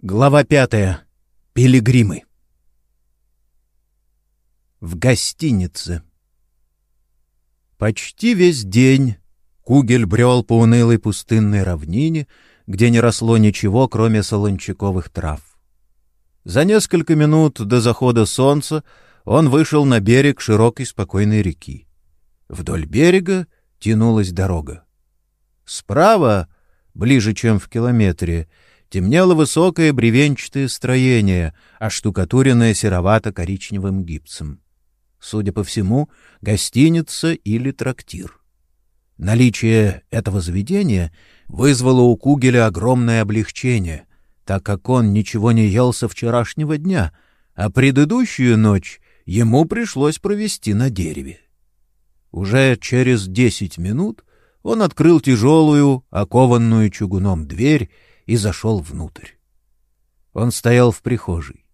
Глава пятая. Пилигримы. В гостинице. Почти весь день Кугель брел по унылой пустынной равнине, где не росло ничего, кроме солончаковых трав. За несколько минут до захода солнца он вышел на берег широкой спокойной реки. Вдоль берега тянулась дорога. Справа, ближе, чем в километре, темнело высокое бревенчатое строение, оштукатуренное серовато-коричневым гипсом. Судя по всему, гостиница или трактир. Наличие этого заведения вызвало у Кугеля огромное облегчение, так как он ничего не ел со вчерашнего дня, а предыдущую ночь ему пришлось провести на дереве. Уже через десять минут он открыл тяжелую, окованную чугуном дверь и зашел внутрь. Он стоял в прихожей.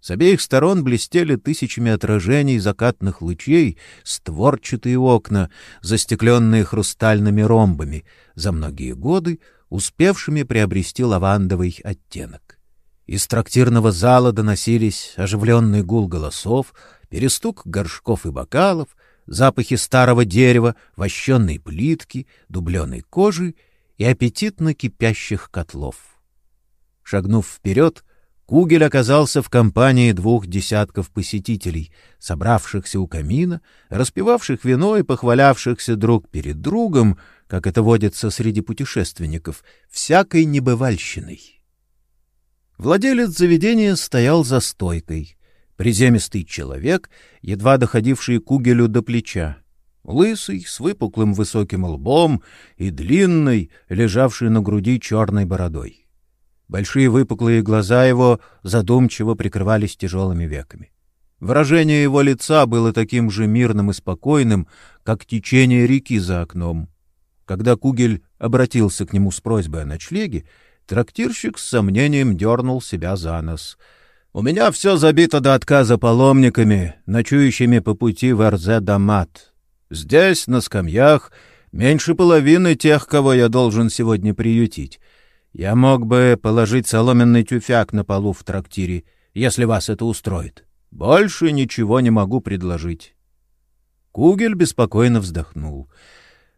С обеих сторон блестели тысячами отражений закатных лучей створчатые окна, застекленные хрустальными ромбами, за многие годы успевшими приобрести лавандовый оттенок. Из трактирного зала доносились оживленный гул голосов, перестук горшков и бокалов, запахи старого дерева, вощенной плитки, дубленой кожи и аппетитно кипящих котлов. Шагнув вперед, Кугель оказался в компании двух десятков посетителей, собравшихся у камина, распивавших вино и похвалявшихся друг перед другом, как это водится среди путешественников, всякой небывальщиной. Владелец заведения стоял за стойкой, приземистый человек, едва доходивший Кугелю до плеча лысый, с выпуклым высоким лбом и длинной, лежавшей на груди черной бородой. Большие выпуклые глаза его задумчиво прикрывались тяжелыми веками. Выражение его лица было таким же мирным и спокойным, как течение реки за окном. Когда Кугель обратился к нему с просьбой о ночлеге, трактирщик с сомнением дернул себя за нос. «У меня все забито до отказа паломниками, ночующими по пути в Эрзе-Дамат. Здесь, на скамьях, меньше половины тех, кого я должен сегодня приютить. Я мог бы положить соломенный тюфяк на полу в трактире, если вас это устроит. Больше ничего не могу предложить. Кугель беспокойно вздохнул.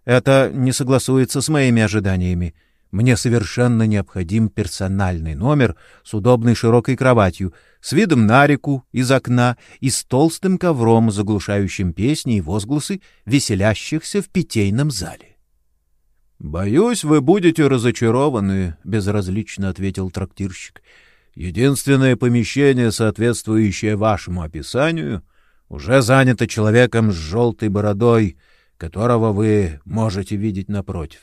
Это не согласуется с моими ожиданиями. Мне совершенно необходим персональный номер с удобной широкой кроватью, с видом на реку из окна и с толстым ковром, заглушающим песни и возгласы веселящихся в питейном зале. — Боюсь, вы будете разочарованы, — безразлично ответил трактирщик. — Единственное помещение, соответствующее вашему описанию, уже занято человеком с желтой бородой, которого вы можете видеть напротив.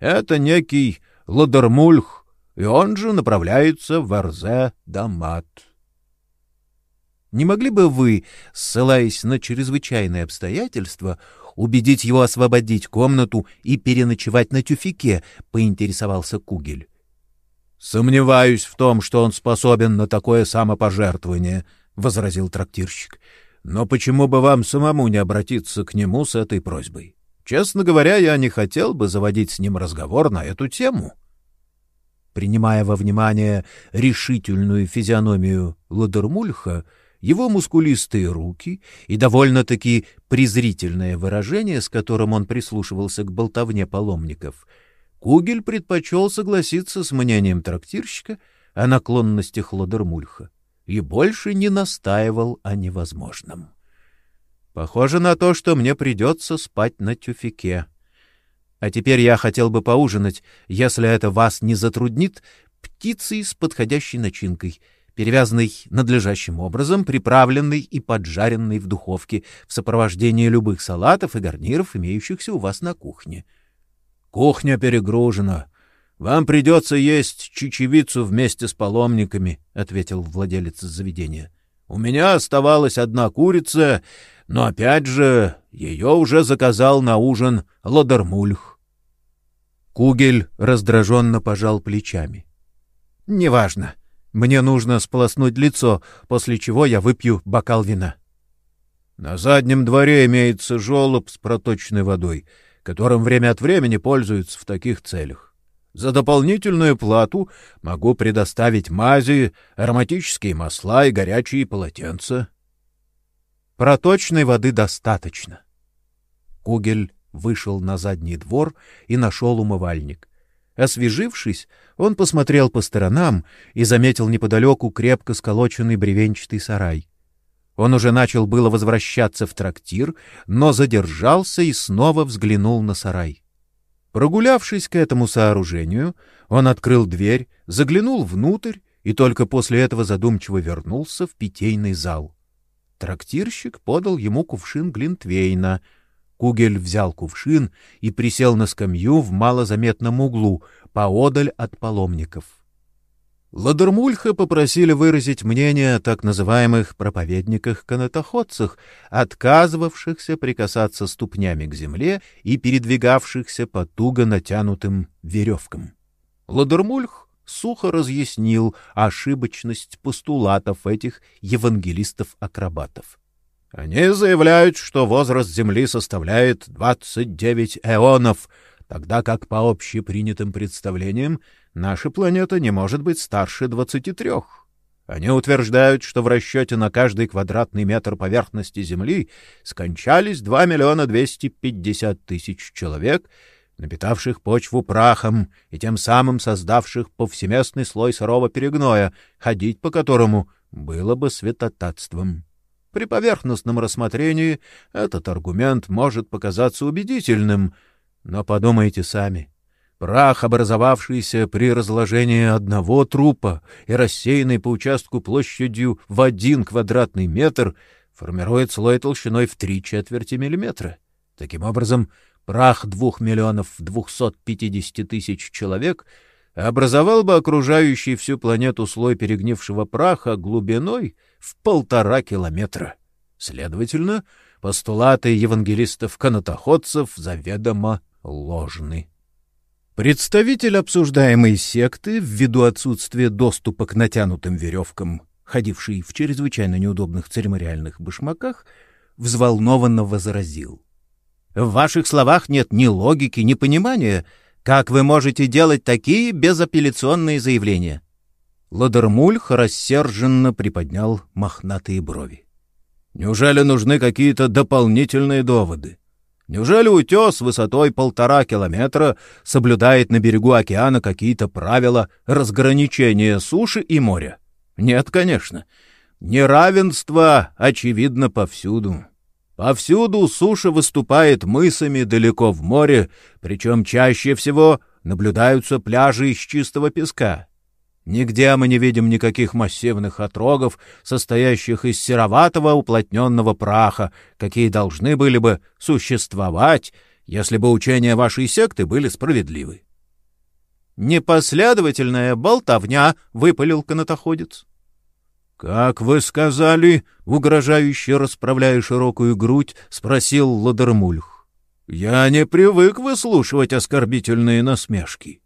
Это некий Ладермульх, и он же направляется в Арзе-Дамат. Не могли бы вы, ссылаясь на чрезвычайные обстоятельства, убедить его освободить комнату и переночевать на тюфике, поинтересовался Кугель. Сомневаюсь в том, что он способен на такое самопожертвование, возразил трактирщик. Но почему бы вам самому не обратиться к нему с этой просьбой? Честно говоря, я не хотел бы заводить с ним разговор на эту тему. Принимая во внимание решительную физиономию Ладермульха, его мускулистые руки и довольно-таки презрительное выражение, с которым он прислушивался к болтовне паломников, Кугель предпочел согласиться с мнением трактирщика о наклонностях Ладермульха и больше не настаивал о невозможном. Похоже на то, что мне придется спать на тюфике. А теперь я хотел бы поужинать, если это вас не затруднит, птицей с подходящей начинкой, перевязанной надлежащим образом, приправленной и поджаренной в духовке в сопровождении любых салатов и гарниров, имеющихся у вас на кухне. Кухня перегружена. Вам придется есть чечевицу вместе с паломниками, ответил владелец заведения. У меня оставалась одна курица, но опять же, ее уже заказал на ужин Ладермульх. Кугель раздраженно пожал плечами. — Неважно. Мне нужно сполоснуть лицо, после чего я выпью бокал вина. На заднем дворе имеется желоб с проточной водой, которым время от времени пользуются в таких целях. За дополнительную плату могу предоставить мази, ароматические масла и горячие полотенца. Проточной воды достаточно. Кугель вышел на задний двор и нашел умывальник. Освежившись, он посмотрел по сторонам и заметил неподалеку крепко сколоченный бревенчатый сарай. Он уже начал было возвращаться в трактир, но задержался и снова взглянул на сарай. Прогулявшись к этому сооружению, он открыл дверь, заглянул внутрь и только после этого задумчиво вернулся в питейный зал. Трактирщик подал ему кувшин глинтвейна. Кугель взял кувшин и присел на скамью в малозаметном углу, поодаль от паломников. Ладермульха попросили выразить мнение о так называемых проповедниках-канатоходцах, отказывавшихся прикасаться ступнями к земле и передвигавшихся по туго натянутым веревкам. Ладермульх сухо разъяснил ошибочность постулатов этих евангелистов-акробатов. Они заявляют, что возраст Земли составляет 29 эонов, тогда как по общепринятым представлениям наша планета не может быть старше 23. Они утверждают, что в расчете на каждый квадратный метр поверхности Земли скончались 2 миллиона 250 тысяч человек — напитавших почву прахом и тем самым создавших повсеместный слой сырого перегноя, ходить по которому было бы святотатством. При поверхностном рассмотрении этот аргумент может показаться убедительным, но подумайте сами. Прах, образовавшийся при разложении одного трупа и рассеянный по участку площадью в один квадратный метр, формирует слой толщиной в три четверти миллиметра. Таким образом, прах двух миллионов двухсот пятидесяти тысяч человек образовал бы окружающий всю планету слой перегнившего праха глубиной в полтора километра. Следовательно, постулаты евангелистов-канатоходцев заведомо ложны. Представитель обсуждаемой секты, ввиду отсутствия доступа к натянутым веревкам, ходивший в чрезвычайно неудобных церемониальных башмаках, взволнованно возразил. В ваших словах нет ни логики, ни понимания. Как вы можете делать такие безапелляционные заявления? Ладермульх рассерженно приподнял мохнатые брови. Неужели нужны какие-то дополнительные доводы? Неужели утес высотой полтора километра соблюдает на берегу океана какие-то правила разграничения суши и моря? Нет, конечно. Неравенство очевидно повсюду. Повсюду суша выступает мысами далеко в море, причем чаще всего наблюдаются пляжи из чистого песка. Нигде мы не видим никаких массивных отрогов, состоящих из сероватого уплотненного праха, какие должны были бы существовать, если бы учения вашей секты были справедливы. «Непоследовательная болтовня», — выпалил канатоходец. — Как вы сказали, — угрожающе расправляя широкую грудь, спросил Ладермульх. — Я не привык выслушивать оскорбительные насмешки. —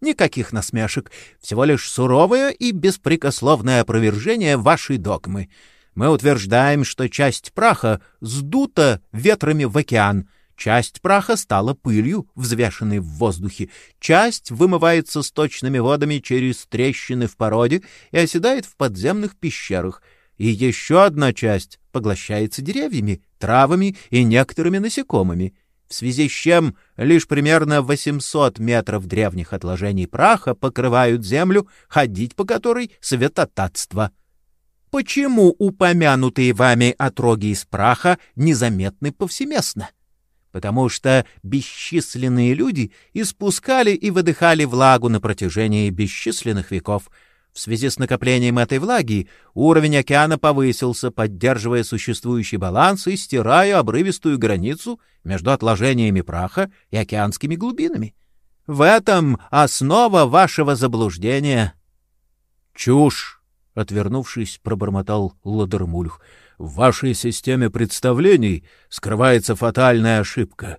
Никаких насмешек, всего лишь суровое и беспрекословное опровержение вашей догмы. Мы утверждаем, что часть праха сдута ветрами в океан — Часть праха стала пылью, взвешенной в воздухе, часть вымывается сточными водами через трещины в породе и оседает в подземных пещерах, и еще одна часть поглощается деревьями, травами и некоторыми насекомыми, в связи с чем лишь примерно 800 метров древних отложений праха покрывают землю, ходить по которой — светотатство. Почему упомянутые вами отроги из праха незаметны повсеместно? — потому что бесчисленные люди испускали и выдыхали влагу на протяжении бесчисленных веков. В связи с накоплением этой влаги уровень океана повысился, поддерживая существующий баланс и стирая обрывистую границу между отложениями праха и океанскими глубинами. В этом основа вашего заблуждения. — Чушь! — отвернувшись, пробормотал Ладермульх в вашей системе представлений скрывается фатальная ошибка.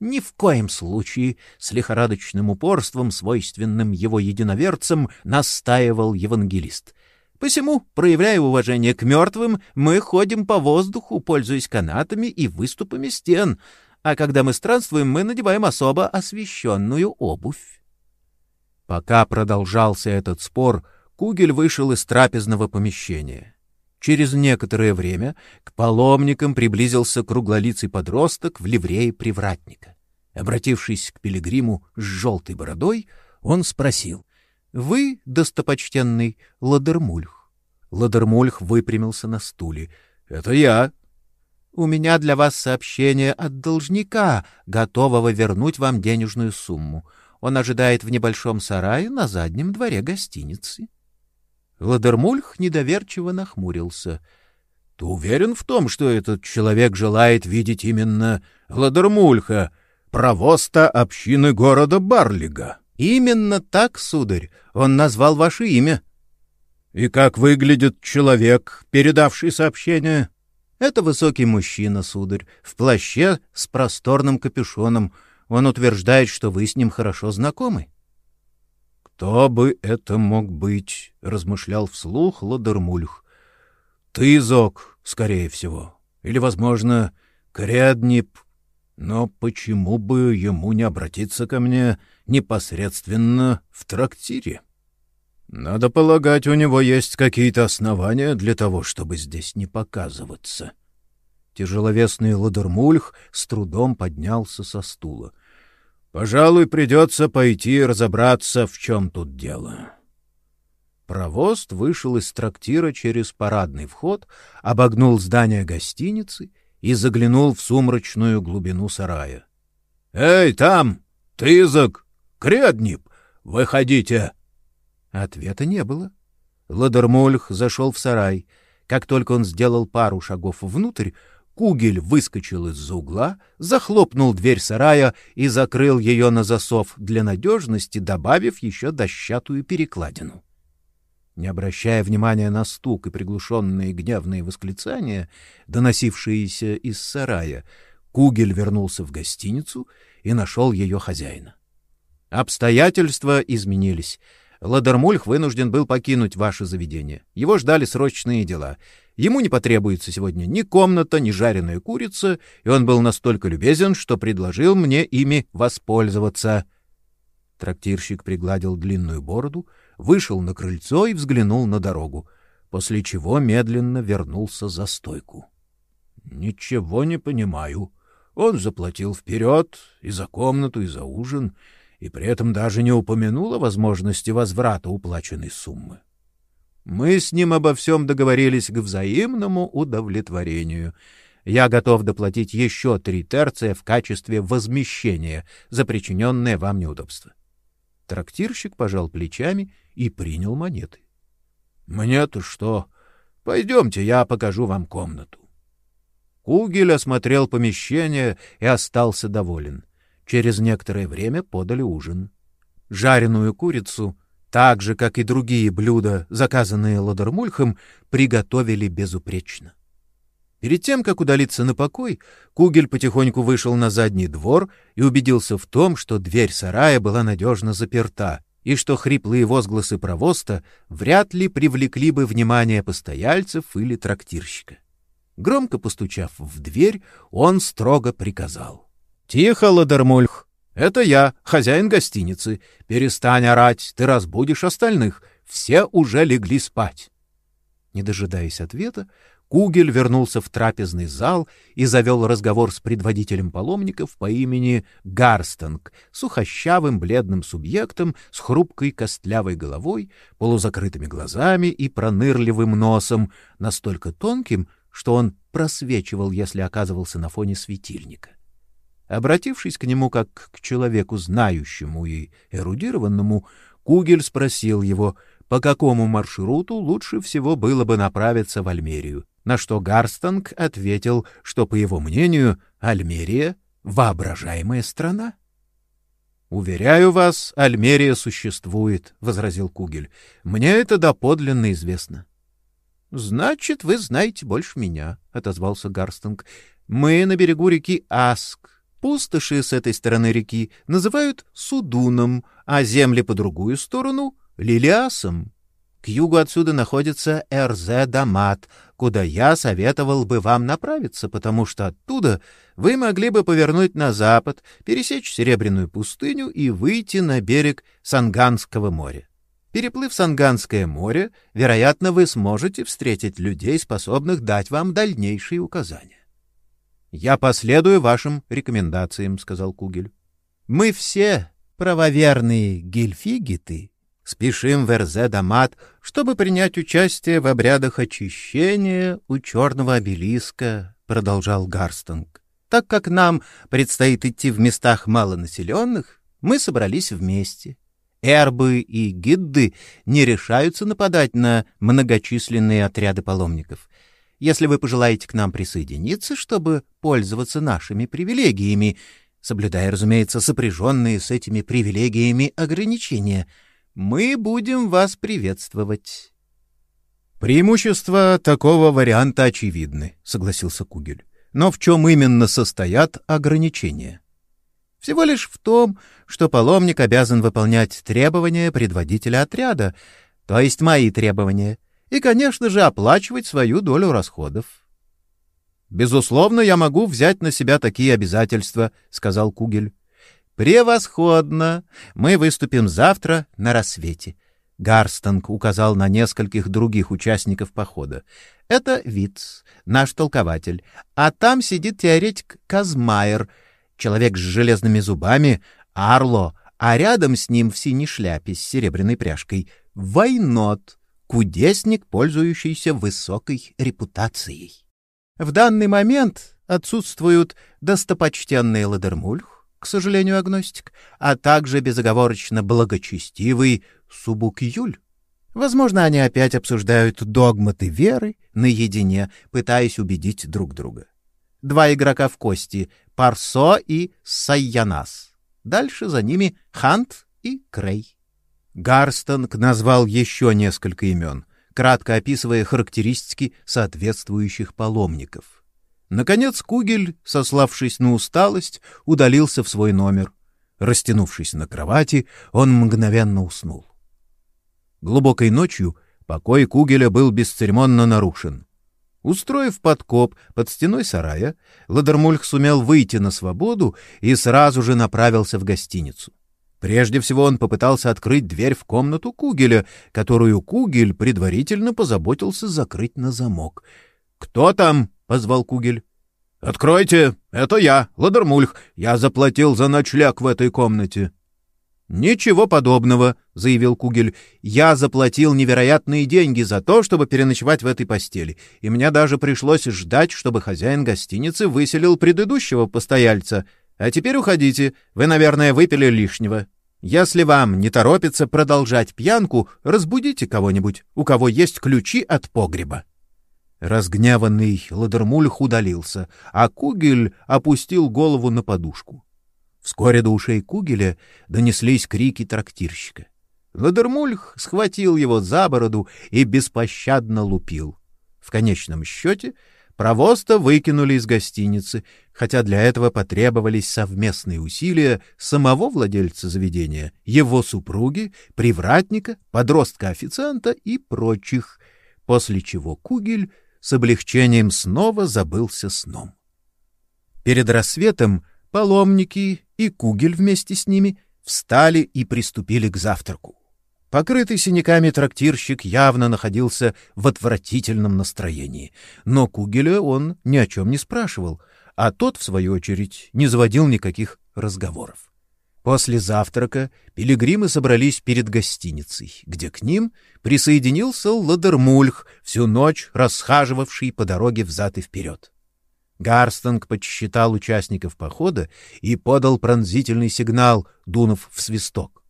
Ни в коем случае с лихорадочным упорством, свойственным его единоверцам, настаивал евангелист. Посему, проявляя уважение к мертвым, мы ходим по воздуху, пользуясь канатами и выступами стен, а когда мы странствуем, мы надеваем особо освещенную обувь. Пока продолжался этот спор, Кугель вышел из трапезного помещения. Через некоторое время к паломникам приблизился круглолицый подросток в ливрее привратника. Обратившись к пилигриму с желтой бородой, он спросил, «Вы, достопочтенный Ладермульх?» Ладермульх выпрямился на стуле. «Это я». «У меня для вас сообщение от должника, готового вернуть вам денежную сумму. Он ожидает в небольшом сарае на заднем дворе гостиницы». Ладермульх недоверчиво нахмурился. — Ты уверен в том, что этот человек желает видеть именно Ладермульха, провоста общины города Барлига? — Именно так, сударь. Он назвал ваше имя. — И как выглядит человек, передавший сообщение? — Это высокий мужчина, сударь, в плаще с просторным капюшоном. Он утверждает, что вы с ним хорошо знакомы. — «Кто бы это мог быть?» — размышлял вслух Ладермульх. «Ты, Зок, скорее всего. Или, возможно, Креднип. Но почему бы ему не обратиться ко мне непосредственно в трактире?» Надо полагать, у него есть какие-то основания для того, чтобы здесь не показываться. Тяжеловесный Ладермульх с трудом поднялся со стула. Пожалуй, придется пойти разобраться, в чем тут дело. Провост вышел из трактира через парадный вход, обогнул здание гостиницы и заглянул в сумрачную глубину сарая. — Эй, там! Тызок! Креднип! Выходите! Ответа не было. Ладермульх зашел в сарай. Как только он сделал пару шагов внутрь, Кугель выскочил из-за угла, захлопнул дверь сарая и закрыл ее на засов для надежности, добавив еще дощатую перекладину. Не обращая внимания на стук и приглушенные гневные восклицания, доносившиеся из сарая, Кугель вернулся в гостиницу и нашел ее хозяина. Обстоятельства изменились. Ладермульх вынужден был покинуть ваше заведение. Его ждали срочные дела — Ему не потребуется сегодня ни комната, ни жареная курица, и он был настолько любезен, что предложил мне ими воспользоваться. Трактирщик пригладил длинную бороду, вышел на крыльцо и взглянул на дорогу, после чего медленно вернулся за стойку. — Ничего не понимаю. Он заплатил вперед и за комнату, и за ужин, и при этом даже не упомянул о возможности возврата уплаченной суммы. Мы с ним обо всем договорились к взаимному удовлетворению. Я готов доплатить еще три терция в качестве возмещения за причиненное вам неудобство. Трактирщик пожал плечами и принял монеты. — Мне-то что? Пойдемте, я покажу вам комнату. Кугель осмотрел помещение и остался доволен. Через некоторое время подали ужин. Жареную курицу — так же, как и другие блюда, заказанные Ладермульхом, приготовили безупречно. Перед тем, как удалиться на покой, Кугель потихоньку вышел на задний двор и убедился в том, что дверь сарая была надежно заперта, и что хриплые возгласы провоста вряд ли привлекли бы внимание постояльцев или трактирщика. Громко постучав в дверь, он строго приказал. — Тихо, Ладермульх! Это я, хозяин гостиницы. Перестань орать, ты разбудишь остальных. Все уже легли спать. Не дожидаясь ответа, Кугель вернулся в трапезный зал и завел разговор с предводителем паломников по имени Гарстонг, сухощавым бледным субъектом с хрупкой костлявой головой, полузакрытыми глазами и пронырливым носом, настолько тонким, что он просвечивал, если оказывался на фоне светильника. Обратившись к нему как к человеку знающему и эрудированному, Кугель спросил его, по какому маршруту лучше всего было бы направиться в Альмерию, на что Гарстанг ответил, что, по его мнению, Альмерия — воображаемая страна. «Уверяю вас, Альмерия существует», — возразил Кугель. «Мне это доподлинно известно». «Значит, вы знаете больше меня», — отозвался Гарстинг. «Мы на берегу реки Аск, Пустоши с этой стороны реки называют Судуном, а земли по другую сторону — Лилиасом. К югу отсюда находится Эрзе-Дамат, куда я советовал бы вам направиться, потому что оттуда вы могли бы повернуть на запад, пересечь Серебряную пустыню и выйти на берег Санганского моря. Переплыв Санганское море, вероятно, вы сможете встретить людей, способных дать вам дальнейшие указания. «Я последую вашим рекомендациям», — сказал Кугель. «Мы все правоверные гильфигиты спешим в Эрзе-Дамат, чтобы принять участие в обрядах очищения у черного обелиска», — продолжал Гарстонг. «Так как нам предстоит идти в местах малонаселенных, мы собрались вместе. Эрбы и гидды не решаются нападать на многочисленные отряды паломников. Если вы пожелаете к нам присоединиться, чтобы пользоваться нашими привилегиями, соблюдая, разумеется, сопряженные с этими привилегиями ограничения, мы будем вас приветствовать. Преимущества такого варианта очевидны, согласился Кугель. Но в чем именно состоят ограничения? Всего лишь в том, что паломник обязан выполнять требования предводителя отряда, то есть мои требования, и, конечно же, оплачивать свою долю расходов. «Безусловно, я могу взять на себя такие обязательства», — сказал Кугель. «Превосходно! Мы выступим завтра на рассвете». Гарстонг указал на нескольких других участников похода. «Это Виц, наш толкователь, а там сидит теоретик Казмайер, человек с железными зубами, Арло, а рядом с ним в синей шляпе с серебряной пряжкой — Вайнот, кудесник, пользующийся высокой репутацией. В данный момент отсутствуют достопочтенный Ладермульх, к сожалению, агностик, а также безоговорочно благочестивый Субук-Юль. Возможно, они опять обсуждают догматы веры наедине, пытаясь убедить друг друга. Два игрока в кости — Парсо и Сайянас. Дальше за ними Хант и Крей. Гарстонг назвал еще несколько имен кратко описывая характеристики соответствующих паломников. Наконец Кугель, сославшись на усталость, удалился в свой номер. Растянувшись на кровати, он мгновенно уснул. Глубокой ночью покой Кугеля был бесцеремонно нарушен. Устроив подкоп под стеной сарая, Ладермульх сумел выйти на свободу и сразу же направился в гостиницу. Прежде всего он попытался открыть дверь в комнату Кугеля, которую Кугель предварительно позаботился закрыть на замок. «Кто там?» — позвал Кугель. «Откройте! Это я, Ладермульх. Я заплатил за ночлег в этой комнате». «Ничего подобного», — заявил Кугель. «Я заплатил невероятные деньги за то, чтобы переночевать в этой постели, и мне даже пришлось ждать, чтобы хозяин гостиницы выселил предыдущего постояльца. А теперь уходите, вы, наверное, выпили лишнего. Если вам не торопится продолжать пьянку, разбудите кого-нибудь, у кого есть ключи от погреба. Разгневанный Ладермульх удалился, а Кугель опустил голову на подушку. Вскоре до ушей Кугеля донеслись крики трактирщика. Ладермульх схватил его за бороду и беспощадно лупил. В конечном счете Провоста выкинули из гостиницы, хотя для этого потребовались совместные усилия самого владельца заведения, его супруги, привратника, подростка-официанта и прочих, после чего Кугель с облегчением снова забылся сном. Перед рассветом паломники и Кугель вместе с ними встали и приступили к завтраку. Покрытый синяками трактирщик явно находился в отвратительном настроении, но Кугеля он ни о чем не спрашивал, а тот, в свою очередь, не заводил никаких разговоров. После завтрака пилигримы собрались перед гостиницей, где к ним присоединился Ладермульх, всю ночь расхаживавший по дороге взад и вперед. Гарстонг подсчитал участников похода и подал пронзительный сигнал, дунув в свисток.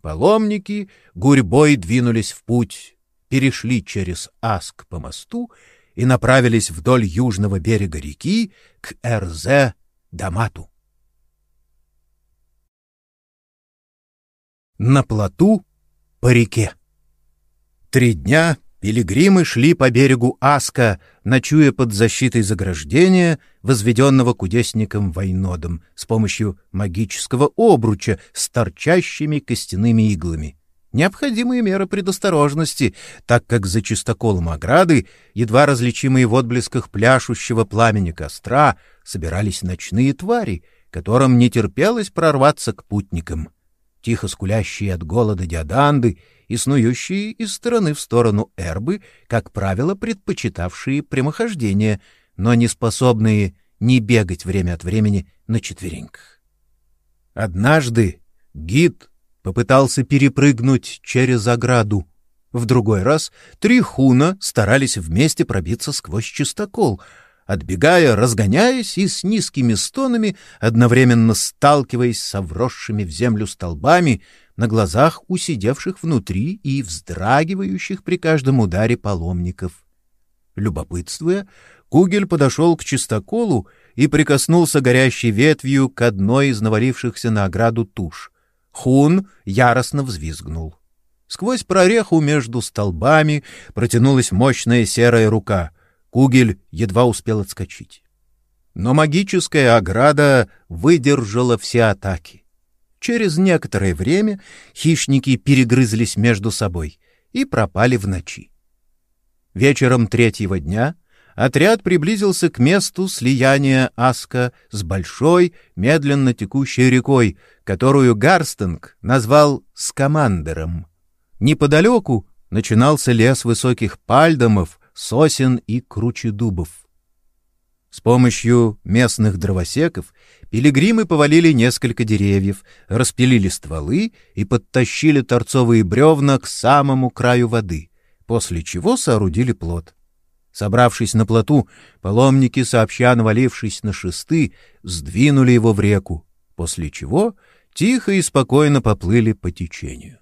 Паломники гурьбой двинулись в путь, перешли через Аск по мосту и направились вдоль южного берега реки к Эрзе-Дамату. На плоту по реке. Три дня Пилигримы шли по берегу Аска, ночуя под защитой заграждения, возведенного кудесником Вайнодом с помощью магического обруча с торчащими костяными иглами. необходимые меры предосторожности, так как за чистоколом ограды, едва различимые в отблесках пляшущего пламени костра, собирались ночные твари, которым не терпелось прорваться к путникам. Тихо скулящие от голода диаданды и снующие из стороны в сторону эрбы, как правило, предпочитавшие прямохождение, но не способные не бегать время от времени на четвереньках. Однажды гид попытался перепрыгнуть через ограду. В другой раз три хуна старались вместе пробиться сквозь чистокол, отбегая, разгоняясь и с низкими стонами, одновременно сталкиваясь со вросшими в землю столбами на глазах у сидевших внутри и вздрагивающих при каждом ударе паломников. Любопытствуя, Кугель подошел к чистоколу и прикоснулся горящей ветвью к одной из навалившихся на ограду туш. Хун яростно взвизгнул. Сквозь прореху между столбами протянулась мощная серая рука. Кугель едва успел отскочить. Но магическая ограда выдержала все атаки. Через некоторое время хищники перегрызлись между собой и пропали в ночи. Вечером третьего дня отряд приблизился к месту слияния Аска с большой, медленно текущей рекой, которую Гарстинг назвал Скамандером. Неподалеку начинался лес высоких пальдомов, сосен и кручедубов. С помощью местных дровосеков пилигримы повалили несколько деревьев, распилили стволы и подтащили торцовые бревна к самому краю воды, после чего соорудили плот. Собравшись на плоту, паломники, сообща навалившись на шесты, сдвинули его в реку, после чего тихо и спокойно поплыли по течению.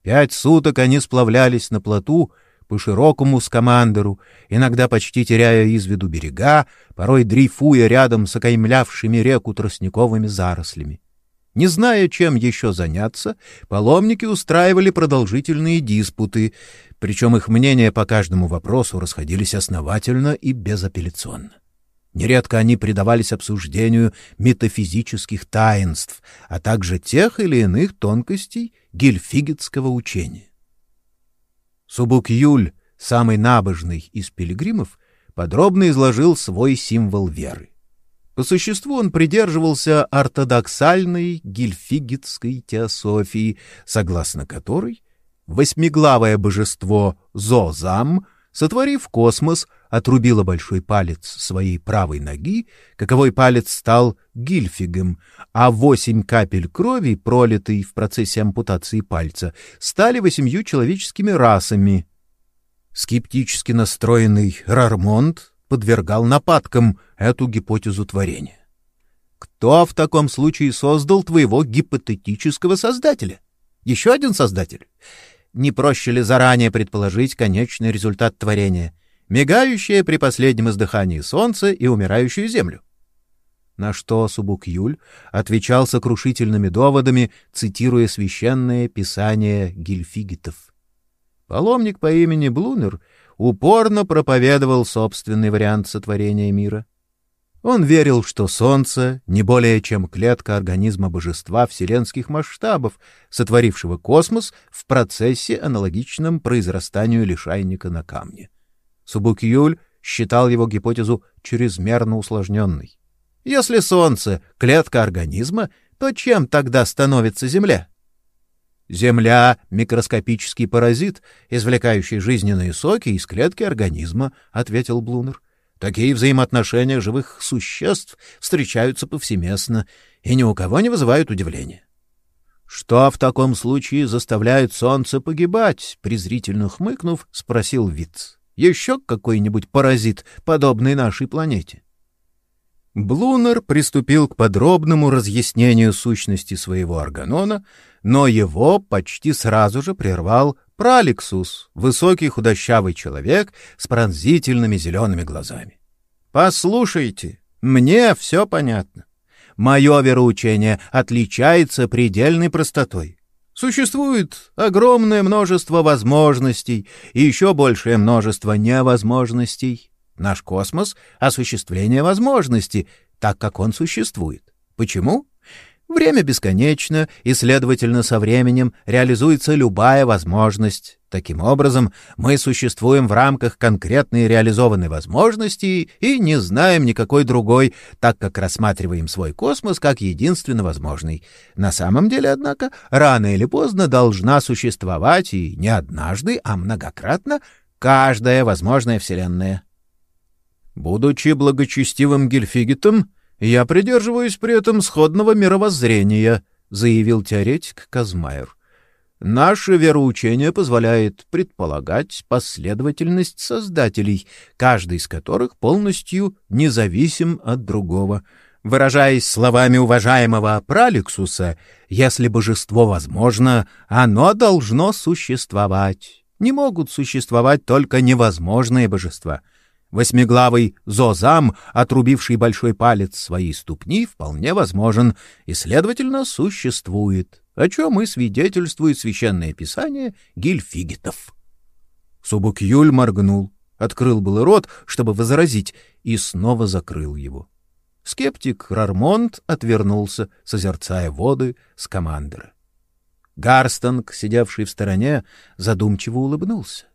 Пять суток они сплавлялись на плоту по широкому скамандеру, иногда почти теряя из виду берега, порой дрейфуя рядом с окаймлявшими реку тростниковыми зарослями. Не зная, чем еще заняться, паломники устраивали продолжительные диспуты, причем их мнения по каждому вопросу расходились основательно и безапелляционно. Нередко они предавались обсуждению метафизических таинств, а также тех или иных тонкостей гильфигетского учения. Субук-Юль, самый набожный из пилигримов, подробно изложил свой символ веры. По существу он придерживался ортодоксальной гильфигетской теософии, согласно которой восьмиглавое божество Зозам, сотворив космос, отрубило большой палец своей правой ноги, каковой палец стал гильфигом, а восемь капель крови, пролитой в процессе ампутации пальца, стали восемью человеческими расами. Скептически настроенный Рармонд подвергал нападкам эту гипотезу творения. Кто в таком случае создал твоего гипотетического создателя? Еще один создатель? Не проще ли заранее предположить конечный результат творения, мигающее при последнем издыхании солнце и умирающую землю? На что Субук-Юль отвечал сокрушительными доводами, цитируя священное писание гильфигитов. Паломник по имени Блунер упорно проповедовал собственный вариант сотворения мира. Он верил, что Солнце не более чем клетка организма божества вселенских масштабов, сотворившего космос в процессе, аналогичном произрастанию лишайника на камне. Субукиюль считал его гипотезу чрезмерно усложненной. Если Солнце — клетка организма, то чем тогда становится Земля? Земля — микроскопический паразит, извлекающий жизненные соки из клетки организма, — ответил Блунер. Такие взаимоотношения живых существ встречаются повсеместно и ни у кого не вызывают удивления. Что в таком случае заставляет солнце погибать? презрительно хмыкнув, спросил Виц. Еще какой-нибудь паразит, подобный нашей планете? Блунер приступил к подробному разъяснению сущности своего органона, но его почти сразу же прервал Праликсус, высокий худощавый человек с пронзительными зелеными глазами. «Послушайте, мне все понятно. Мое вероучение отличается предельной простотой. Существует огромное множество возможностей и еще большее множество невозможностей. Наш космос — осуществление возможности, так как он существует. Почему? Время бесконечно, и, следовательно, со временем реализуется любая возможность. Таким образом, мы существуем в рамках конкретной реализованной возможности и не знаем никакой другой, так как рассматриваем свой космос как единственно возможный. На самом деле, однако, рано или поздно должна существовать, и не однажды, а многократно, каждая возможная Вселенная. Будучи благочестивым Гельфигетом, я придерживаюсь при этом сходного мировоззрения, заявил теоретик Казмайер. Наше вероучение позволяет предполагать последовательность создателей, каждый из которых полностью независим от другого. Выражаясь словами уважаемого Праликсуса, если божество возможно, оно должно существовать. Не могут существовать только невозможные божества — Восьмиглавый Зозам, отрубивший большой палец своей ступни, вполне возможен и, следовательно, существует, о чем и свидетельствует священное писание Гильфигетов. Субукюль моргнул, открыл был рот, чтобы возразить, и снова закрыл его. Скептик Рармонт отвернулся, созерцая воды с командора. Гарстонг, сидевший в стороне, задумчиво улыбнулся.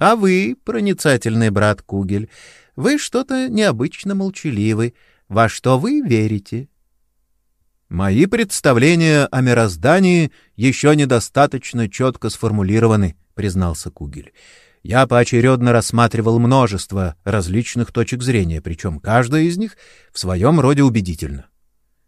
А вы, проницательный брат Кугель, вы что-то необычно молчаливы. Во что вы верите? Мои представления о мироздании еще недостаточно четко сформулированы, признался Кугель. Я поочередно рассматривал множество различных точек зрения, причем каждая из них в своем роде убедительна.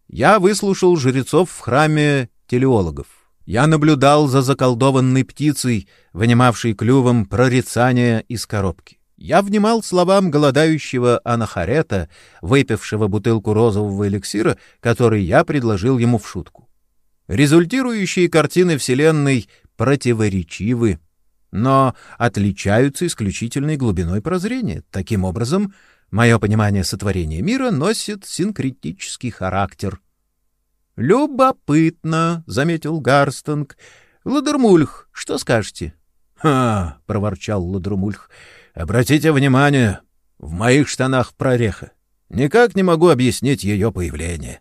Я выслушал жрецов в храме телеологов, я наблюдал за заколдованной птицей, вынимавшей клювом прорицания из коробки. Я внимал словам голодающего анахарета, выпившего бутылку розового эликсира, который я предложил ему в шутку. Результирующие картины Вселенной противоречивы, но отличаются исключительной глубиной прозрения. Таким образом, мое понимание сотворения мира носит синкретический характер — Любопытно, заметил Гарстонг. Ладермульх, что скажете? Ха, проворчал Ладермульх. Обратите внимание, в моих штанах прореха. Никак не могу объяснить ее появление.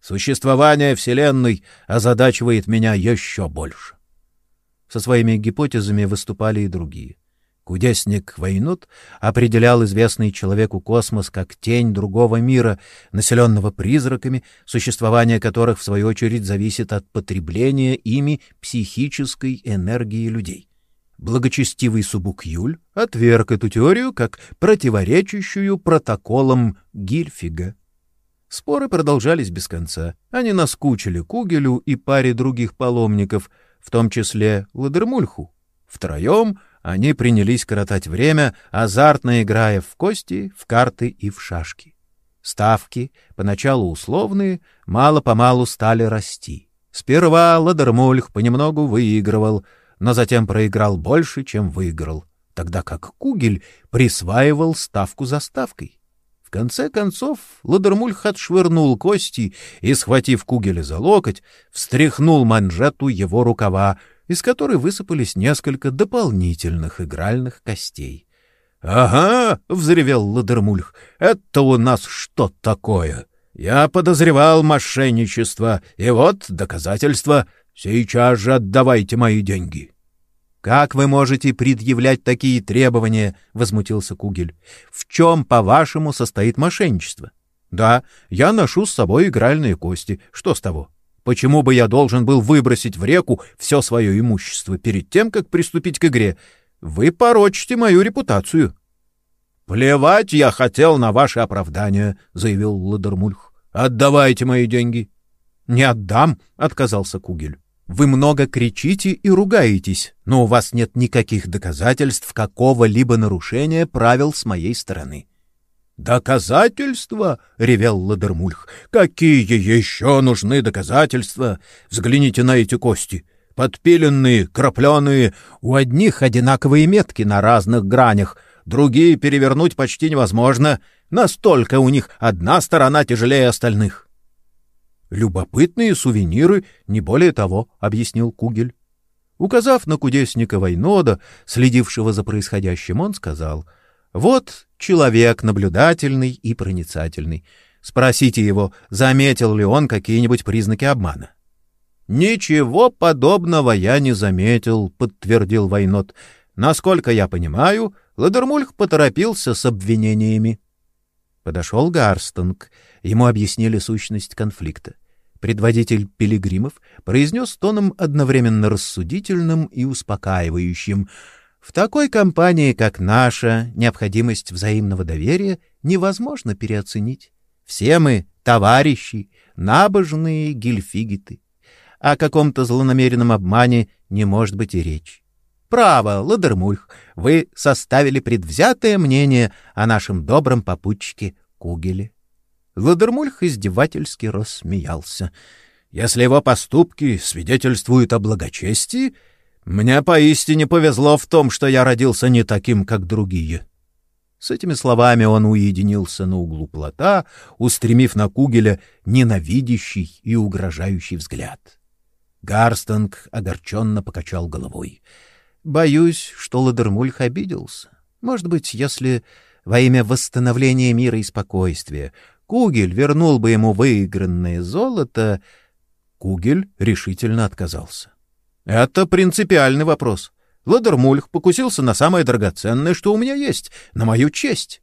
Существование Вселенной озадачивает меня еще больше. Со своими гипотезами выступали и другие. Кудесник Вайнут определял известный человеку космос как тень другого мира, населенного призраками, существование которых, в свою очередь, зависит от потребления ими психической энергии людей. Благочестивый Субукюль отверг эту теорию как противоречащую протоколам Гильфига. Споры продолжались без конца. Они наскучили Кугелю и паре других паломников, в том числе Ладермульху. Втроем они принялись коротать время, азартно играя в кости, в карты и в шашки. Ставки, поначалу условные, мало-помалу стали расти. Сперва Ладермульх понемногу выигрывал, но затем проиграл больше, чем выиграл, тогда как Кугель присваивал ставку за ставкой. В конце концов Ладермульх отшвырнул кости и, схватив Кугеля за локоть, встряхнул манжету его рукава, из которой высыпались несколько дополнительных игральных костей. — Ага, — взревел Ладермульх, — это у нас что такое? Я подозревал мошенничество, и вот доказательства. Сейчас же отдавайте мои деньги. — Как вы можете предъявлять такие требования? — возмутился Кугель. — В чем, по-вашему, состоит мошенничество? — Да, я ношу с собой игральные кости. Что с того? — Почему бы я должен был выбросить в реку все свое имущество перед тем, как приступить к игре? Вы порочите мою репутацию. Плевать я хотел на ваши оправдания, заявил Ладермульх. Отдавайте мои деньги. Не отдам, отказался Кугель. Вы много кричите и ругаетесь, но у вас нет никаких доказательств какого-либо нарушения правил с моей стороны. «Доказательства?» — ревел Ладермульх. «Какие еще нужны доказательства? Взгляните на эти кости. Подпиленные, крапленые, у одних одинаковые метки на разных гранях, другие перевернуть почти невозможно, настолько у них одна сторона тяжелее остальных». «Любопытные сувениры, не более того», — объяснил Кугель. Указав на кудесника Вайнода, следившего за происходящим, он сказал — вот человек наблюдательный и проницательный. Спросите его, заметил ли он какие-нибудь признаки обмана. «Ничего подобного я не заметил», — подтвердил Вайнот. «Насколько я понимаю, Ладермульх поторопился с обвинениями». Подошел Гарстонг. Ему объяснили сущность конфликта. Предводитель пилигримов произнес тоном одновременно рассудительным и успокаивающим. «В такой компании, как наша, необходимость взаимного доверия невозможно переоценить. Все мы — товарищи, набожные гильфигиты. О каком-то злонамеренном обмане не может быть и речи. Право, Ладермульх, вы составили предвзятое мнение о нашем добром попутчике Кугеле. Ладермульх издевательски рассмеялся. Если его поступки свидетельствуют о благочестии, мне поистине повезло в том, что я родился не таким, как другие. С этими словами он уединился на углу плота, устремив на Кугеля ненавидящий и угрожающий взгляд. Гарстонг огорченно покачал головой. Боюсь, что Ладермульх обиделся. Может быть, если во имя восстановления мира и спокойствия Кугель вернул бы ему выигранное золото, Кугель решительно отказался. Это принципиальный вопрос. Ладермульх покусился на самое драгоценное, что у меня есть, на мою честь.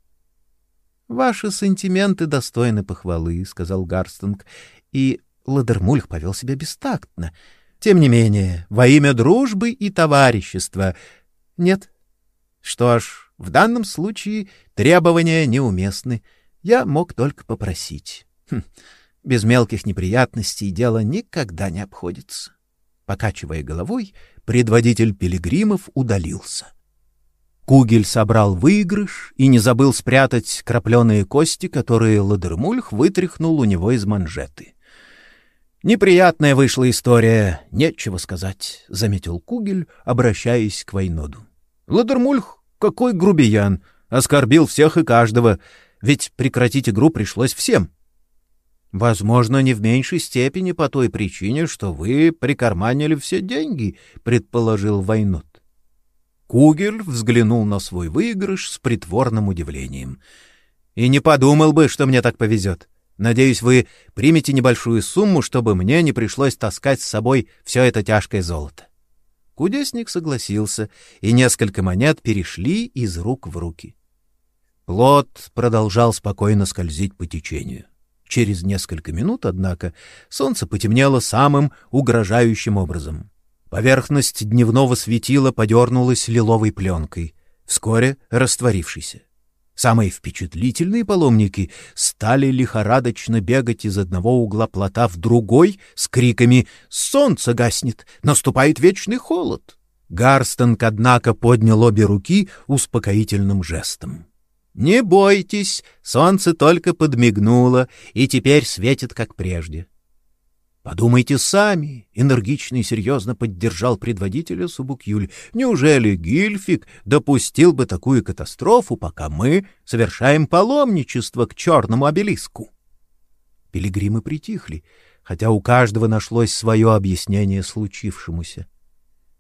Ваши сантименты достойны похвалы, сказал Гарстинг, и Ладермульх повел себя бестактно. Тем не менее, во имя дружбы и товарищества. Нет. Что ж, в данном случае требования неуместны. Я мог только попросить. Хм, без мелких неприятностей дело никогда не обходится. Покачивая головой, предводитель пилигримов удалился. Кугель собрал выигрыш и не забыл спрятать крапленые кости, которые Ладермульх вытряхнул у него из манжеты. Неприятная вышла история, нечего сказать, заметил Кугель, обращаясь к Вайноду. Ладермульх какой грубиян, оскорбил всех и каждого, ведь прекратить игру пришлось всем. Возможно, не в меньшей степени по той причине, что вы прикарманили все деньги, предположил Вайнот. Кугель взглянул на свой выигрыш с притворным удивлением. И не подумал бы, что мне так повезет. Надеюсь, вы примете небольшую сумму, чтобы мне не пришлось таскать с собой все это тяжкое золото. Кудесник согласился, и несколько монет перешли из рук в руки. Плот продолжал спокойно скользить по течению. Через несколько минут, однако, солнце потемнело самым угрожающим образом. Поверхность дневного светила подернулась лиловой пленкой, вскоре растворившейся. Самые впечатлительные паломники стали лихорадочно бегать из одного угла плота в другой с криками «Солнце гаснет! Наступает вечный холод!» Гарстонг, однако, поднял обе руки успокоительным жестом. «Не бойтесь, солнце только подмигнуло и теперь светит, как прежде. Подумайте сами, энергично и серьезно поддержал предводителя Субукюль. Неужели Гильфик допустил бы такую катастрофу, пока мы совершаем паломничество к черному обелиску? Пилигримы притихли, хотя у каждого нашлось свое объяснение случившемуся.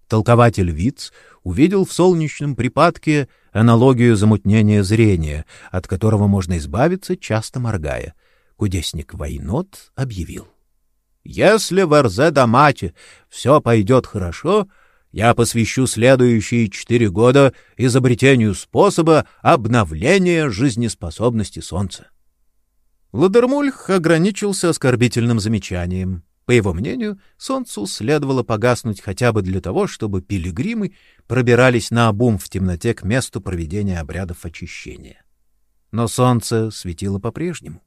Толкователь Виц увидел в солнечном припадке аналогию замутнения зрения, от которого можно избавиться, часто моргая. Кудесник Вайнот объявил: если в Эрзе-Дамате все пойдет хорошо, я посвящу следующие четыре года изобретению способа обновления жизнеспособности Солнца. Ладермульх ограничился оскорбительным замечанием. По его мнению, солнцу следовало погаснуть хотя бы для того, чтобы пилигримы пробирались на обум в темноте к месту проведения обрядов очищения. Но солнце светило по-прежнему.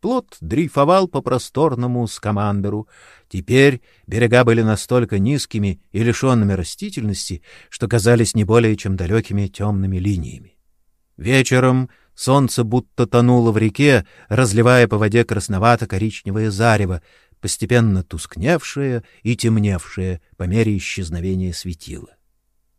Плот дрейфовал по просторному скамандеру. Теперь берега были настолько низкими и лишенными растительности, что казались не более чем далекими темными линиями. Вечером солнце будто тонуло в реке, разливая по воде красновато-коричневое зарево, постепенно тускневшее и темневшее по мере исчезновения светила.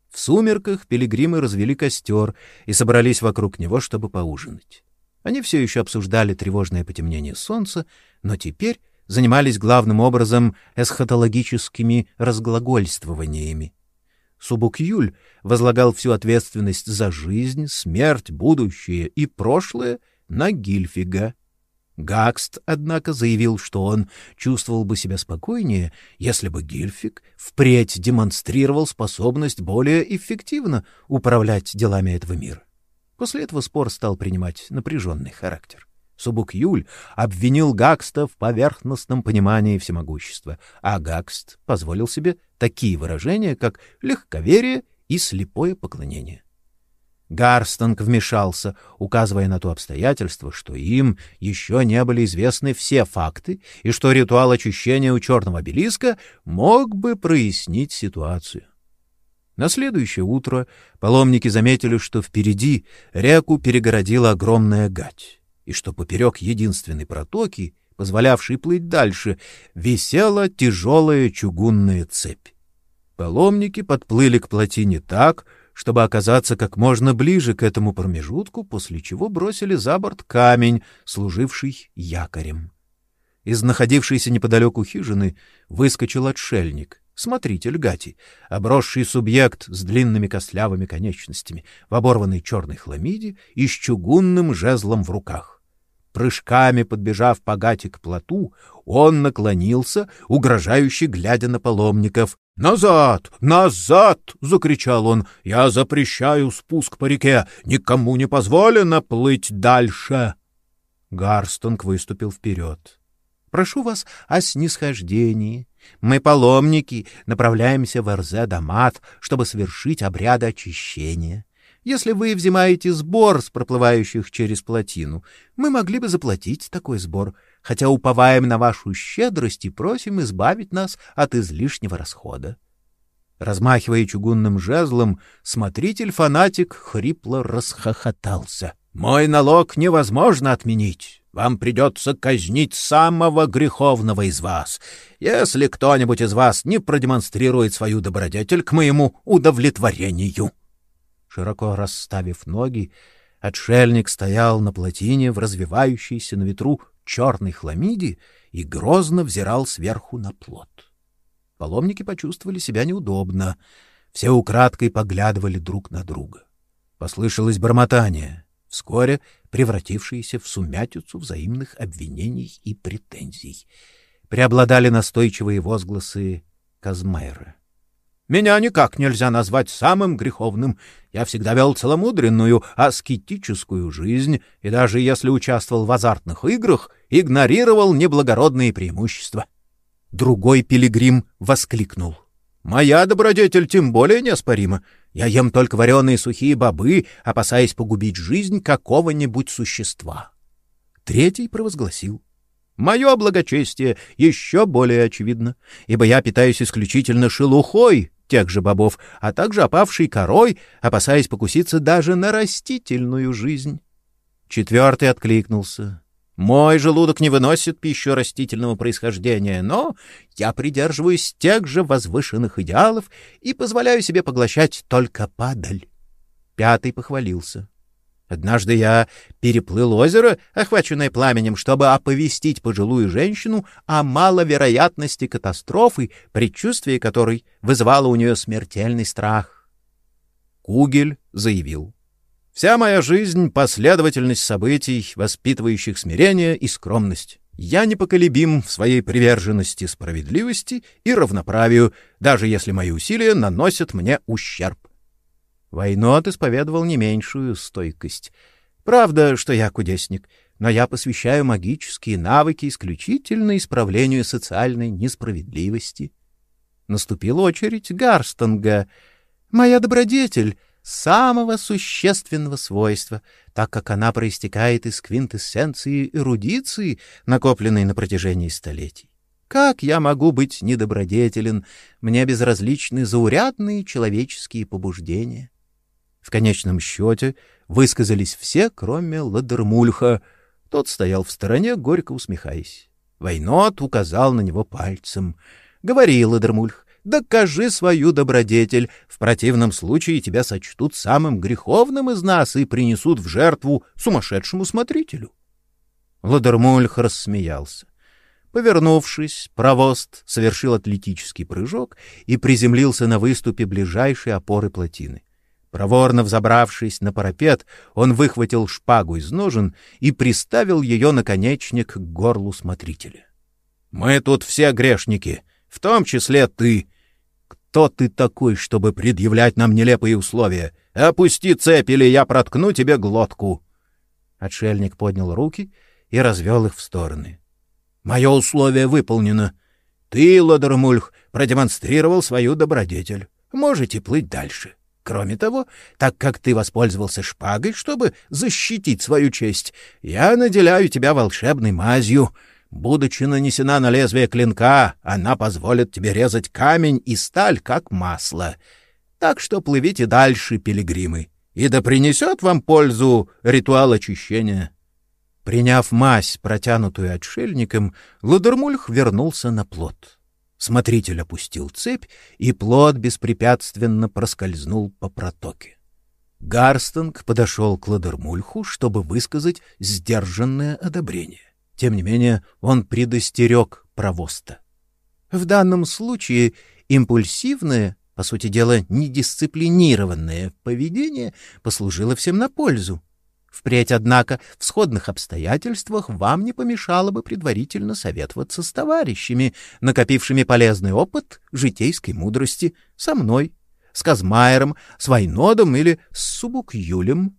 В сумерках пилигримы развели костер и собрались вокруг него, чтобы поужинать. Они все еще обсуждали тревожное потемнение солнца, но теперь занимались главным образом эсхатологическими разглагольствованиями. Субукюль возлагал всю ответственность за жизнь, смерть, будущее и прошлое на Гильфига. Гакст, однако, заявил, что он чувствовал бы себя спокойнее, если бы Гильфик впредь демонстрировал способность более эффективно управлять делами этого мира. После этого спор стал принимать напряженный характер. Субук-Юль обвинил Гакста в поверхностном понимании всемогущества, а Гакст позволил себе такие выражения, как легковерие и слепое поклонение. Гарстонг вмешался, указывая на то обстоятельство, что им еще не были известны все факты и что ритуал очищения у черного обелиска мог бы прояснить ситуацию. На следующее утро паломники заметили, что впереди реку перегородила огромная гать, и что поперек единственной протоки, позволявшей плыть дальше, висела тяжелая чугунная цепь. Паломники подплыли к плотине так, чтобы оказаться как можно ближе к этому промежутку, после чего бросили за борт камень, служивший якорем. Из находившейся неподалеку хижины выскочил отшельник, смотритель Гати, обросший субъект с длинными костлявыми конечностями, в оборванной черной хламиде и с чугунным жезлом в руках. Прыжками подбежав по Гати к плоту, он наклонился, угрожающе глядя на паломников, «Назад! Назад!» — закричал он. «Я запрещаю спуск по реке! Никому не позволено плыть дальше!» Гарстонг выступил вперед. «Прошу вас о снисхождении. Мы, паломники, направляемся в Эрзе-Дамат, чтобы совершить обряды очищения. Если вы взимаете сбор с проплывающих через плотину, мы могли бы заплатить такой сбор, хотя уповаем на вашу щедрость и просим избавить нас от излишнего расхода. Размахивая чугунным жезлом, смотритель-фанатик хрипло расхохотался. «Мой налог невозможно отменить. Вам придется казнить самого греховного из вас, если кто-нибудь из вас не продемонстрирует свою добродетель к моему удовлетворению». Широко расставив ноги, отшельник стоял на плотине в развивающейся на ветру черной хламиде и грозно взирал сверху на плот. Паломники почувствовали себя неудобно. Все украдкой поглядывали друг на друга. Послышалось бормотание, вскоре превратившееся в сумятицу взаимных обвинений и претензий. Преобладали настойчивые возгласы Казмайра. Меня никак нельзя назвать самым греховным. Я всегда вел целомудренную, аскетическую жизнь, и даже если участвовал в азартных играх, игнорировал неблагородные преимущества. Другой пилигрим воскликнул. «Моя добродетель тем более неоспорима. Я ем только вареные сухие бобы, опасаясь погубить жизнь какого-нибудь существа». Третий провозгласил. Мое благочестие еще более очевидно, ибо я питаюсь исключительно шелухой, тех же бобов, а также опавшей корой, опасаясь покуситься даже на растительную жизнь. Четвертый откликнулся. Мой желудок не выносит пищу растительного происхождения, но я придерживаюсь тех же возвышенных идеалов и позволяю себе поглощать только падаль. Пятый похвалился. Однажды я переплыл озеро, охваченное пламенем, чтобы оповестить пожилую женщину о маловероятности катастрофы, предчувствие которой вызывало у нее смертельный страх. Кугель заявил. «Вся моя жизнь — последовательность событий, воспитывающих смирение и скромность. Я непоколебим в своей приверженности справедливости и равноправию, даже если мои усилия наносят мне ущерб. Войнот исповедовал не меньшую стойкость. Правда, что я кудесник, но я посвящаю магические навыки исключительно исправлению социальной несправедливости. Наступила очередь Гарстонга. Моя добродетель самого существенного свойства, так как она проистекает из квинтэссенции эрудиции, накопленной на протяжении столетий. Как я могу быть недобродетелен? Мне безразличны заурядные человеческие побуждения. В конечном счете высказались все, кроме Ладермульха. Тот стоял в стороне, горько усмехаясь. Войнот указал на него пальцем. — Говори, Ладермульх, докажи свою добродетель. В противном случае тебя сочтут самым греховным из нас и принесут в жертву сумасшедшему смотрителю. Ладермульх рассмеялся. Повернувшись, провост совершил атлетический прыжок и приземлился на выступе ближайшей опоры плотины. Проворно взобравшись на парапет, он выхватил шпагу из ножен и приставил ее наконечник к горлу смотрителя. «Мы тут все грешники, в том числе ты. Кто ты такой, чтобы предъявлять нам нелепые условия? Опусти цепь, или я проткну тебе глотку!» Отшельник поднял руки и развел их в стороны. «Мое условие выполнено. Ты, Лодермульх, продемонстрировал свою добродетель. Можете плыть дальше». Кроме того, так как ты воспользовался шпагой, чтобы защитить свою честь, я наделяю тебя волшебной мазью. Будучи нанесена на лезвие клинка, она позволит тебе резать камень и сталь, как масло. Так что плывите дальше, пилигримы, и да принесет вам пользу ритуал очищения». Приняв мазь, протянутую отшельником, Ладермульх вернулся на плот. Смотритель опустил цепь, и плод беспрепятственно проскользнул по протоке. Гарстинг подошел к Ладермульху, чтобы высказать сдержанное одобрение. Тем не менее, он предостерег провоста. В данном случае импульсивное, по сути дела, недисциплинированное поведение послужило всем на пользу. Впредь, однако, в сходных обстоятельствах вам не помешало бы предварительно советоваться с товарищами, накопившими полезный опыт житейской мудрости, со мной, с Казмайером, с Вайнодом или с Субукюлем.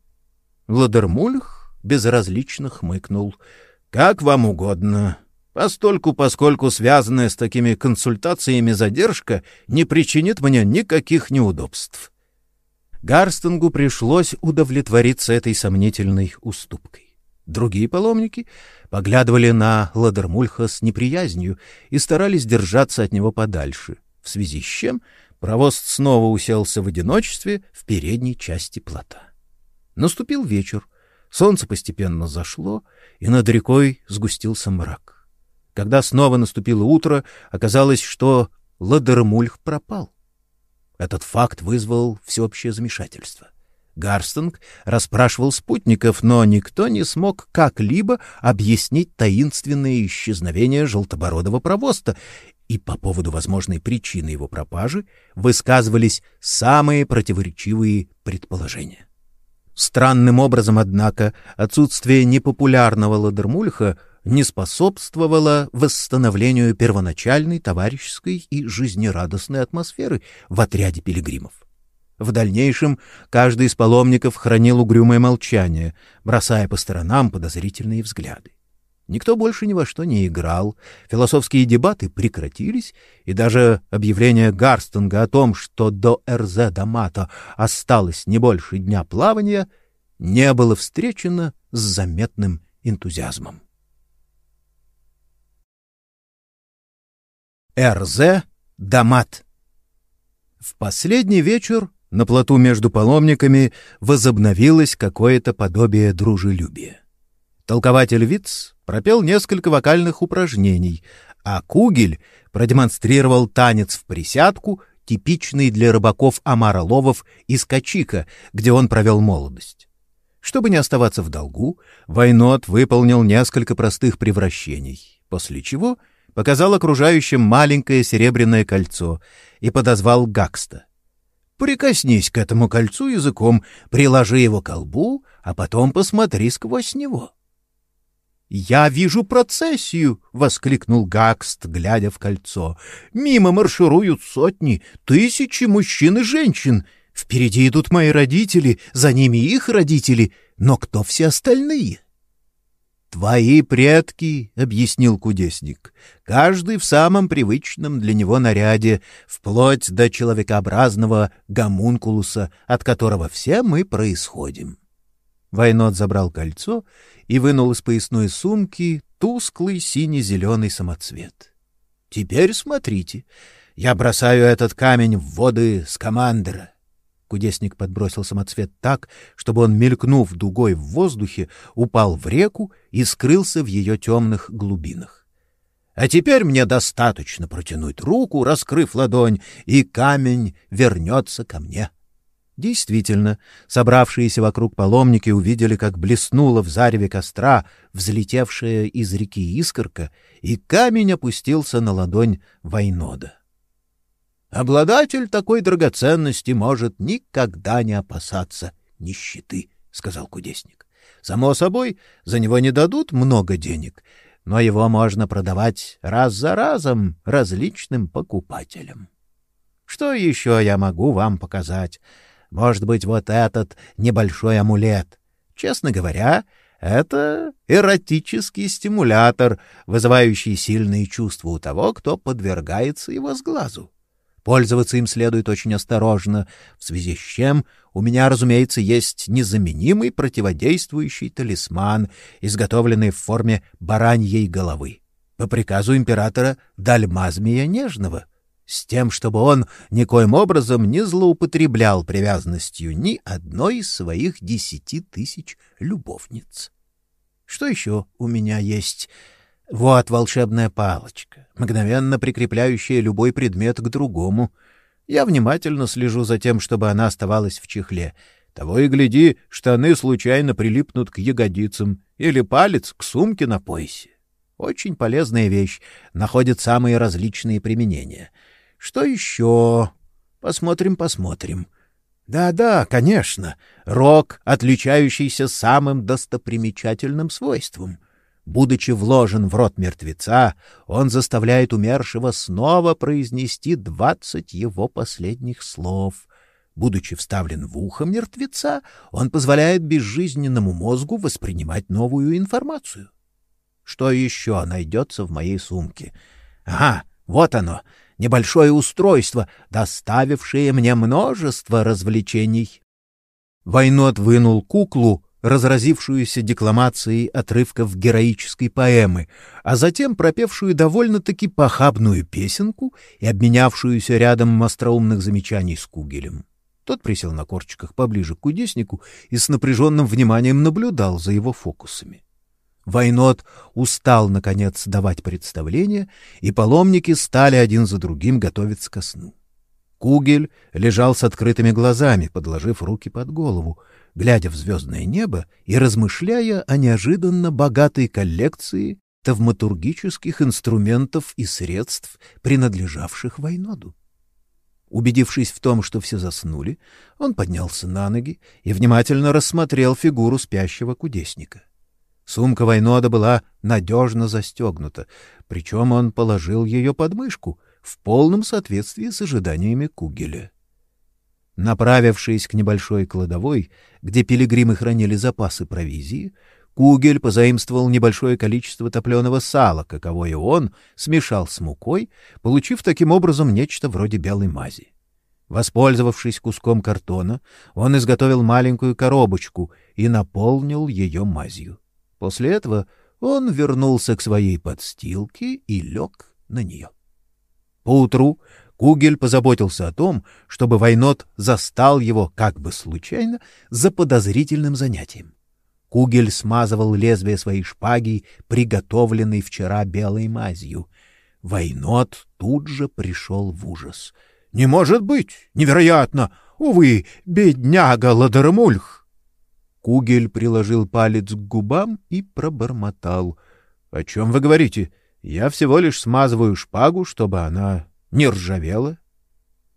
Ладермульх безразлично хмыкнул. — Как вам угодно. Постольку, поскольку связанная с такими консультациями задержка не причинит мне никаких неудобств. — Гарстингу пришлось удовлетвориться этой сомнительной уступкой. Другие паломники поглядывали на Ладермульха с неприязнью и старались держаться от него подальше, в связи с чем провоз снова уселся в одиночестве в передней части плота. Наступил вечер, солнце постепенно зашло, и над рекой сгустился мрак. Когда снова наступило утро, оказалось, что Ладермульх пропал. Этот факт вызвал всеобщее замешательство. Гарстинг расспрашивал спутников, но никто не смог как-либо объяснить таинственное исчезновение желтобородого провоста, и по поводу возможной причины его пропажи высказывались самые противоречивые предположения. Странным образом, однако, отсутствие непопулярного Ладермульха не способствовало восстановлению первоначальной товарищеской и жизнерадостной атмосферы в отряде пилигримов. В дальнейшем каждый из паломников хранил угрюмое молчание, бросая по сторонам подозрительные взгляды. Никто больше ни во что не играл, философские дебаты прекратились, и даже объявление Гарстинга о том, что до РЗ Дамата осталось не больше дня плавания, не было встречено с заметным энтузиазмом. РЗ Дамат. В последний вечер на плоту между паломниками возобновилось какое-то подобие дружелюбия. Толкователь Виц пропел несколько вокальных упражнений, а Кугель продемонстрировал танец в присядку, типичный для рыбаков Амара-Ловов из Качика, где он провел молодость. Чтобы не оставаться в долгу, Вайнот выполнил несколько простых превращений, после чего — показал окружающим маленькое серебряное кольцо и подозвал Гакста. «Прикоснись к этому кольцу языком, приложи его к колбу, а потом посмотри сквозь него». «Я вижу процессию!» — воскликнул Гакст, глядя в кольцо. «Мимо маршируют сотни, тысячи мужчин и женщин. Впереди идут мои родители, за ними их родители. Но кто все остальные?» «Твои предки», — объяснил кудесник, — «каждый в самом привычном для него наряде, вплоть до человекообразного гомункулуса, от которого все мы происходим». Вайнот забрал кольцо и вынул из поясной сумки тусклый сине-зеленый самоцвет. «Теперь смотрите, я бросаю этот камень в воды с командера. Кудесник подбросил самоцвет так, чтобы он, мелькнув дугой в воздухе, упал в реку и скрылся в ее темных глубинах. А теперь мне достаточно протянуть руку, раскрыв ладонь, и камень вернется ко мне. Действительно, собравшиеся вокруг паломники увидели, как блеснула в зареве костра взлетевшая из реки искорка, и камень опустился на ладонь Вайнода. Обладатель такой драгоценности может никогда не опасаться нищеты, — сказал кудесник. Само собой, за него не дадут много денег, но его можно продавать раз за разом различным покупателям. Что еще я могу вам показать? Может быть, вот этот небольшой амулет. Честно говоря, это эротический стимулятор, вызывающий сильные чувства у того, кто подвергается его сглазу. Пользоваться им следует очень осторожно, в связи с чем у меня, разумеется, есть незаменимый противодействующий талисман, изготовленный в форме бараньей головы, по приказу императора Дальмазмия Нежного, с тем, чтобы он никоим образом не злоупотреблял привязанностью ни одной из своих десяти тысяч любовниц. Что еще у меня есть? Вот волшебная палочка, мгновенно прикрепляющая любой предмет к другому. Я внимательно слежу за тем, чтобы она оставалась в чехле. Того и гляди, штаны случайно прилипнут к ягодицам или палец к сумке на поясе. Очень полезная вещь, находит самые различные применения. Что еще? Посмотрим, посмотрим. Да-да, конечно, рог, отличающийся самым достопримечательным свойством — Будучи вложен в рот мертвеца, он заставляет умершего снова произнести двадцать его последних слов. Будучи вставлен в ухо мертвеца, он позволяет безжизненному мозгу воспринимать новую информацию. Что еще найдется в моей сумке? Ага, вот оно, небольшое устройство, доставившее мне множество развлечений. Войнот вынул куклу разразившуюся декламацией отрывков героической поэмы, а затем пропевшую довольно-таки похабную песенку и обменявшуюся рядом остроумных замечаний с Кугелем. Тот присел на корчиках поближе к кудеснику и с напряженным вниманием наблюдал за его фокусами. Войнот устал, наконец, давать представление, и паломники стали один за другим готовиться ко сну. Кугель лежал с открытыми глазами, подложив руки под голову, глядя в звездное небо и размышляя о неожиданно богатой коллекции тавматургических инструментов и средств, принадлежавших Вайноду. Убедившись в том, что все заснули, он поднялся на ноги и внимательно рассмотрел фигуру спящего кудесника. Сумка Вайнода была надежно застегнута, причем он положил ее под мышку в полном соответствии с ожиданиями Кугеля. Направившись к небольшой кладовой, где пилигримы хранили запасы провизии, Кугель позаимствовал небольшое количество топленого сала, каковое он смешал с мукой, получив таким образом нечто вроде белой мази. Воспользовавшись куском картона, он изготовил маленькую коробочку и наполнил ее мазью. После этого он вернулся к своей подстилке и лег на нее. Поутру Кугель позаботился о том, чтобы Вайнот застал его, как бы случайно, за подозрительным занятием. Кугель смазывал лезвие своей шпаги, приготовленной вчера белой мазью. Вайнот тут же пришел в ужас. — Не может быть! Невероятно! Увы, бедняга Ладармульх! Кугель приложил палец к губам и пробормотал. — О чем вы говорите? Я всего лишь смазываю шпагу, чтобы она не ржавела?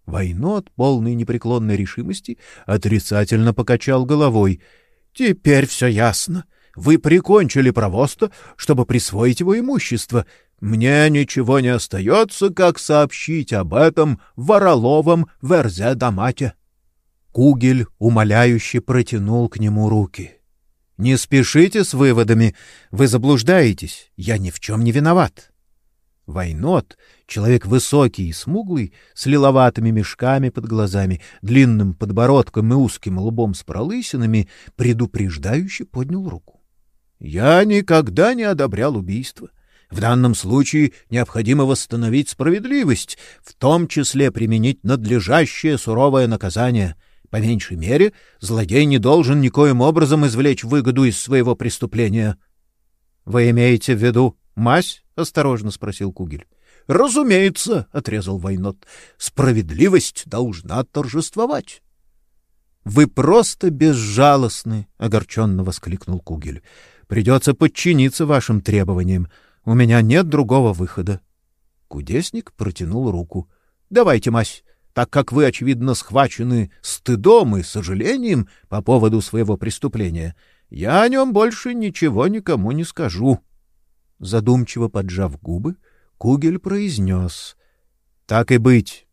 Войнот, полный непреклонной решимости, отрицательно покачал головой. — Теперь все ясно. Вы прикончили провоста, чтобы присвоить его имущество. Мне ничего не остается, как сообщить об этом вороловом Верзе-Дамате. Кугель умоляюще протянул к нему руки. — Не спешите с выводами. Вы заблуждаетесь. Я ни в чем не виноват. Войнот, человек высокий и смуглый, с лиловатыми мешками под глазами, длинным подбородком и узким лбом с пролысинами, предупреждающе поднял руку. — Я никогда не одобрял убийство. В данном случае необходимо восстановить справедливость, в том числе применить надлежащее суровое наказание. По меньшей мере, злодей не должен никоим образом извлечь выгоду из своего преступления. — Вы имеете в виду мазь? — осторожно спросил Кугель. — Разумеется, — отрезал Войнот, — справедливость должна торжествовать. — Вы просто безжалостны, — огорченно воскликнул Кугель. — Придется подчиниться вашим требованиям. У меня нет другого выхода. Кудесник протянул руку. — Давайте, мась, так как вы, очевидно, схвачены стыдом и сожалением по поводу своего преступления, я о нем больше ничего никому не скажу. Задумчиво поджав губы, Кугель произнес. — Так и быть.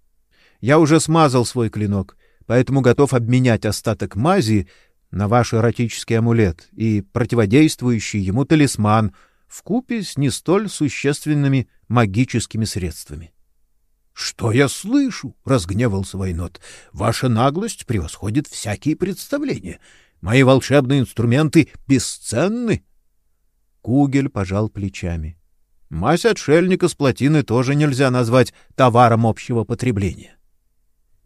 Я уже смазал свой клинок, поэтому готов обменять остаток мази на ваш эротический амулет и противодействующий ему талисман в купе с не столь существенными магическими средствами. Что я слышу? разгневался Войнот. Ваша наглость превосходит всякие представления. Мои волшебные инструменты бесценны. Кугель пожал плечами. Мазь отшельника с плотины тоже нельзя назвать товаром общего потребления.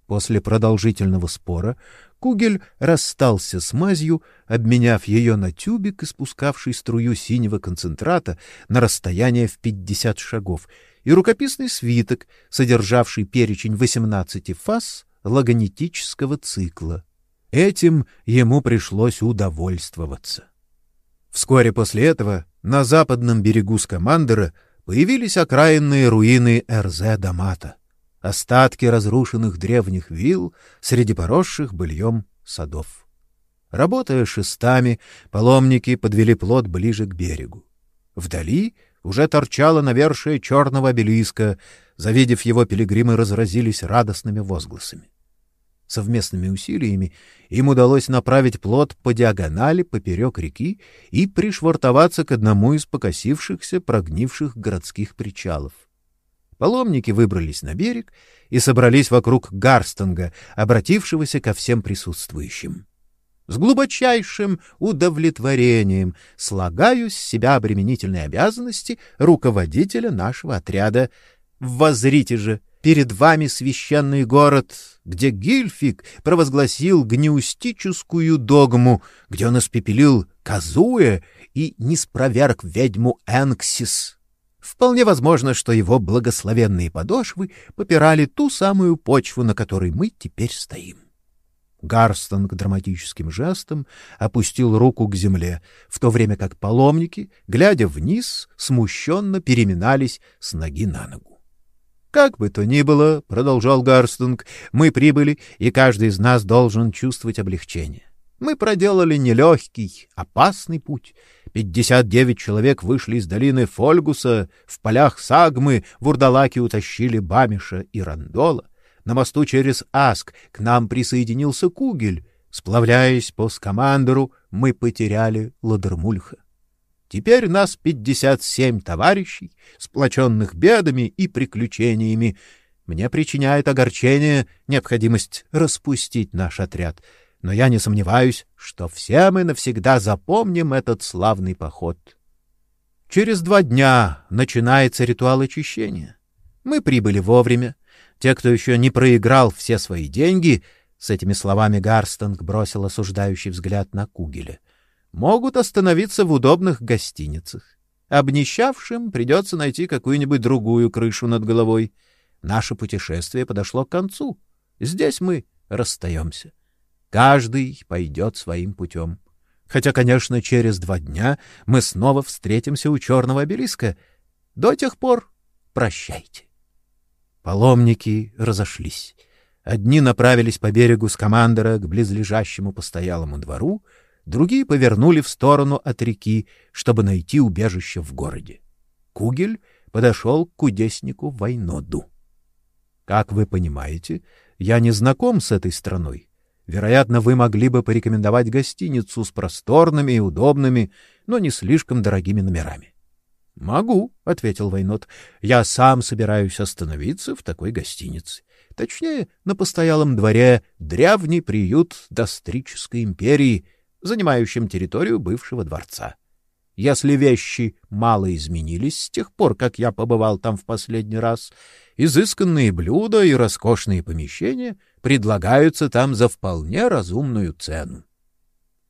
После продолжительного спора Кугель расстался с мазью, обменяв ее на тюбик, испускавший струю синего концентрата на расстояние в пятьдесят шагов, и рукописный свиток, содержавший перечень восемнадцати фаз логонетического цикла. Этим ему пришлось удовольствоваться. Вскоре после этого на западном берегу Скамандера появились окраинные руины Эрзе-Дамата остатки разрушенных древних вилл среди поросших быльем садов. Работая шестами, паломники подвели плот ближе к берегу. Вдали уже торчало навершие черного обелиска, завидев его, пилигримы разразились радостными возгласами. Совместными усилиями им удалось направить плот по диагонали поперек реки и пришвартоваться к одному из покосившихся, прогнивших городских причалов. Паломники выбрались на берег и собрались вокруг Гарстонга, обратившегося ко всем присутствующим. С глубочайшим удовлетворением слагаю с себя обременительные обязанности руководителя нашего отряда. Возрите же, перед вами священный город, где Гильфик провозгласил гнеустическую догму, где он испепелил Казуэ и неспроверг ведьму Энксис. Вполне возможно, что его благословенные подошвы попирали ту самую почву, на которой мы теперь стоим. Гарстонг драматическим жестом опустил руку к земле, в то время как паломники, глядя вниз, смущенно переминались с ноги на ногу. Как бы то ни было, продолжал Гарстонг, мы прибыли, и каждый из нас должен чувствовать облегчение. Мы проделали нелегкий, опасный путь. Пятьдесят девять человек вышли из долины Фольгуса, в полях Сагмы вурдалаки утащили Бамиша и Рандола. На мосту через Аск к нам присоединился Кугель. Сплавляясь по Скамандеру, мы потеряли Ладермульха. Теперь нас пятьдесят семь товарищей, сплоченных бедами и приключениями. Мне причиняет огорчение необходимость распустить наш отряд — но я не сомневаюсь, что все мы навсегда запомним этот славный поход. Через два дня начинается ритуал очищения. Мы прибыли вовремя. Те, кто еще не проиграл все свои деньги, с этими словами Гарстонг бросил осуждающий взгляд на Кугеля, могут остановиться в удобных гостиницах. Обнищавшим придется найти какую-нибудь другую крышу над головой. Наше путешествие подошло к концу. Здесь мы расстаемся. Каждый пойдет своим путем. Хотя, конечно, через два дня мы снова встретимся у черного обелиска. До тех пор прощайте. Паломники разошлись. Одни направились по берегу с командора к близлежащему постоялому двору, другие повернули в сторону от реки, чтобы найти убежище в городе. Кугель подошел к кудеснику Войноду. Как вы понимаете, я не знаком с этой страной. Вероятно, вы могли бы порекомендовать гостиницу с просторными и удобными, но не слишком дорогими номерами. — Могу, — ответил Войнот. — Я сам собираюсь остановиться в такой гостинице. Точнее, на постоялом дворе древний приют Дострической империи, занимающем территорию бывшего дворца. Если вещи мало изменились с тех пор, как я побывал там в последний раз, изысканные блюда и роскошные помещения — предлагаются там за вполне разумную цену.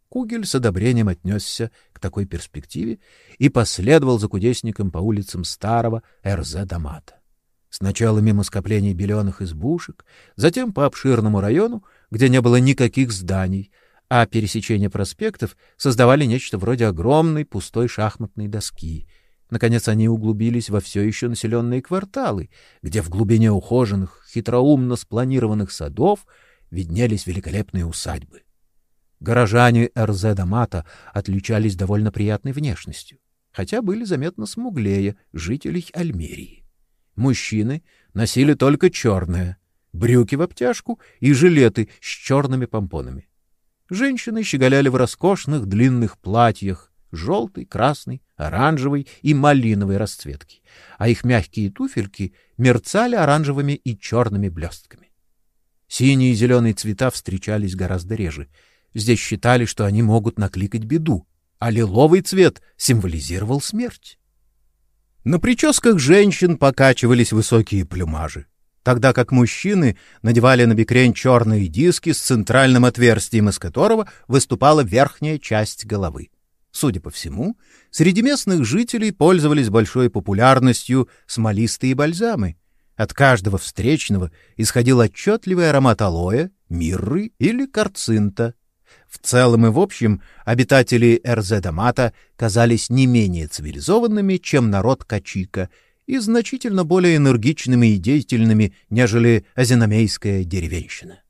Кугель с одобрением отнесся к такой перспективе и последовал за кудесником по улицам старого Эрзе-Дамата. Сначала мимо скоплений беленых избушек, затем по обширному району, где не было никаких зданий, а пересечения проспектов создавали нечто вроде огромной пустой шахматной доски. Наконец они углубились во все еще населенные кварталы, где в глубине ухоженных, хитроумно спланированных садов виднелись великолепные усадьбы. Горожане Эрзеда-Мата отличались довольно приятной внешностью, хотя были заметно смуглее жителей Альмерии. Мужчины носили только черное, брюки в обтяжку и жилеты с черными помпонами. Женщины щеголяли в роскошных длинных платьях желтой, красной, оранжевой и малиновой расцветки, а их мягкие туфельки мерцали оранжевыми и черными блестками. Синие и зеленые цвета встречались гораздо реже. Здесь считали, что они могут накликать беду, а лиловый цвет символизировал смерть. На прическах женщин покачивались высокие плюмажи, тогда как мужчины надевали на бекрень черные диски с центральным отверстием, из которого выступала верхняя часть головы. Судя по всему, среди местных жителей пользовались большой популярностью смолистые бальзамы. От каждого встречного исходил отчетливый аромат алоэ, мирры или карцинта. В целом и в общем обитатели Эрзедамата казались не менее цивилизованными, чем народ Качика, и значительно более энергичными и деятельными, нежели азинамейская деревенщина.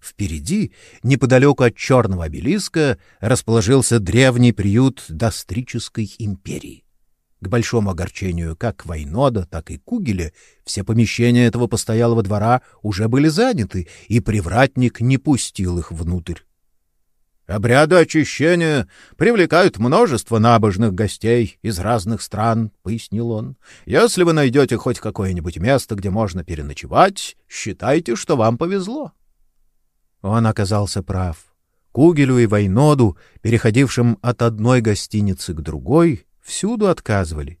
Впереди, неподалеку от черного обелиска, расположился древний приют Дострической империи. К большому огорчению как Вайнода, так и Кугеля все помещения этого постоялого двора уже были заняты, и привратник не пустил их внутрь. Обряды очищения привлекают множество набожных гостей из разных стран, — пояснил он. Если вы найдете хоть какое-нибудь место, где можно переночевать, считайте, что вам повезло. Он оказался прав. Кугелю и Вайноду, переходившим от одной гостиницы к другой, всюду отказывали.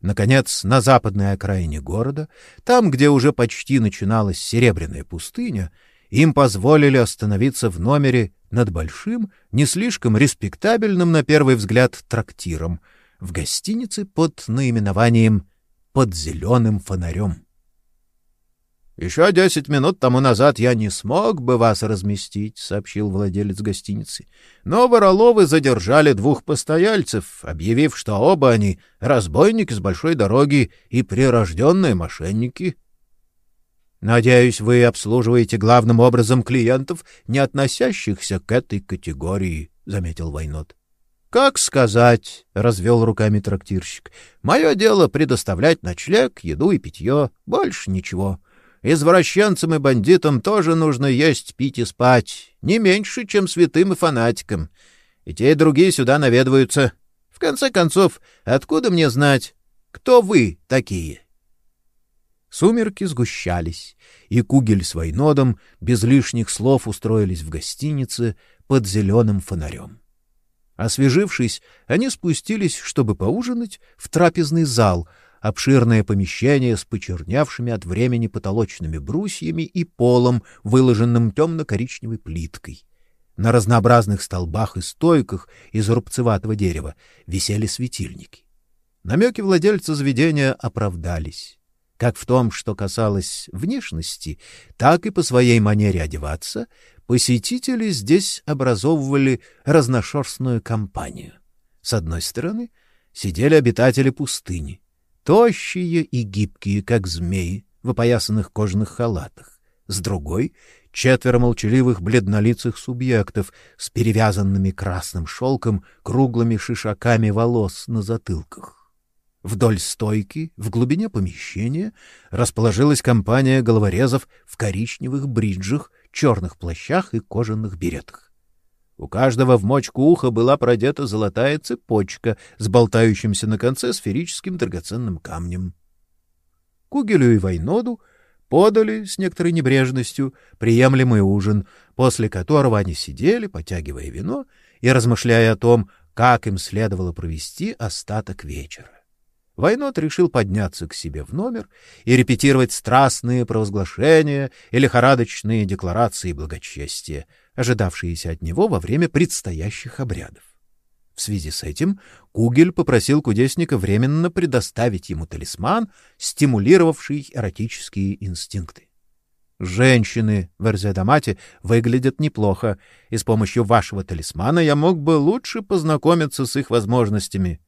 Наконец, на западной окраине города, там, где уже почти начиналась серебряная пустыня, им позволили остановиться в номере над большим, не слишком респектабельным на первый взгляд трактиром в гостинице под наименованием «Под зеленым фонарем». Еще десять минут тому назад я не смог бы вас разместить, сообщил владелец гостиницы. Но вороловы задержали двух постояльцев, объявив, что оба они разбойники с большой дороги и прирожденные мошенники. Надеюсь, вы обслуживаете главным образом клиентов, не относящихся к этой категории, заметил Вайнот. Как сказать, развел руками трактирщик. Мое дело предоставлять ночлег, еду и питье, больше ничего. Извращенцам и бандитам тоже нужно есть, пить и спать, не меньше, чем святым и фанатикам. И те, и другие сюда наведываются. В конце концов, откуда мне знать, кто вы такие? Сумерки сгущались, и Кугель с Вайнодом без лишних слов устроились в гостинице под зеленым фонарем. Освежившись, они спустились, чтобы поужинать, в трапезный зал — обширное помещение с почернявшими от времени потолочными брусьями и полом, выложенным темно-коричневой плиткой. На разнообразных столбах и стойках из рубцеватого дерева висели светильники. Намеки владельца заведения оправдались. Как в том, что касалось внешности, так и по своей манере одеваться, посетители здесь образовывали разношерстную компанию. С одной стороны сидели обитатели пустыни, тощие и гибкие, как змеи в опоясанных кожаных халатах. С другой — четверо молчаливых бледнолицых субъектов с перевязанными красным шелком круглыми шишаками волос на затылках. Вдоль стойки, в глубине помещения, расположилась компания головорезов в коричневых бриджах, черных плащах и кожаных беретах. У каждого в мочку уха была продета золотая цепочка с болтающимся на конце сферическим драгоценным камнем. Кугелю и Вайноду подали с некоторой небрежностью приемлемый ужин, после которого они сидели, потягивая вино и размышляя о том, как им следовало провести остаток вечера. Войнот решил подняться к себе в номер и репетировать страстные провозглашения и лихорадочные декларации благочестия — ожидавшиеся от него во время предстоящих обрядов. В связи с этим Кугель попросил кудесника временно предоставить ему талисман, стимулировавший эротические инстинкты. Женщины в Эрзедамате выглядят неплохо, и с помощью вашего талисмана я мог бы лучше познакомиться с их возможностями.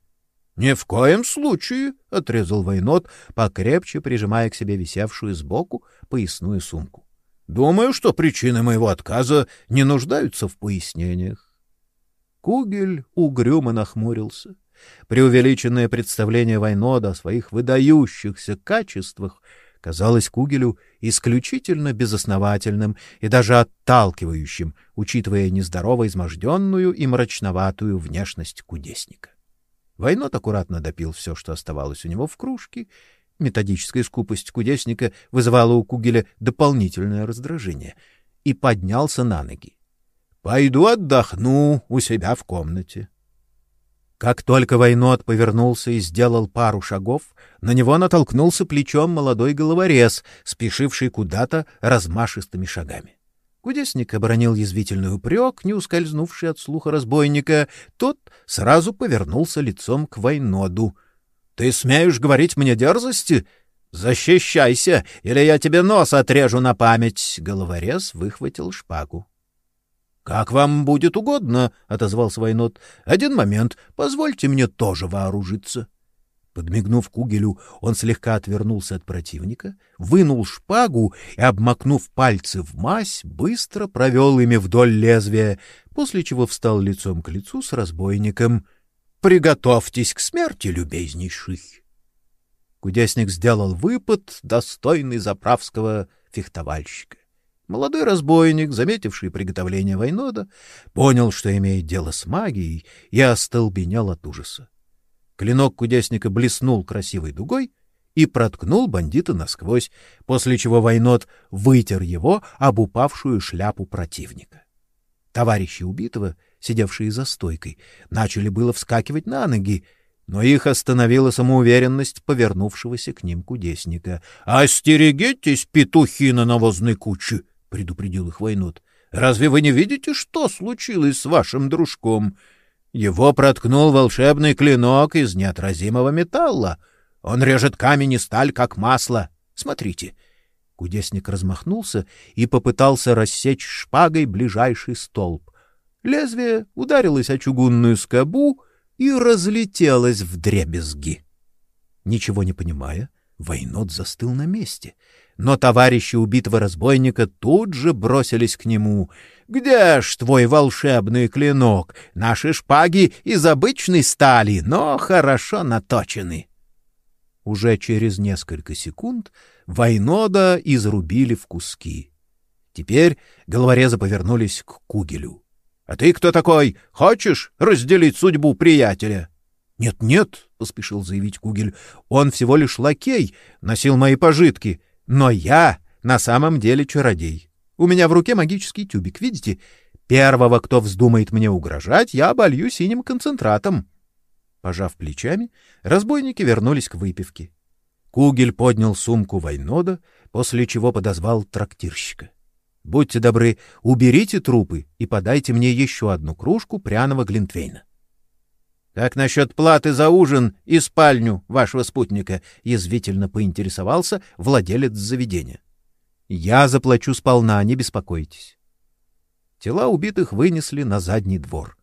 Ни в коем случае, отрезал Войнот, покрепче прижимая к себе висевшую сбоку поясную сумку. Думаю, что причины моего отказа не нуждаются в пояснениях. Кугель угрюмо нахмурился. Преувеличенное представление Вайнода о своих выдающихся качествах казалось Кугелю исключительно безосновательным и даже отталкивающим, учитывая нездорово изможденную и мрачноватую внешность кудесника. Войнот аккуратно допил все, что оставалось у него в кружке. Методическая скупость кудесника вызывала у Кугеля дополнительное раздражение. И поднялся на ноги. — Пойду отдохну у себя в комнате. Как только Войнот повернулся и сделал пару шагов, на него натолкнулся плечом молодой головорез, спешивший куда-то размашистыми шагами. Кудесник оборонил язвительный упрек, не ускользнувший от слуха разбойника. Тот сразу повернулся лицом к Войноду. — Ты смеешь говорить мне дерзости? Защищайся, или я тебе нос отрежу на память! Головорез выхватил шпагу. — Как вам будет угодно, — отозвался Войнод. — Один момент, позвольте мне тоже вооружиться. — Подмигнув Кугелю, он слегка отвернулся от противника, вынул шпагу и, обмакнув пальцы в мазь, быстро провел ими вдоль лезвия, после чего встал лицом к лицу с разбойником. «Приготовьтесь к смерти, любезнейший!» Кудесник сделал выпад, достойный заправского фехтовальщика. Молодой разбойник, заметивший приготовление Войнода, понял, что имеет дело с магией, и остолбенел от ужаса. Клинок кудесника блеснул красивой дугой и проткнул бандита насквозь, после чего Войнот вытер его об упавшую шляпу противника. Товарищи убитого, сидевшие за стойкой, начали было вскакивать на ноги, но их остановила самоуверенность повернувшегося к ним кудесника. — Остерегитесь, петухи на навозной куче! — предупредил их Войнот. — Разве вы не видите, что случилось с вашим дружком? — его проткнул волшебный клинок из неотразимого металла. Он режет камень и сталь, как масло. Смотрите. Кудесник размахнулся и попытался рассечь шпагой ближайший столб. Лезвие ударилось о чугунную скобу и разлетелось в дребезги. Ничего не понимая, Войнот застыл на месте — но товарищи убитого разбойника тут же бросились к нему. «Где ж твой волшебный клинок? Наши шпаги из обычной стали, но хорошо наточены». Уже через несколько секунд Войнода изрубили в куски. Теперь головорезы повернулись к Кугелю. — А ты кто такой? Хочешь разделить судьбу приятеля? «Нет, — Нет-нет, — поспешил заявить Кугель, — он всего лишь лакей, носил мои пожитки. Но я на самом деле чародей. У меня в руке магический тюбик, видите? Первого, кто вздумает мне угрожать, я оболью синим концентратом. Пожав плечами, разбойники вернулись к выпивке. Кугель поднял сумку Вайнода, после чего подозвал трактирщика. Будьте добры, уберите трупы и подайте мне еще одну кружку пряного глинтвейна. Как насчет платы за ужин и спальню вашего спутника? язвительно поинтересовался владелец заведения. Я заплачу сполна, не беспокойтесь. Тела убитых вынесли на задний двор.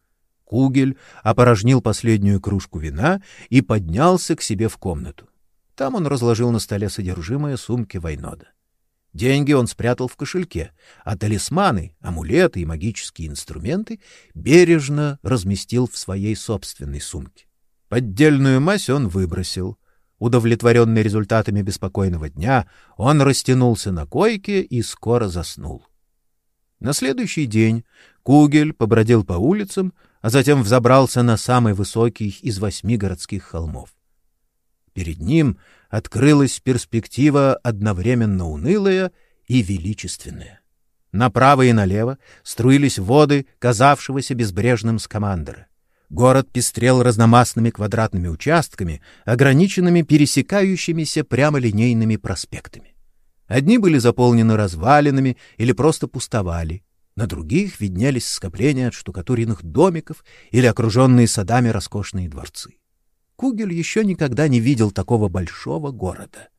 Кугель опорожнил последнюю кружку вина и поднялся к себе в комнату. Там он разложил на столе содержимое сумки Вайнода. Деньги он спрятал в кошельке, а талисманы, амулеты и магические инструменты бережно разместил в своей собственной сумке. Поддельную мазь он выбросил. Удовлетворенный результатами беспокойного дня, он растянулся на койке и скоро заснул. На следующий день Кугель побродил по улицам, а затем взобрался на самый высокий из восьми городских холмов. Перед ним открылась перспектива одновременно унылая и величественная. Направо и налево струились воды казавшегося безбрежным скамандера. Город пестрел разномастными квадратными участками, ограниченными пересекающимися прямолинейными проспектами. Одни были заполнены развалинами или просто пустовали, на других виднелись скопления отштукатуренных домиков или окруженные садами роскошные дворцы. Кугель еще никогда не видел такого большого города.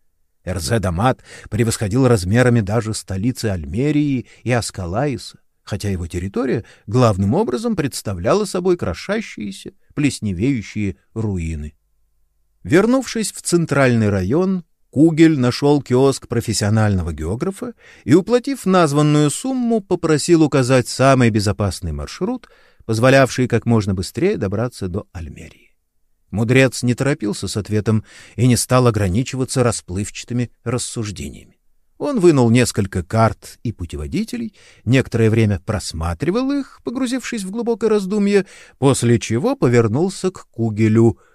Эрзедамат превосходил размерами даже столицы Альмерии и Аскалаиса, хотя его территория главным образом представляла собой крошащиеся, плесневеющие руины. Вернувшись в центральный район, Кугель нашел киоск профессионального географа и, уплатив названную сумму, попросил указать самый безопасный маршрут, позволявший как можно быстрее добраться до Альмерии. Мудрец не торопился с ответом и не стал ограничиваться расплывчатыми рассуждениями. Он вынул несколько карт и путеводителей, некоторое время просматривал их, погрузившись в глубокое раздумье, после чего повернулся к Кугелю —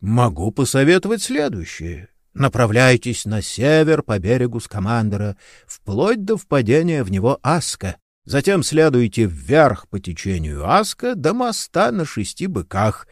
Могу посоветовать следующее. Направляйтесь на север по берегу Скамандера, вплоть до впадения в него Аска. Затем следуйте вверх по течению Аска до моста на шести быках.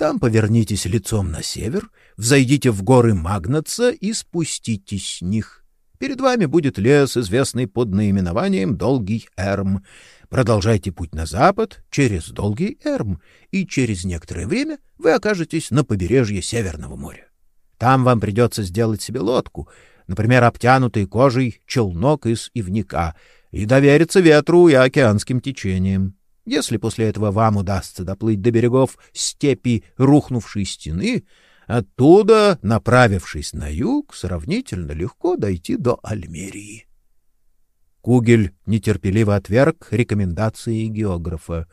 Там повернитесь лицом на север, взойдите в горы Магнаца и спуститесь с них. Перед вами будет лес, известный под наименованием Долгий Эрм. Продолжайте путь на запад через Долгий Эрм, и через некоторое время вы окажетесь на побережье Северного моря. Там вам придется сделать себе лодку, например, обтянутый кожей челнок из ивника, и довериться ветру и океанским течениям. Если после этого вам удастся доплыть до берегов степи рухнувшей стены, оттуда, направившись на юг, сравнительно легко дойти до Альмерии. Кугель нетерпеливо отверг рекомендации географа.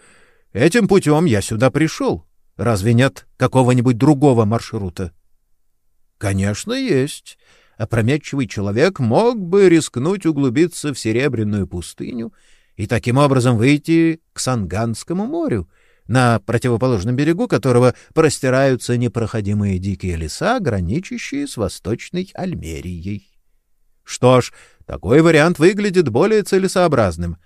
Этим путем я сюда пришел. Разве нет какого-нибудь другого маршрута? Конечно, есть. Опрометчивый человек мог бы рискнуть углубиться в Серебряную пустыню и таким образом выйти к Санганскому морю, на противоположном берегу которого простираются непроходимые дикие леса, граничащие с Восточной Альмерией. Что ж, такой вариант выглядит более целесообразным.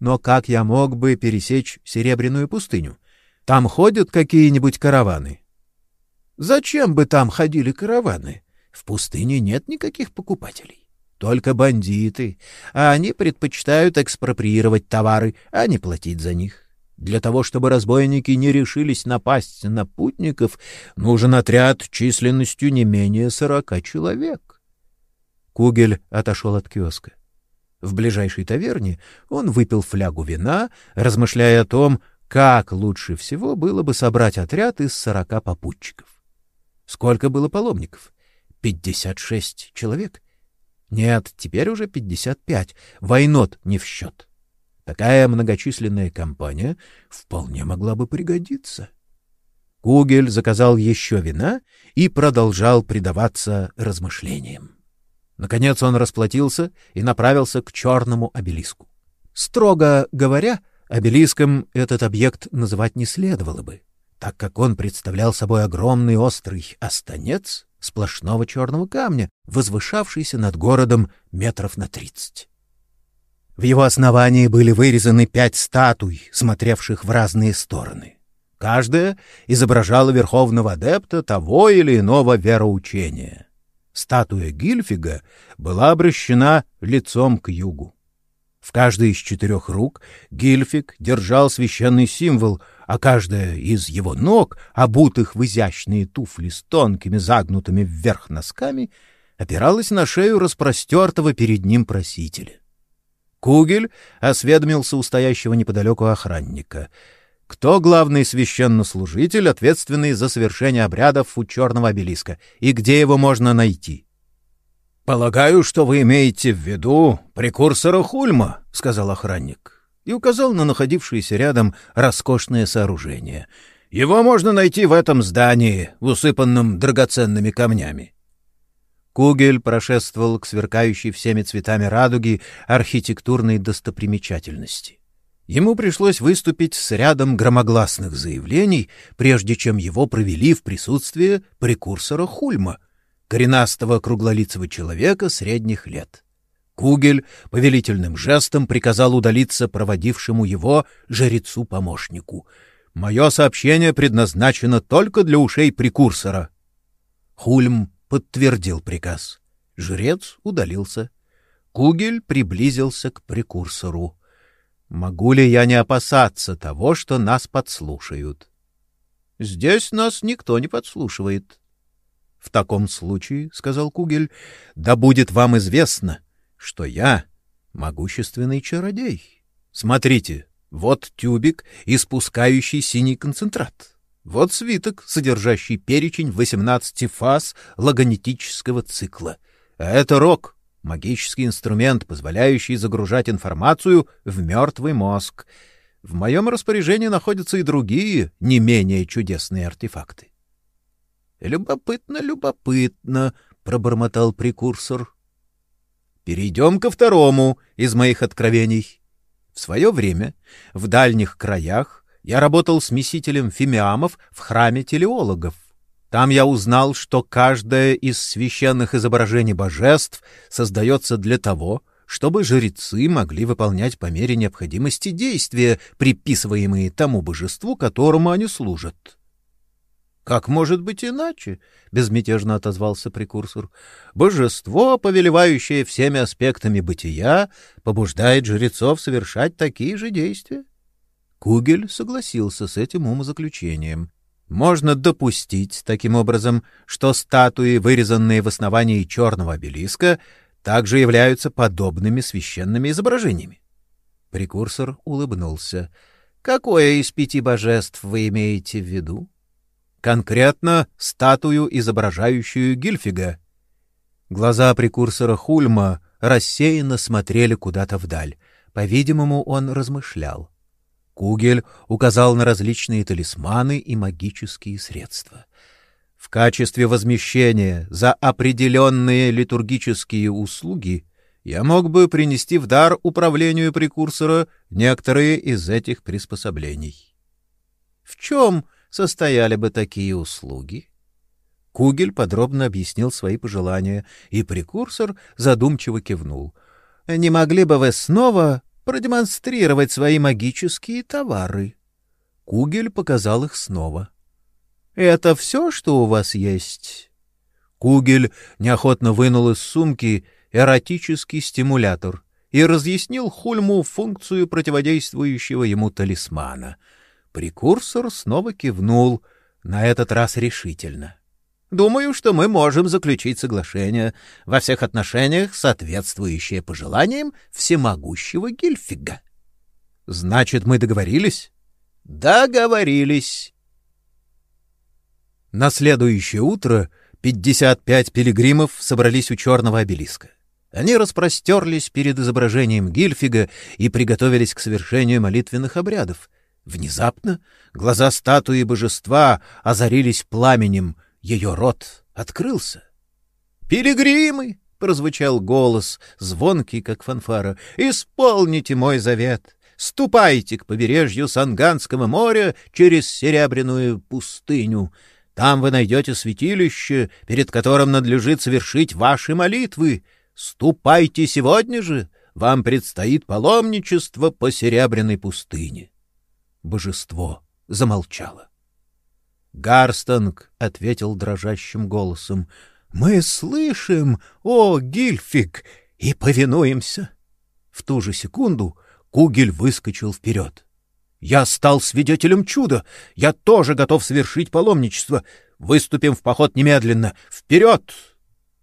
Но как я мог бы пересечь Серебряную пустыню? Там ходят какие-нибудь караваны? Зачем бы там ходили караваны? В пустыне нет никаких покупателей. Только бандиты, а они предпочитают экспроприировать товары, а не платить за них. Для того, чтобы разбойники не решились напасть на путников, нужен отряд численностью не менее сорока человек. Кугель отошел от киоска. В ближайшей таверне он выпил флягу вина, размышляя о том, как лучше всего было бы собрать отряд из сорока попутчиков. Сколько было паломников? Пятьдесят шесть человек? Нет, теперь уже пятьдесят пять. Войнот не в счет. Такая многочисленная компания вполне могла бы пригодиться. Кугель заказал еще вина и продолжал предаваться размышлениям. Наконец он расплатился и направился к черному обелиску. Строго говоря, обелиском этот объект называть не следовало бы, так как он представлял собой огромный острый останец сплошного черного камня, возвышавшийся над городом метров на тридцать. В его основании были вырезаны пять статуй, смотревших в разные стороны. Каждая изображала верховного адепта того или иного вероучения — Статуя Гильфига была обращена лицом к югу. В каждой из четырех рук Гильфиг держал священный символ, а каждая из его ног, обутых в изящные туфли с тонкими загнутыми вверх носками, опиралась на шею распростертого перед ним просителя. Кугель осведомился у стоящего неподалеку охранника — кто главный священнослужитель, ответственный за совершение обрядов у черного обелиска, и где его можно найти? «Полагаю, что вы имеете в виду прекурсора Хульма», — сказал охранник, и указал на находившееся рядом роскошное сооружение. «Его можно найти в этом здании, усыпанном драгоценными камнями». Кугель прошествовал к сверкающей всеми цветами радуги архитектурной достопримечательности. Ему пришлось выступить с рядом громогласных заявлений, прежде чем его провели в присутствие прекурсора Хульма, коренастого круглолицего человека средних лет. Кугель повелительным жестом приказал удалиться проводившему его жрецу-помощнику. «Мое сообщение предназначено только для ушей прекурсора». Хульм подтвердил приказ. Жрец удалился. Кугель приблизился к прекурсору. Могу ли я не опасаться того, что нас подслушают? Здесь нас никто не подслушивает. В таком случае, сказал Кугель, да будет вам известно, что я могущественный чародей. Смотрите, вот тюбик, испускающий синий концентрат. Вот свиток, содержащий перечень 18 фаз логонетического цикла. А это рок, магический инструмент, позволяющий загружать информацию в мертвый мозг. В моем распоряжении находятся и другие, не менее чудесные артефакты. Любопытно, любопытно, пробормотал прекурсор. Перейдем ко второму из моих откровений. В свое время в дальних краях я работал смесителем фимиамов в храме телеологов. Там я узнал, что каждое из священных изображений божеств создается для того, чтобы жрецы могли выполнять по мере необходимости действия, приписываемые тому божеству, которому они служат. Как может быть иначе? безмятежно отозвался прекурсор. Божество, повелевающее всеми аспектами бытия, побуждает жрецов совершать такие же действия. Кугель согласился с этим умозаключением. Можно допустить таким образом, что статуи, вырезанные в основании черного обелиска, также являются подобными священными изображениями. Прекурсор улыбнулся. Какое из пяти божеств вы имеете в виду? Конкретно статую, изображающую Гильфига. Глаза прекурсора Хульма рассеянно смотрели куда-то вдаль. По-видимому, он размышлял. Кугель указал на различные талисманы и магические средства. В качестве возмещения за определенные литургические услуги я мог бы принести в дар управлению прекурсора некоторые из этих приспособлений. В чем состояли бы такие услуги? Кугель подробно объяснил свои пожелания, и прекурсор задумчиво кивнул. Не могли бы вы снова продемонстрировать свои магические товары? Кугель показал их снова. Это все, что у вас есть? Кугель неохотно вынул из сумки эротический стимулятор и разъяснил Хульму функцию противодействующего ему талисмана. Прекурсор снова кивнул, на этот раз решительно. Думаю, что мы можем заключить соглашение во всех отношениях, соответствующее пожеланиям всемогущего Гильфига. Значит, мы договорились? Договорились. На следующее утро пятьдесят пять пилигримов собрались у черного обелиска. Они распростерлись перед изображением Гильфига и приготовились к совершению молитвенных обрядов. Внезапно глаза статуи божества озарились пламенем, ее рот открылся. «Пилигримы!» — прозвучал голос, звонкий, как фанфара. «Исполните мой завет! Ступайте к побережью Санганского моря через Серебряную пустыню!» Там вы найдете святилище, перед которым надлежит совершить ваши молитвы. Ступайте сегодня же, вам предстоит паломничество по Серебряной пустыне. Божество замолчало. Гарстонг ответил дрожащим голосом: "Мы слышим, о Гильфик, и повинуемся". В ту же секунду Кугель выскочил вперед. Я стал свидетелем чуда. Я тоже готов совершить паломничество. Выступим в поход немедленно. Вперед!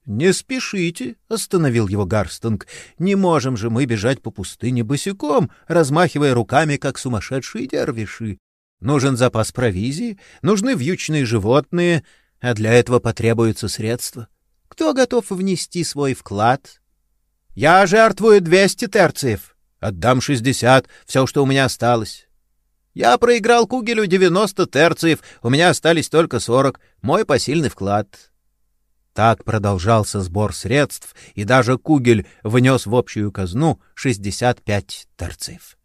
Не спешите, остановил его Гарстонг. Не можем же мы бежать по пустыне босиком, размахивая руками, как сумасшедшие дервиши. Нужен запас провизии, нужны вьючные животные, а для этого потребуются средства. Кто готов внести свой вклад? Я жертвую двести терциев. Отдам шестьдесят, все, что у меня осталось. Я проиграл Кугелю 90 терциев, у меня остались только 40. Мой посильный вклад. Так продолжался сбор средств, и даже Кугель внес в общую казну 65 терциев.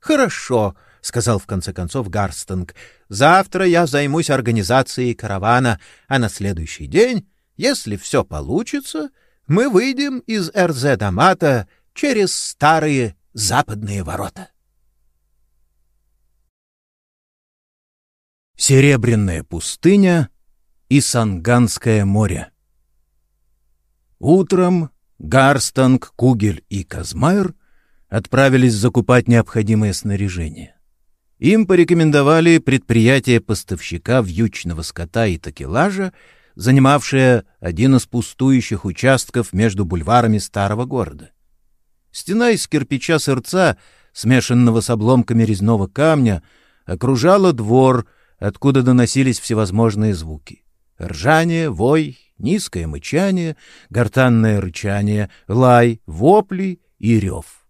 Хорошо, сказал в конце концов Гарстонг. Завтра я займусь организацией каравана, а на следующий день, если все получится, мы выйдем из Эрзе-Дамата через старые западные ворота. Серебряная пустыня и Санганское море. Утром Гарстанг, Кугель и Казмайр отправились закупать необходимое снаряжение. Им порекомендовали предприятие поставщика вьючного скота и такелажа, занимавшее один из пустующих участков между бульварами старого города. Стена из кирпича сырца, смешанного с обломками резного камня, окружала двор — откуда доносились всевозможные звуки. Ржание, вой, низкое мычание, гортанное рычание, лай, вопли и рев.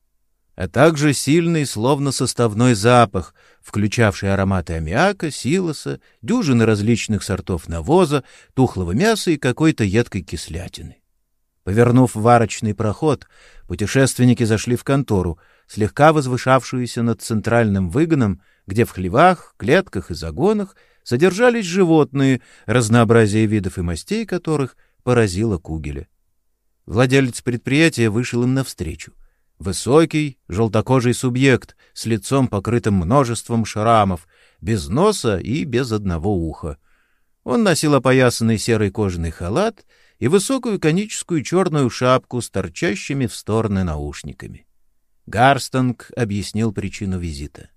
А также сильный, словно составной запах, включавший ароматы аммиака, силоса, дюжины различных сортов навоза, тухлого мяса и какой-то едкой кислятины. Повернув варочный проход, путешественники зашли в контору, слегка возвышавшуюся над центральным выгоном, где в хлевах, клетках и загонах содержались животные, разнообразие видов и мастей которых поразило Кугеля. Владелец предприятия вышел им навстречу. Высокий, желтокожий субъект с лицом, покрытым множеством шрамов, без носа и без одного уха. Он носил опоясанный серый кожаный халат и высокую коническую черную шапку с торчащими в стороны наушниками. Гарстонг объяснил причину визита.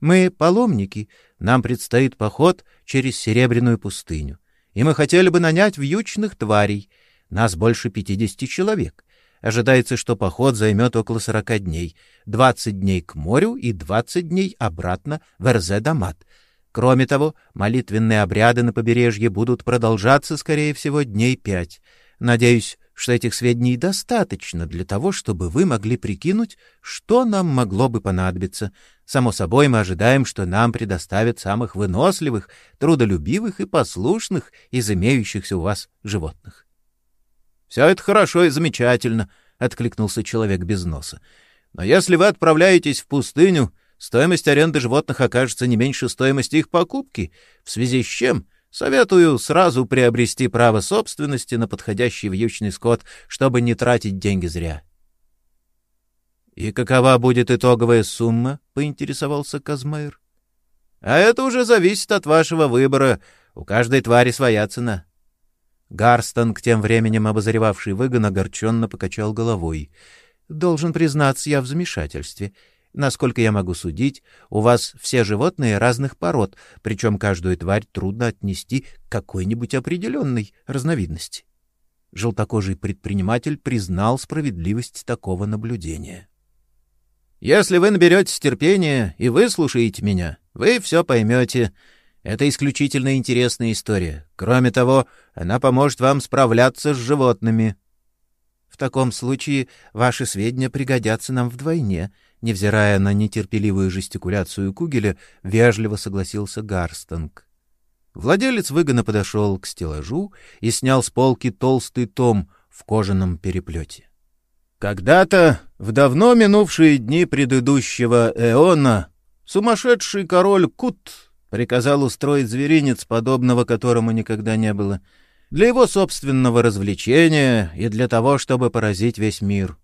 «Мы паломники, нам предстоит поход через Серебряную пустыню, и мы хотели бы нанять вьючных тварей. Нас больше пятидесяти человек. Ожидается, что поход займет около сорока дней, двадцать дней к морю и двадцать дней обратно в Эрзе-Дамат. Кроме того, молитвенные обряды на побережье будут продолжаться, скорее всего, дней пять. Надеюсь, что этих сведений достаточно для того, чтобы вы могли прикинуть, что нам могло бы понадобиться. Само собой, мы ожидаем, что нам предоставят самых выносливых, трудолюбивых и послушных из имеющихся у вас животных. — Все это хорошо и замечательно, — откликнулся человек без носа. — Но если вы отправляетесь в пустыню, стоимость аренды животных окажется не меньше стоимости их покупки, в связи с чем — Советую сразу приобрести право собственности на подходящий вьючный скот, чтобы не тратить деньги зря. — И какова будет итоговая сумма? — поинтересовался Казмайр. — А это уже зависит от вашего выбора. У каждой твари своя цена. Гарстон, тем временем обозревавший выгон, огорченно покачал головой. — Должен признаться, я в замешательстве. Насколько я могу судить, у вас все животные разных пород, причем каждую тварь трудно отнести к какой-нибудь определенной разновидности. Желтокожий предприниматель признал справедливость такого наблюдения. «Если вы наберетесь терпения и выслушаете меня, вы все поймете. Это исключительно интересная история. Кроме того, она поможет вам справляться с животными». «В таком случае ваши сведения пригодятся нам вдвойне», Невзирая на нетерпеливую жестикуляцию Кугеля, вежливо согласился Гарстонг. Владелец выгона подошел к стеллажу и снял с полки толстый том в кожаном переплете. Когда-то, в давно минувшие дни предыдущего эона, сумасшедший король Кут приказал устроить зверинец, подобного которому никогда не было, для его собственного развлечения и для того, чтобы поразить весь мир.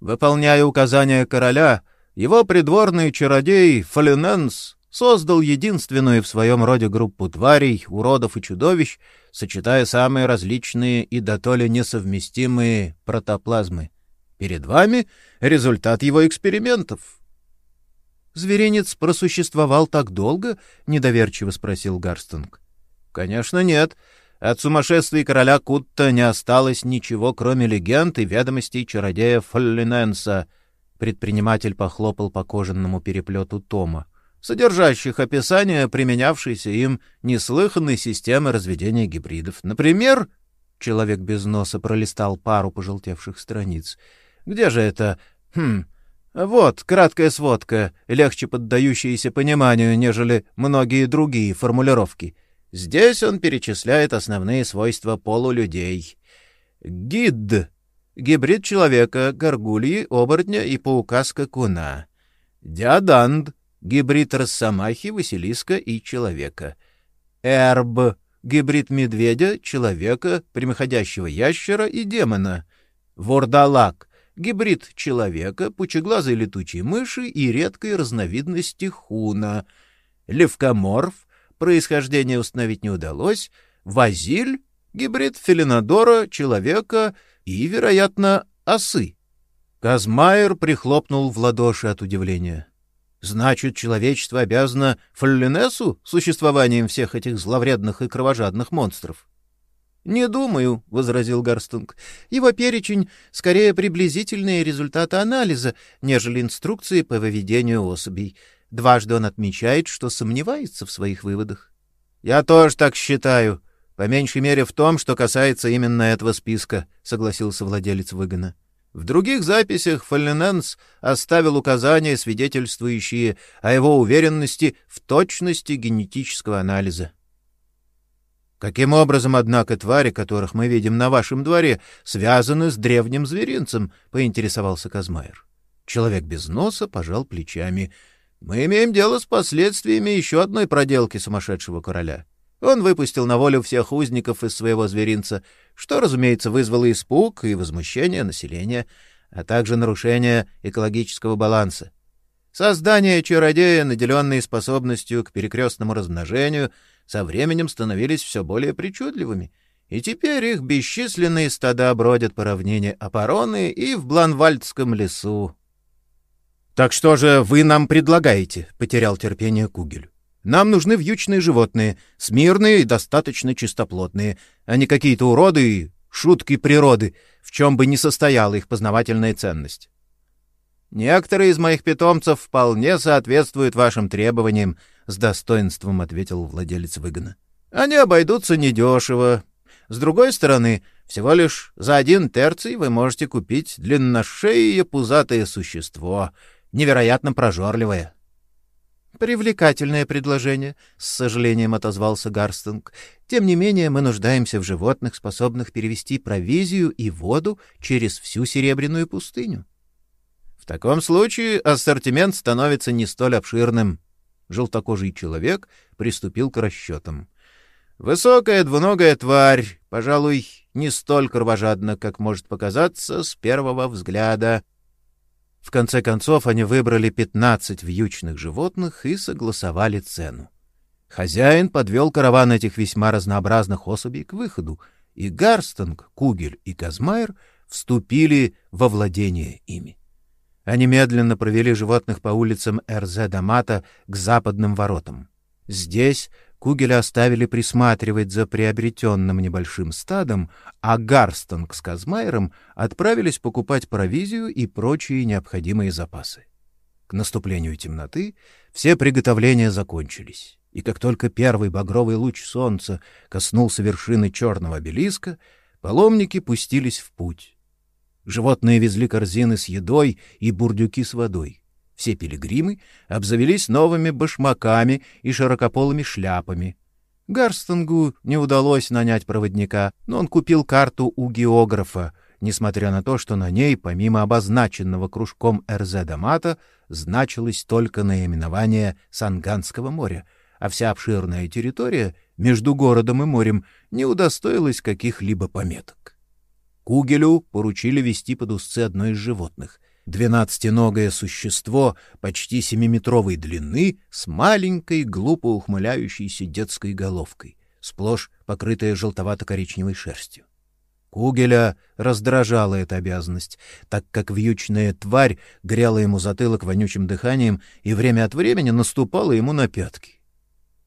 Выполняя указания короля — его придворный чародей Фалюненс создал единственную в своем роде группу тварей, уродов и чудовищ, сочетая самые различные и дотоле несовместимые протоплазмы. Перед вами результат его экспериментов. «Зверинец просуществовал так долго?» — недоверчиво спросил Гарстунг. «Конечно нет. От сумасшествия короля Кутта не осталось ничего, кроме легенд и ведомостей чародея Фоллиненса — Предприниматель похлопал по кожаному переплету тома, содержащих описание применявшейся им неслыханной системы разведения гибридов. Например, человек без носа пролистал пару пожелтевших страниц. Где же это? Хм, вот, краткая сводка, легче поддающаяся пониманию, нежели многие другие формулировки. Здесь он перечисляет основные свойства полулюдей. Гид гибрид человека, горгульи, оборотня и паука-скакуна. Диаданд — гибрид росомахи, василиска и человека. Эрб — гибрид медведя, человека, прямоходящего ящера и демона. Вордалак — гибрид человека, пучеглазой летучей мыши и редкой разновидности хуна. Левкоморф — происхождение установить не удалось. Вазиль — гибрид фелинодора, человека — и, вероятно, осы. Казмайер прихлопнул в ладоши от удивления. Значит, человечество обязано Фаллинесу существованием всех этих зловредных и кровожадных монстров? — Не думаю, — возразил Гарстунг. — Его перечень — скорее приблизительные результаты анализа, нежели инструкции по выведению особей. Дважды он отмечает, что сомневается в своих выводах. Я тоже так считаю. По меньшей мере в том, что касается именно этого списка, согласился владелец выгона. В других записях Фаллененс оставил указания, свидетельствующие о его уверенности в точности генетического анализа. Каким образом, однако, твари, которых мы видим на вашем дворе, связаны с древним зверинцем? поинтересовался Казмайер. Человек без носа пожал плечами. Мы имеем дело с последствиями еще одной проделки сумасшедшего короля. Он выпустил на волю всех узников из своего зверинца, что, разумеется, вызвало испуг и возмущение населения, а также нарушение экологического баланса. Создания чародея, наделенные способностью к перекрестному размножению, со временем становились все более причудливыми, и теперь их бесчисленные стада бродят по равнине Апароны и в Бланвальдском лесу. — Так что же вы нам предлагаете? — потерял терпение Кугель. Нам нужны вьючные животные, смирные и достаточно чистоплотные, а не какие-то уроды и шутки природы, в чем бы ни состояла их познавательная ценность. Некоторые из моих питомцев вполне соответствуют вашим требованиям, с достоинством ответил владелец выгона. Они обойдутся недешево. С другой стороны, всего лишь за один терций вы можете купить длинношеее пузатое существо, невероятно прожорливое. Привлекательное предложение, с сожалением отозвался Гарстинг. Тем не менее, мы нуждаемся в животных, способных перевести провизию и воду через всю Серебряную пустыню. В таком случае ассортимент становится не столь обширным. Желтокожий человек приступил к расчетам. Высокая двуногая тварь, пожалуй, не столь кровожадна, как может показаться с первого взгляда. В конце концов они выбрали пятнадцать вьючных животных и согласовали цену. Хозяин подвел караван этих весьма разнообразных особей к выходу, и Гарстонг, Кугель и Казмайер вступили во владение ими. Они медленно провели животных по улицам Эрзе-Дамата к западным воротам. Здесь Кугеля оставили присматривать за приобретенным небольшим стадом, а Гарстонг с Казмайером отправились покупать провизию и прочие необходимые запасы. К наступлению темноты все приготовления закончились, и как только первый багровый луч солнца коснулся вершины черного обелиска, паломники пустились в путь. Животные везли корзины с едой и бурдюки с водой. Все пилигримы обзавелись новыми башмаками и широкополыми шляпами. Гарстингу не удалось нанять проводника, но он купил карту у географа, несмотря на то, что на ней, помимо обозначенного кружком Эрзедамата, значилось только наименование Санганского моря, а вся обширная территория между городом и морем не удостоилась каких-либо пометок. Кугелю поручили вести под узцы одно из животных, Двенадцатиногое существо почти семиметровой длины с маленькой, глупо ухмыляющейся детской головкой, сплошь покрытая желтовато-коричневой шерстью. Кугеля раздражала эта обязанность, так как вьючная тварь грела ему затылок вонючим дыханием и время от времени наступала ему на пятки.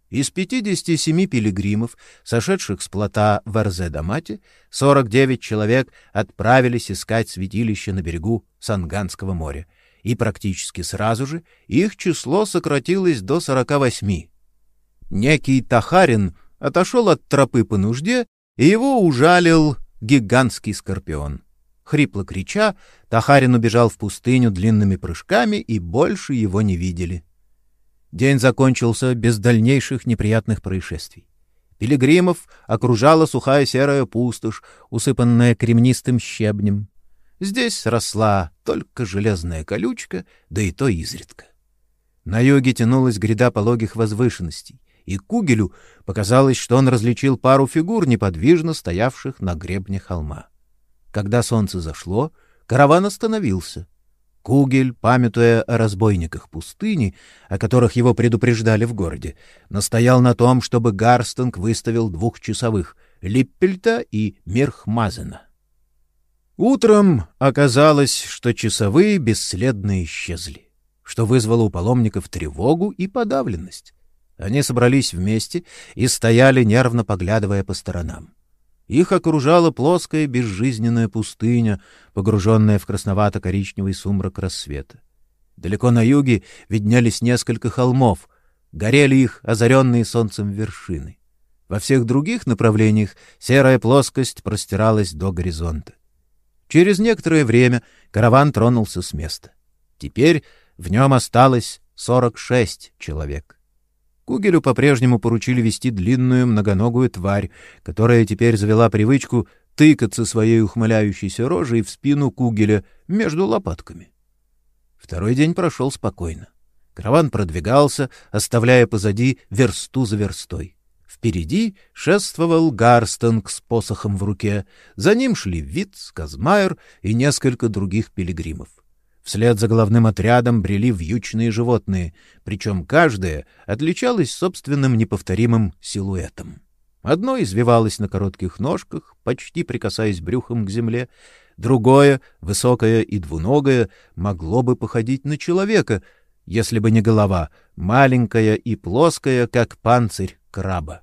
Из 57 пилигримов, сошедших с плота в Эрзе-Дамате, 49 человек отправились искать святилище на берегу Санганского моря, и практически сразу же их число сократилось до 48. Некий Тахарин отошел от тропы по нужде, и его ужалил гигантский скорпион. Хрипло крича, Тахарин убежал в пустыню длинными прыжками, и больше его не видели. День закончился без дальнейших неприятных происшествий. Пилигримов окружала сухая серая пустошь, усыпанная кремнистым щебнем. Здесь росла только железная колючка, да и то изредка. На юге тянулась гряда пологих возвышенностей, и Кугелю показалось, что он различил пару фигур, неподвижно стоявших на гребне холма. Когда солнце зашло, караван остановился — Кугель, памятуя о разбойниках пустыни, о которых его предупреждали в городе, настоял на том, чтобы Гарстинг выставил двухчасовых — Липпельта и Мирхмазена. Утром оказалось, что часовые бесследно исчезли, что вызвало у паломников тревогу и подавленность. Они собрались вместе и стояли, нервно поглядывая по сторонам. Их окружала плоская безжизненная пустыня, погруженная в красновато-коричневый сумрак рассвета. Далеко на юге виднелись несколько холмов, горели их озаренные солнцем вершины. Во всех других направлениях серая плоскость простиралась до горизонта. Через некоторое время караван тронулся с места. Теперь в нем осталось 46 человек. Кугелю по-прежнему поручили вести длинную многоногую тварь, которая теперь завела привычку тыкаться своей ухмыляющейся рожей в спину Кугеля между лопатками. Второй день прошел спокойно. Караван продвигался, оставляя позади версту за верстой. Впереди шествовал Гарстонг с посохом в руке, за ним шли Витц, Казмайер и несколько других пилигримов. Вслед за главным отрядом брели вьючные животные, причем каждое отличалось собственным неповторимым силуэтом. Одно извивалось на коротких ножках, почти прикасаясь брюхом к земле, другое, высокое и двуногое, могло бы походить на человека, если бы не голова, маленькая и плоская, как панцирь краба.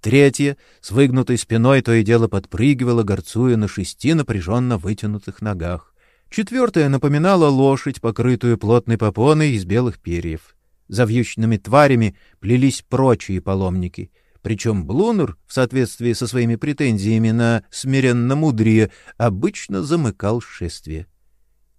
Третье, с выгнутой спиной, то и дело подпрыгивало, горцуя на шести напряженно вытянутых ногах. Четвертое напоминало лошадь, покрытую плотной попоной из белых перьев. За вьючными тварями плелись прочие паломники, причем Блунер, в соответствии со своими претензиями на смиренно-мудрие, обычно замыкал шествие.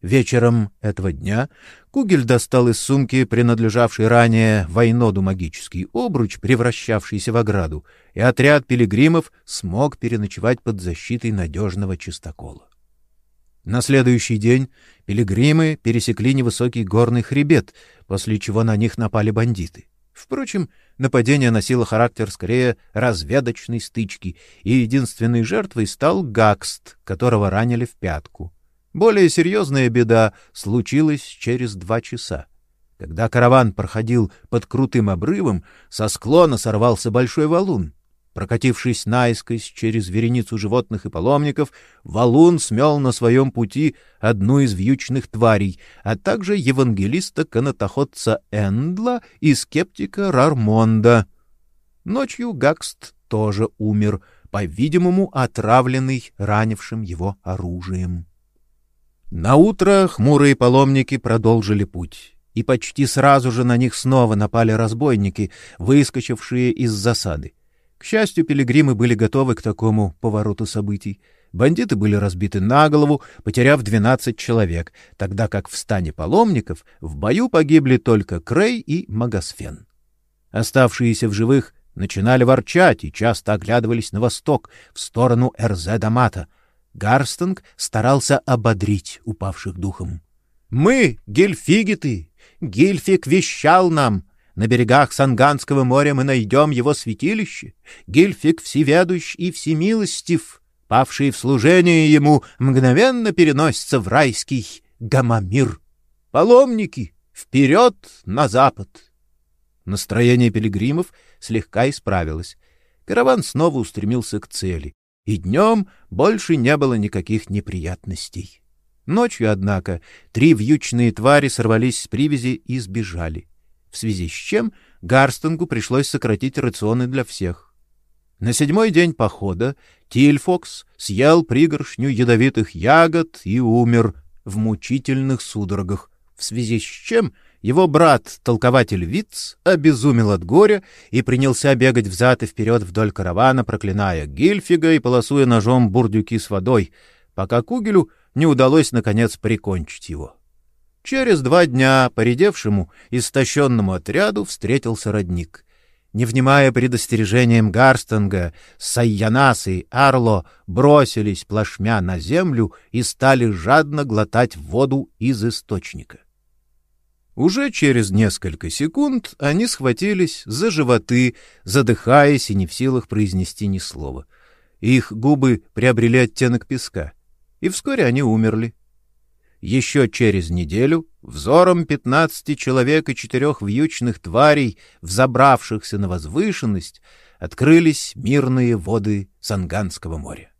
Вечером этого дня Кугель достал из сумки, принадлежавший ранее Войноду магический обруч, превращавшийся в ограду, и отряд пилигримов смог переночевать под защитой надежного чистокола. На следующий день пилигримы пересекли невысокий горный хребет, после чего на них напали бандиты. Впрочем, нападение носило характер скорее разведочной стычки, и единственной жертвой стал Гакст, которого ранили в пятку. Более серьезная беда случилась через два часа. Когда караван проходил под крутым обрывом, со склона сорвался большой валун. Прокатившись наискось через вереницу животных и паломников, валун смел на своем пути одну из вьючных тварей, а также евангелиста-канатоходца Эндла и скептика Рармонда. Ночью Гакст тоже умер, по-видимому, отравленный ранившим его оружием. На утро хмурые паломники продолжили путь, и почти сразу же на них снова напали разбойники, выскочившие из засады. К счастью, пилигримы были готовы к такому повороту событий. Бандиты были разбиты на голову, потеряв 12 человек, тогда как в стане паломников в бою погибли только Крей и Магасфен. Оставшиеся в живых начинали ворчать и часто оглядывались на восток, в сторону Эрзедамата — Гарстинг старался ободрить упавших духом. «Мы — гельфигиты! Гильфик вещал нам! На берегах Санганского моря мы найдем его святилище. Гильфик всеведущ и всемилостив. Павшие в служение ему мгновенно переносятся в райский гамамир. Паломники, вперед на запад!» Настроение пилигримов слегка исправилось. Караван снова устремился к цели и днем больше не было никаких неприятностей. Ночью, однако, три вьючные твари сорвались с привязи и сбежали, в связи с чем Гарстингу пришлось сократить рационы для всех. На седьмой день похода Тильфокс съел пригоршню ядовитых ягод и умер в мучительных судорогах, в связи с чем его брат, толкователь Виц, обезумел от горя и принялся бегать взад и вперед вдоль каравана, проклиная Гильфига и полосуя ножом бурдюки с водой, пока Кугелю не удалось, наконец, прикончить его. Через два дня поредевшему, истощенному отряду встретился родник. Не внимая предостережениям Гарстенга, Сайянас и Арло бросились плашмя на землю и стали жадно глотать воду из источника. Уже через несколько секунд они схватились за животы, задыхаясь и не в силах произнести ни слова. Их губы приобрели оттенок песка, и вскоре они умерли. Еще через неделю взором пятнадцати человек и четырех вьючных тварей, взобравшихся на возвышенность, открылись мирные воды Санганского моря.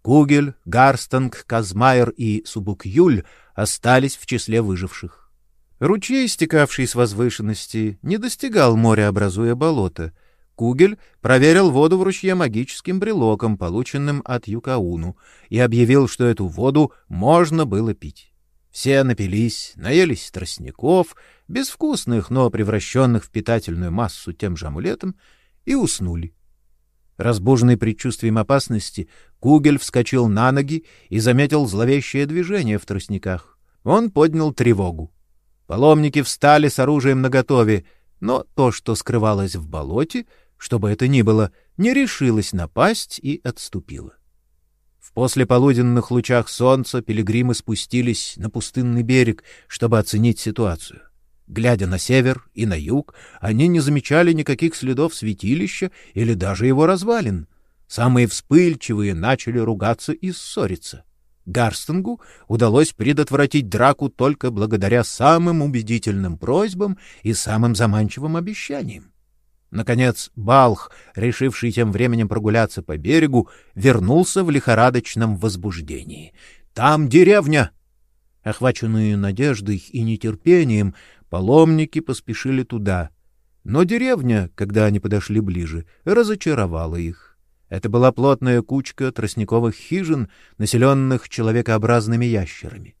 Кугель, Гарстанг, Казмайер и Субукюль остались в числе выживших. Ручей, стекавший с возвышенности, не достигал моря, образуя болото. Кугель проверил воду в ручье магическим брелоком, полученным от Юкауну, и объявил, что эту воду можно было пить. Все напились, наелись тростников, безвкусных, но превращенных в питательную массу тем же амулетом, и уснули. Разбуженный предчувствием опасности, Кугель вскочил на ноги и заметил зловещее движение в тростниках. Он поднял тревогу. Паломники встали с оружием наготове, но то, что скрывалось в болоте, что бы это ни было, не решилось напасть и отступило. В послеполуденных лучах солнца пилигримы спустились на пустынный берег, чтобы оценить ситуацию. Глядя на север и на юг, они не замечали никаких следов святилища или даже его развалин. Самые вспыльчивые начали ругаться и ссориться. Гарстингу удалось предотвратить драку только благодаря самым убедительным просьбам и самым заманчивым обещаниям. Наконец, Балх, решивший тем временем прогуляться по берегу, вернулся в лихорадочном возбуждении. «Там деревня!» Охваченные надеждой и нетерпением, паломники поспешили туда. Но деревня, когда они подошли ближе, разочаровала их. Это была плотная кучка тростниковых хижин, населенных человекообразными ящерами.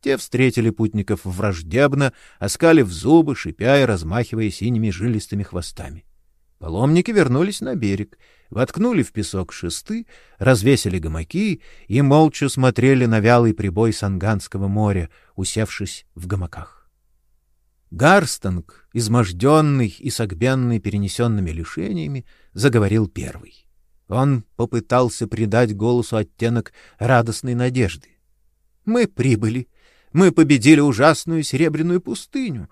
Те встретили путников враждебно, оскалив зубы, шипя и размахивая синими жилистыми хвостами. Паломники вернулись на берег, воткнули в песок шесты, развесили гамаки и молча смотрели на вялый прибой Санганского моря, усевшись в гамаках. Гарстанг, изможденный и согбенный перенесенными лишениями, заговорил первый. Он попытался придать голосу оттенок радостной надежды. «Мы прибыли. Мы победили ужасную серебряную пустыню.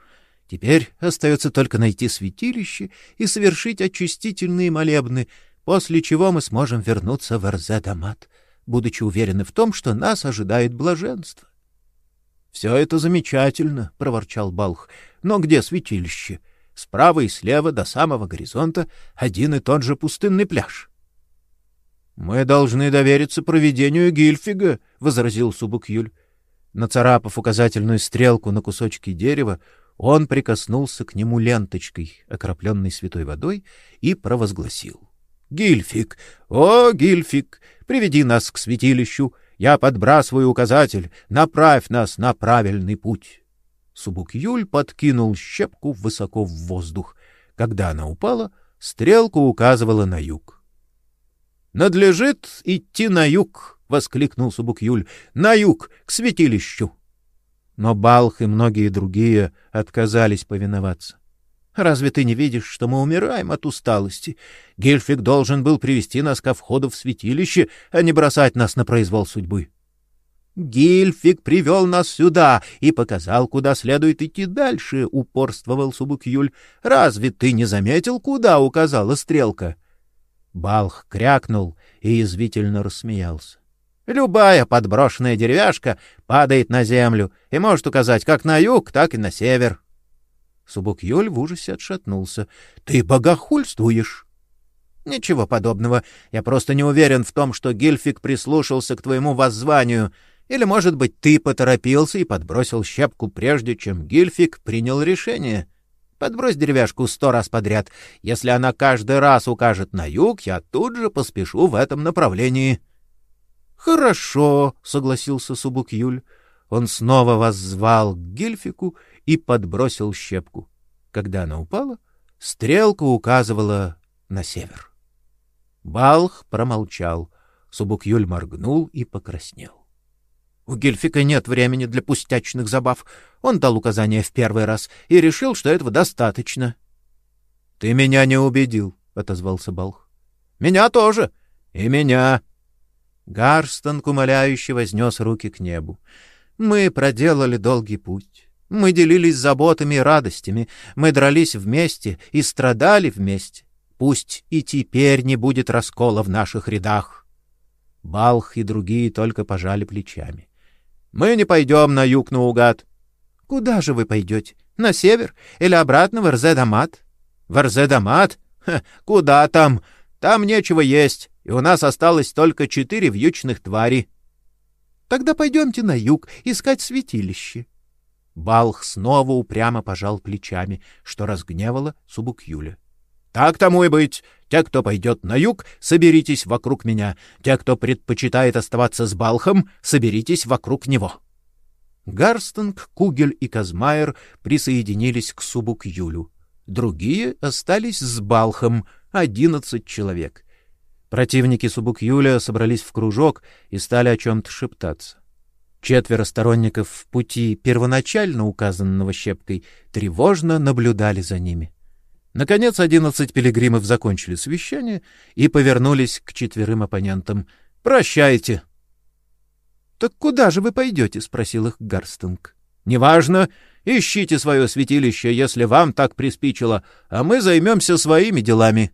Теперь остается только найти святилище и совершить очистительные молебны, после чего мы сможем вернуться в Арзедамат, будучи уверены в том, что нас ожидает блаженство. — Все это замечательно, — проворчал Балх. — Но где святилище? Справа и слева до самого горизонта один и тот же пустынный пляж. — Мы должны довериться проведению Гильфига, — возразил Субукюль. Нацарапав указательную стрелку на кусочке дерева, он прикоснулся к нему ленточкой, окропленной святой водой, и провозгласил. — Гильфик! О, Гильфик! Приведи нас к святилищу! Я подбрасываю указатель! Направь нас на правильный путь! Субук-Юль подкинул щепку высоко в воздух. Когда она упала, стрелка указывала на юг. — Надлежит идти на юг! — воскликнул Субук-Юль. — На юг, к святилищу! — но Балх и многие другие отказались повиноваться. Разве ты не видишь, что мы умираем от усталости? Гильфик должен был привести нас ко входу в святилище, а не бросать нас на произвол судьбы. Гильфик привел нас сюда и показал, куда следует идти дальше, упорствовал Субукюль. Разве ты не заметил, куда указала стрелка? Балх крякнул и язвительно рассмеялся. Любая подброшенная деревяшка падает на землю и может указать как на юг, так и на север. Субук-Юль в ужасе отшатнулся. — Ты богохульствуешь! — Ничего подобного. Я просто не уверен в том, что Гильфик прислушался к твоему воззванию. Или, может быть, ты поторопился и подбросил щепку, прежде чем Гильфик принял решение. Подбрось деревяшку сто раз подряд. Если она каждый раз укажет на юг, я тут же поспешу в этом направлении. — Хорошо, согласился Субук-Юль. Он снова воззвал к Гильфику и подбросил щепку. Когда она упала, стрелка указывала на север. Балх промолчал. Субук-Юль моргнул и покраснел. У Гильфика нет времени для пустячных забав. Он дал указание в первый раз и решил, что этого достаточно. — Ты меня не убедил, — отозвался Балх. — Меня тоже. И меня. Гарстон умоляюще вознес руки к небу. Мы проделали долгий путь. Мы делились заботами и радостями, мы дрались вместе и страдали вместе. Пусть и теперь не будет раскола в наших рядах. Балх и другие только пожали плечами. Мы не пойдем на юг наугад. Куда же вы пойдете? На север или обратно в Эрзедамат? В Эрзедамат? Куда там? Там нечего есть и у нас осталось только четыре вьючных твари. Тогда пойдемте на юг искать святилище. Балх снова упрямо пожал плечами, что разгневало Субукюля. — Так тому и быть. Те, кто пойдет на юг, соберитесь вокруг меня. Те, кто предпочитает оставаться с Балхом, соберитесь вокруг него. Гарстинг, Кугель и Казмайер присоединились к Субукюлю. Другие остались с Балхом, одиннадцать человек — Противники Субук-Юля собрались в кружок и стали о чем-то шептаться. Четверо сторонников в пути первоначально указанного щепкой тревожно наблюдали за ними. Наконец одиннадцать пилигримов закончили совещание и повернулись к четверым оппонентам. «Прощайте!» «Так куда же вы пойдете?» — спросил их Гарстинг. «Неважно. Ищите свое святилище, если вам так приспичило, а мы займемся своими делами».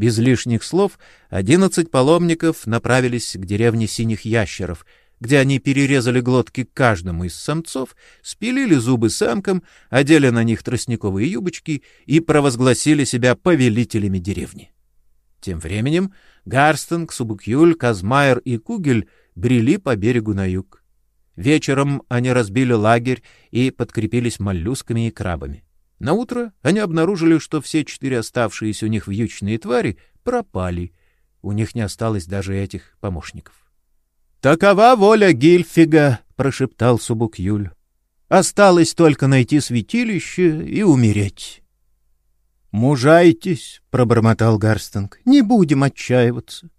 Без лишних слов одиннадцать паломников направились к деревне Синих Ящеров, где они перерезали глотки каждому из самцов, спилили зубы самкам, одели на них тростниковые юбочки и провозгласили себя повелителями деревни. Тем временем Гарстенг, Субукюль, Казмайер и Кугель брели по берегу на юг. Вечером они разбили лагерь и подкрепились моллюсками и крабами. На утро они обнаружили, что все четыре оставшиеся у них вьючные твари пропали. У них не осталось даже этих помощников. Такова воля Гильфига, прошептал Субук Юль. Осталось только найти святилище и умереть. Мужайтесь, пробормотал Гарстинг. Не будем отчаиваться.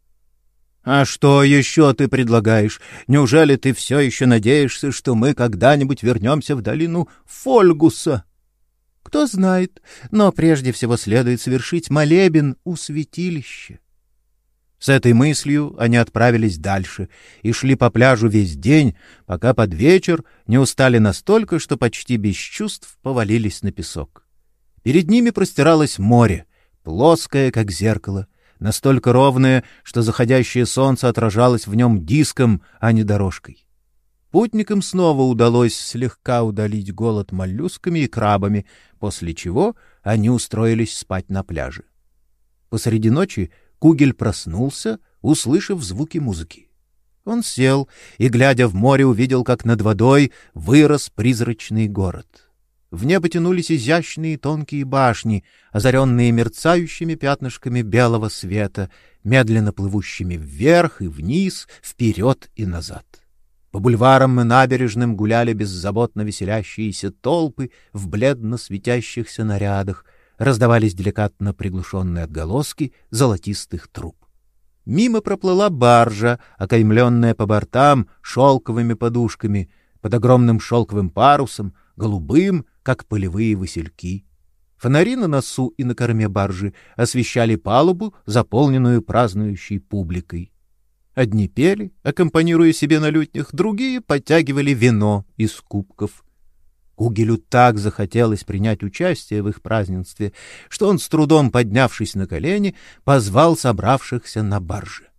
А что еще ты предлагаешь? Неужели ты все еще надеешься, что мы когда-нибудь вернемся в долину Фольгуса? Кто знает, но прежде всего следует совершить молебен у святилища. С этой мыслью они отправились дальше и шли по пляжу весь день, пока под вечер не устали настолько, что почти без чувств повалились на песок. Перед ними простиралось море, плоское, как зеркало, настолько ровное, что заходящее солнце отражалось в нем диском, а не дорожкой. Путникам снова удалось слегка удалить голод моллюсками и крабами, после чего они устроились спать на пляже. Посреди ночи Кугель проснулся, услышав звуки музыки. Он сел и, глядя в море, увидел, как над водой вырос призрачный город. В небо тянулись изящные тонкие башни, озаренные мерцающими пятнышками белого света, медленно плывущими вверх и вниз, вперед и назад. По бульварам и набережным гуляли беззаботно веселящиеся толпы в бледно светящихся нарядах, раздавались деликатно приглушенные отголоски золотистых труб. Мимо проплыла баржа, окаймленная по бортам шелковыми подушками, под огромным шелковым парусом, голубым, как полевые васильки. Фонари на носу и на корме баржи освещали палубу, заполненную празднующей публикой. Одни пели, аккомпанируя себе на лютнях, другие подтягивали вино из кубков. Кугелю так захотелось принять участие в их празднестве, что он с трудом поднявшись на колени, позвал собравшихся на барже.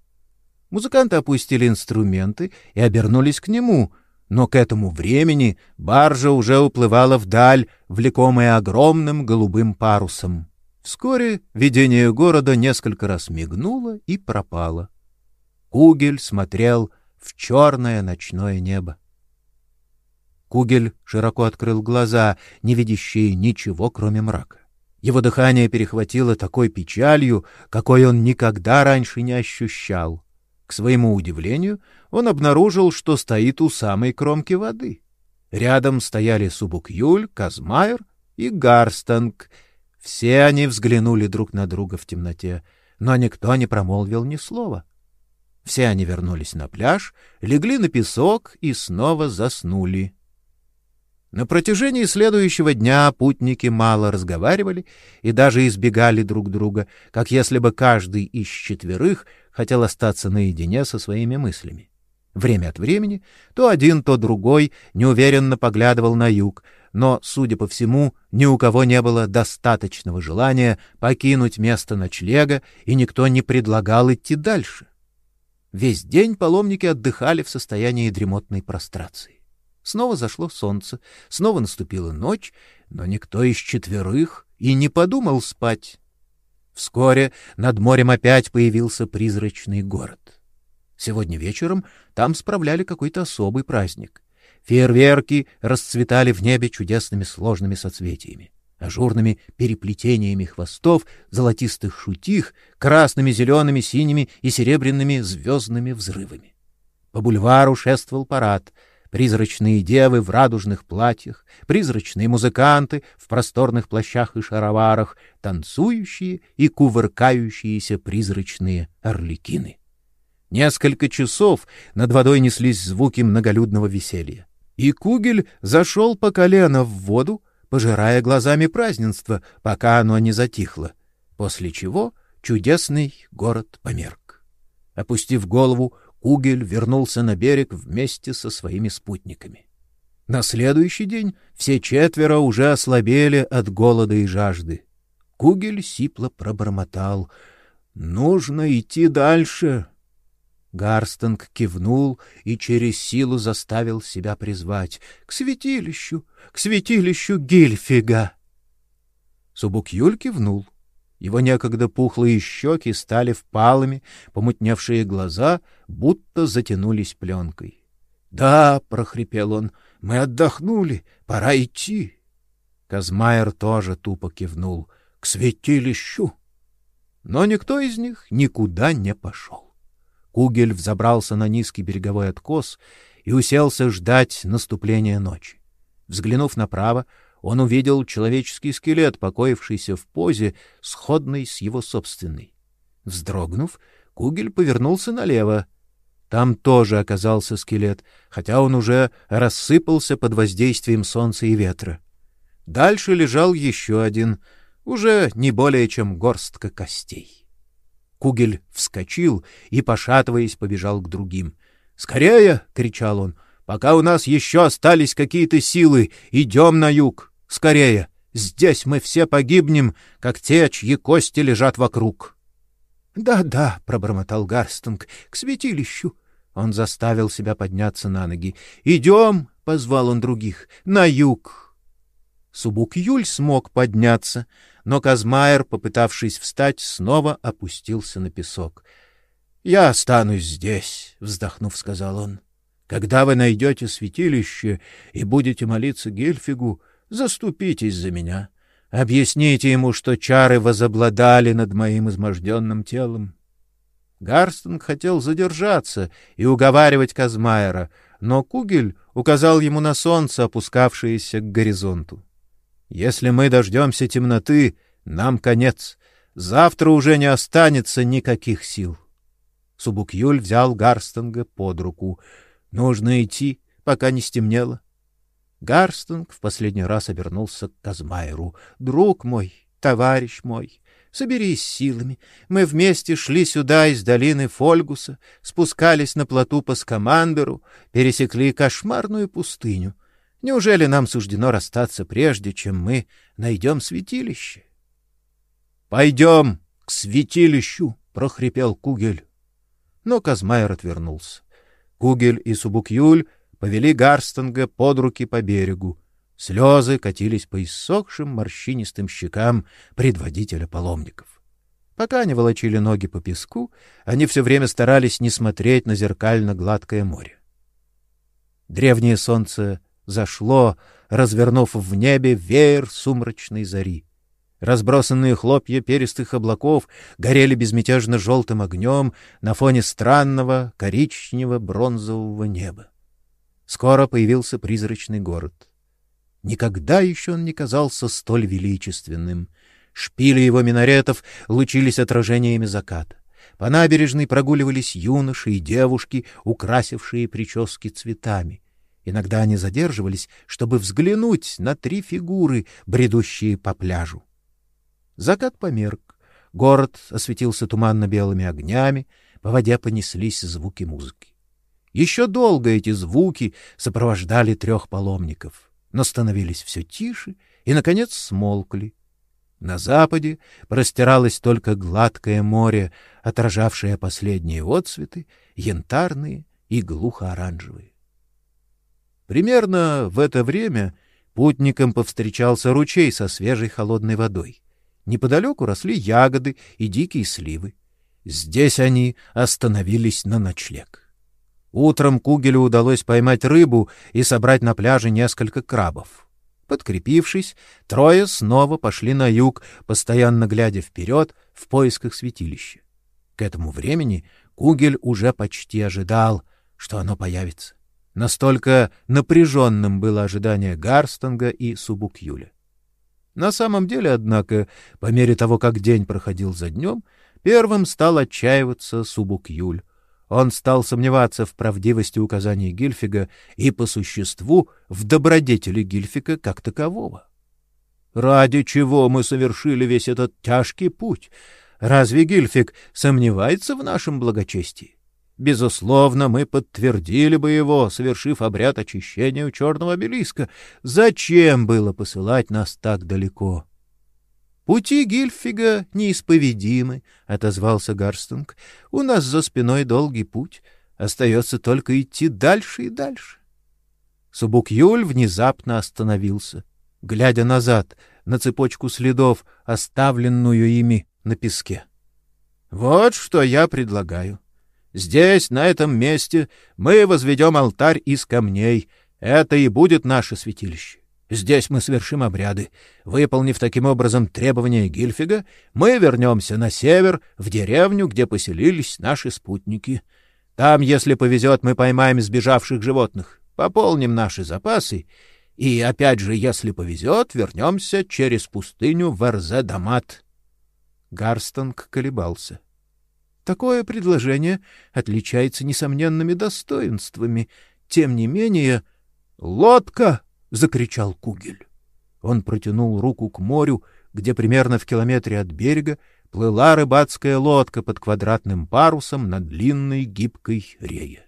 Музыканты опустили инструменты и обернулись к нему, но к этому времени баржа уже уплывала вдаль, влекомая огромным голубым парусом. Вскоре видение города несколько раз мигнуло и пропало. Кугель смотрел в черное ночное небо. Кугель широко открыл глаза, не видящие ничего, кроме мрака. Его дыхание перехватило такой печалью, какой он никогда раньше не ощущал. К своему удивлению, он обнаружил, что стоит у самой кромки воды. Рядом стояли Субукюль, Казмайер и Гарстанг. Все они взглянули друг на друга в темноте, но никто не промолвил ни слова. Все они вернулись на пляж, легли на песок и снова заснули. На протяжении следующего дня путники мало разговаривали и даже избегали друг друга, как если бы каждый из четверых хотел остаться наедине со своими мыслями. Время от времени то один, то другой неуверенно поглядывал на юг, но, судя по всему, ни у кого не было достаточного желания покинуть место ночлега, и никто не предлагал идти дальше. Весь день паломники отдыхали в состоянии дремотной прострации. Снова зашло солнце, снова наступила ночь, но никто из четверых и не подумал спать. Вскоре над морем опять появился призрачный город. Сегодня вечером там справляли какой-то особый праздник. Фейерверки расцветали в небе чудесными сложными соцветиями ажурными переплетениями хвостов, золотистых шутих, красными, зелеными, синими и серебряными звездными взрывами. По бульвару шествовал парад. призрачные девы в радужных платьях, призрачные музыканты в просторных плащах и шароварах, танцующие и кувыркающиеся призрачные орликины. Несколько часов над водой неслись звуки многолюдного веселья. И Кугель зашел по колено в воду, пожирая глазами празднество, пока оно не затихло, после чего чудесный город померк. Опустив голову, Кугель вернулся на берег вместе со своими спутниками. На следующий день все четверо уже ослабели от голода и жажды. Кугель сипло пробормотал: "Нужно идти дальше". Гарстонг кивнул и через силу заставил себя призвать к святилищу, к святилищу Гильфига. Субукюль кивнул. Его некогда пухлые щеки стали впалыми, помутневшие глаза будто затянулись пленкой. — Да, — прохрипел он, — мы отдохнули, пора идти. Казмайер тоже тупо кивнул. — К святилищу. Но никто из них никуда не пошел. Кугель взобрался на низкий береговой откос и уселся ждать наступления ночи. Взглянув направо, он увидел человеческий скелет, покоившийся в позе, сходной с его собственной. Вздрогнув, Кугель повернулся налево. Там тоже оказался скелет, хотя он уже рассыпался под воздействием солнца и ветра. Дальше лежал еще один, уже не более чем горстка костей. Кугель вскочил и, пошатываясь, побежал к другим. «Скорее!» — кричал он. «Пока у нас еще остались какие-то силы, идем на юг! Скорее! Здесь мы все погибнем, как те, чьи кости лежат вокруг!» «Да-да», — пробормотал Гарстинг, — «к святилищу». Он заставил себя подняться на ноги. «Идем!» — позвал он других. «На юг!» Субук Юль смог подняться, но Казмайер, попытавшись встать, снова опустился на песок. — Я останусь здесь, — вздохнув, сказал он. — Когда вы найдете святилище и будете молиться Гельфигу, заступитесь за меня. Объясните ему, что чары возобладали над моим изможденным телом. Гарстинг хотел задержаться и уговаривать Казмайера, но Кугель указал ему на солнце, опускавшееся к горизонту. Если мы дождемся темноты, нам конец. Завтра уже не останется никаких сил. Субукюль взял Гарстонга под руку. Нужно идти, пока не стемнело. Гарстонг в последний раз обернулся к Казмайру. Друг мой, товарищ мой, соберись силами. Мы вместе шли сюда из долины Фольгуса, спускались на плоту по Скамандеру, пересекли кошмарную пустыню. Неужели нам суждено расстаться прежде, чем мы найдем святилище? — Пойдем к святилищу! — прохрипел Кугель. Но Казмайер отвернулся. Кугель и Субукюль повели Гарстонга под руки по берегу. Слезы катились по иссохшим морщинистым щекам предводителя паломников. Пока они волочили ноги по песку, они все время старались не смотреть на зеркально-гладкое море. Древнее солнце зашло, развернув в небе веер сумрачной зари. Разбросанные хлопья перистых облаков горели безмятежно желтым огнем на фоне странного коричневого бронзового неба. Скоро появился призрачный город. Никогда еще он не казался столь величественным. Шпили его минаретов лучились отражениями заката. По набережной прогуливались юноши и девушки, украсившие прически цветами. Иногда они задерживались, чтобы взглянуть на три фигуры, бредущие по пляжу. Закат померк, город осветился туманно-белыми огнями, по воде понеслись звуки музыки. Еще долго эти звуки сопровождали трех паломников, но становились все тише и, наконец, смолкли. На западе простиралось только гладкое море, отражавшее последние отцветы, янтарные и глухо-оранжевые. Примерно в это время путникам повстречался ручей со свежей холодной водой. Неподалеку росли ягоды и дикие сливы. Здесь они остановились на ночлег. Утром Кугелю удалось поймать рыбу и собрать на пляже несколько крабов. Подкрепившись, трое снова пошли на юг, постоянно глядя вперед в поисках святилища. К этому времени Кугель уже почти ожидал, что оно появится. Настолько напряженным было ожидание Гарстонга и Субукюля. На самом деле, однако, по мере того, как день проходил за днем, первым стал отчаиваться Субукюль. Он стал сомневаться в правдивости указаний Гильфига и, по существу, в добродетели Гильфика как такового. Ради чего мы совершили весь этот тяжкий путь? Разве Гильфик сомневается в нашем благочестии? Безусловно, мы подтвердили бы его, совершив обряд очищения у черного обелиска. Зачем было посылать нас так далеко? — Пути Гильфига неисповедимы, — отозвался Гарстунг. — У нас за спиной долгий путь. Остается только идти дальше и дальше. Субук-Юль внезапно остановился, глядя назад на цепочку следов, оставленную ими на песке. — Вот что я предлагаю. Здесь, на этом месте, мы возведем алтарь из камней. Это и будет наше святилище. Здесь мы совершим обряды. Выполнив таким образом требования Гильфига, мы вернемся на север, в деревню, где поселились наши спутники. Там, если повезет, мы поймаем сбежавших животных, пополним наши запасы и, опять же, если повезет, вернемся через пустыню в Эрзе-Дамат. Гарстонг колебался. — Такое предложение отличается несомненными достоинствами. Тем не менее... «Лодка!» — закричал Кугель. Он протянул руку к морю, где примерно в километре от берега плыла рыбацкая лодка под квадратным парусом на длинной гибкой рее.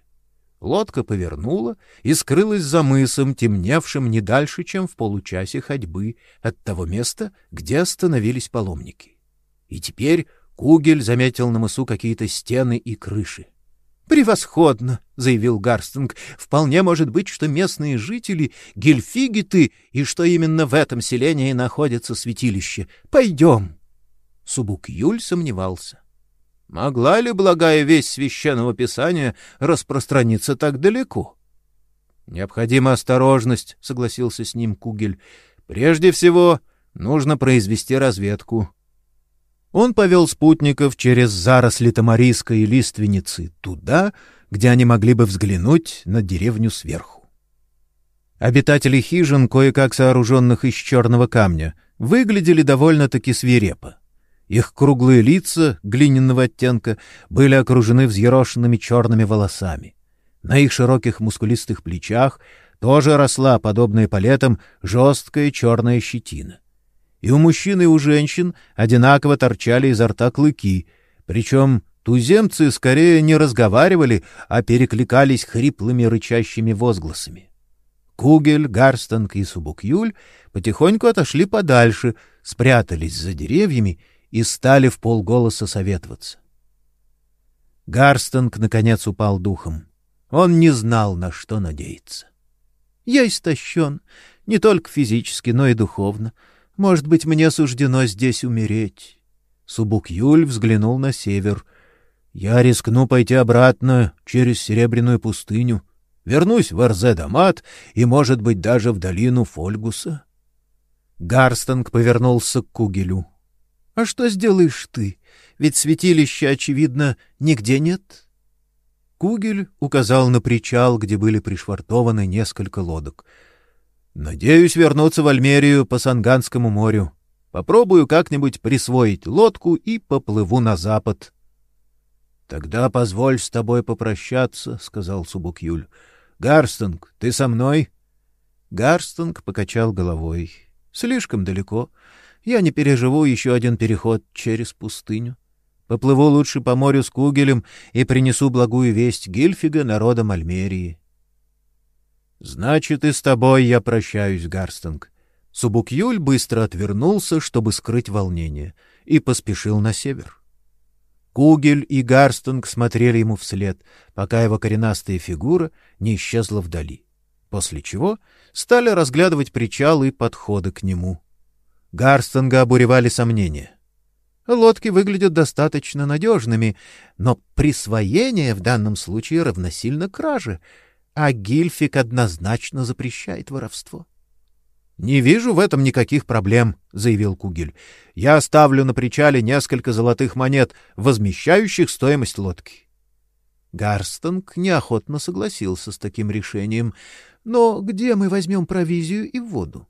Лодка повернула и скрылась за мысом, темневшим не дальше, чем в получасе ходьбы от того места, где остановились паломники. И теперь Кугель заметил на мысу какие-то стены и крыши. «Превосходно!» — заявил Гарстинг. «Вполне может быть, что местные жители — гельфигиты, и что именно в этом селении находится святилище. Пойдем!» Субук Юль сомневался. Могла ли благая весть священного писания распространиться так далеко? «Необходима осторожность», — согласился с ним Кугель. «Прежде всего, нужно произвести разведку. Он повел спутников через заросли тамариска и лиственницы туда, где они могли бы взглянуть на деревню сверху. Обитатели хижин, кое-как сооруженных из черного камня, выглядели довольно-таки свирепо. Их круглые лица, глиняного оттенка, были окружены взъерошенными черными волосами. На их широких мускулистых плечах тоже росла, подобная палетам, жесткая черная щетина и у мужчин и у женщин одинаково торчали изо рта клыки, причем туземцы скорее не разговаривали, а перекликались хриплыми рычащими возгласами. Кугель, Гарстонг и Субукюль потихоньку отошли подальше, спрятались за деревьями и стали в полголоса советоваться. Гарстонг, наконец, упал духом. Он не знал, на что надеяться. — Я истощен, не только физически, но и духовно, может быть, мне суждено здесь умереть. Субук-Юль взглянул на север. Я рискну пойти обратно через Серебряную пустыню. Вернусь в Арзе-Дамат и, может быть, даже в долину Фольгуса. Гарстонг повернулся к Кугелю. — А что сделаешь ты? Ведь святилища, очевидно, нигде нет. Кугель указал на причал, где были пришвартованы несколько лодок — Надеюсь вернуться в Альмерию по Санганскому морю. Попробую как-нибудь присвоить лодку и поплыву на запад. — Тогда позволь с тобой попрощаться, — сказал Субукюль. — Гарстонг, ты со мной? Гарстонг покачал головой. — Слишком далеко. Я не переживу еще один переход через пустыню. Поплыву лучше по морю с Кугелем и принесу благую весть Гильфига народам Альмерии. Значит, и с тобой я прощаюсь, Гарстонг. Субукюль быстро отвернулся, чтобы скрыть волнение, и поспешил на север. Кугель и Гарстонг смотрели ему вслед, пока его коренастая фигура не исчезла вдали, после чего стали разглядывать причал и подходы к нему. Гарстонга обуревали сомнения. Лодки выглядят достаточно надежными, но присвоение в данном случае равносильно краже — а Гильфик однозначно запрещает воровство. — Не вижу в этом никаких проблем, — заявил Кугель. — Я оставлю на причале несколько золотых монет, возмещающих стоимость лодки. Гарстонг неохотно согласился с таким решением. Но где мы возьмем провизию и воду?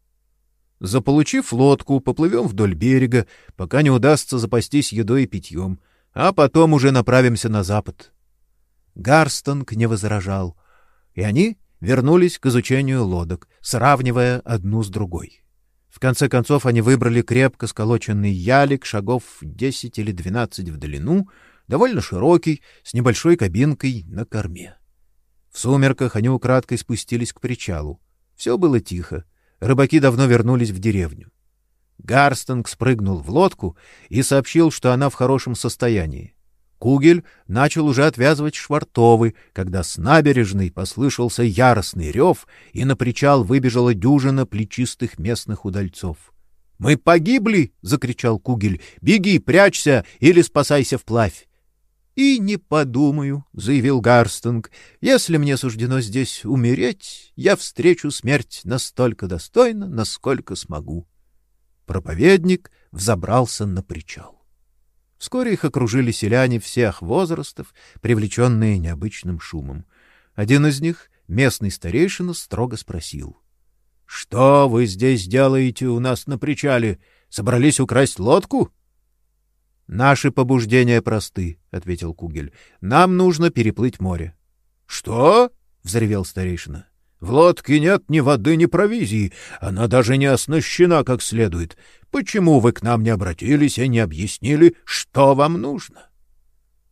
Заполучив лодку, поплывем вдоль берега, пока не удастся запастись едой и питьем, а потом уже направимся на запад. Гарстонг не возражал, и они вернулись к изучению лодок, сравнивая одну с другой. В конце концов они выбрали крепко сколоченный ялик шагов десять или двенадцать в длину, довольно широкий, с небольшой кабинкой на корме. В сумерках они украдкой спустились к причалу. Все было тихо. Рыбаки давно вернулись в деревню. Гарстонг спрыгнул в лодку и сообщил, что она в хорошем состоянии. Кугель начал уже отвязывать швартовы, когда с набережной послышался яростный рев, и на причал выбежала дюжина плечистых местных удальцов. «Мы погибли!» — закричал Кугель. «Беги, прячься или спасайся вплавь!» «И не подумаю», — заявил Гарстинг. «Если мне суждено здесь умереть, я встречу смерть настолько достойно, насколько смогу». Проповедник взобрался на причал. Вскоре их окружили селяне всех возрастов, привлеченные необычным шумом. Один из них, местный старейшина, строго спросил. — Что вы здесь делаете у нас на причале? Собрались украсть лодку? —— Наши побуждения просты, — ответил Кугель. — Нам нужно переплыть море. — Что? — взревел старейшина. — В лодке нет ни воды, ни провизии. Она даже не оснащена как следует. Почему вы к нам не обратились и не объяснили, что вам нужно?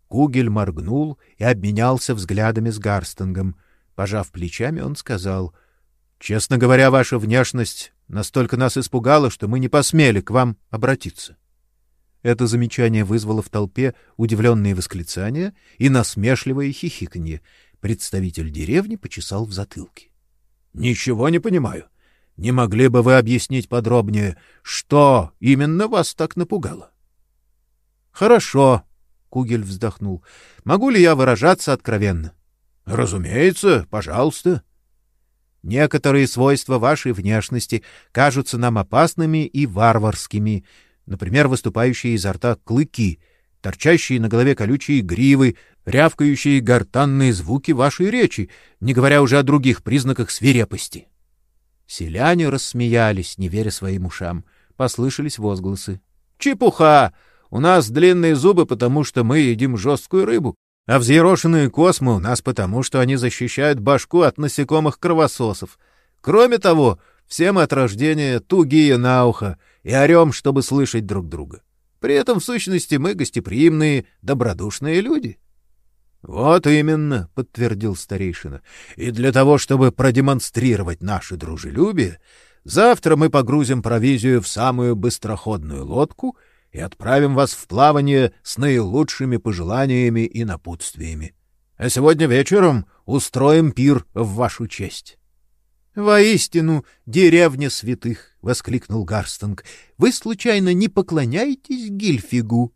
Кугель моргнул и обменялся взглядами с Гарстингом. Пожав плечами, он сказал, — Честно говоря, ваша внешность настолько нас испугала, что мы не посмели к вам обратиться. Это замечание вызвало в толпе удивленные восклицания и насмешливое хихиканье. Представитель деревни почесал в затылке. — Ничего не понимаю. Не могли бы вы объяснить подробнее, что именно вас так напугало? — Хорошо, — Кугель вздохнул. — Могу ли я выражаться откровенно? — Разумеется, пожалуйста. — Некоторые свойства вашей внешности кажутся нам опасными и варварскими, например, выступающие изо рта клыки, торчащие на голове колючие гривы, рявкающие гортанные звуки вашей речи, не говоря уже о других признаках свирепости. Селяне рассмеялись, не веря своим ушам. Послышались возгласы. «Чепуха! У нас длинные зубы, потому что мы едим жесткую рыбу, а взъерошенные космы у нас потому, что они защищают башку от насекомых-кровососов. Кроме того, все мы от рождения тугие на ухо — и орем, чтобы слышать друг друга. При этом, в сущности, мы гостеприимные, добродушные люди. — Вот именно, — подтвердил старейшина. — И для того, чтобы продемонстрировать наше дружелюбие, завтра мы погрузим провизию в самую быстроходную лодку и отправим вас в плавание с наилучшими пожеланиями и напутствиями. А сегодня вечером устроим пир в вашу честь. Воистину, деревня святых, воскликнул Гарстонг. Вы случайно не поклоняетесь Гильфигу?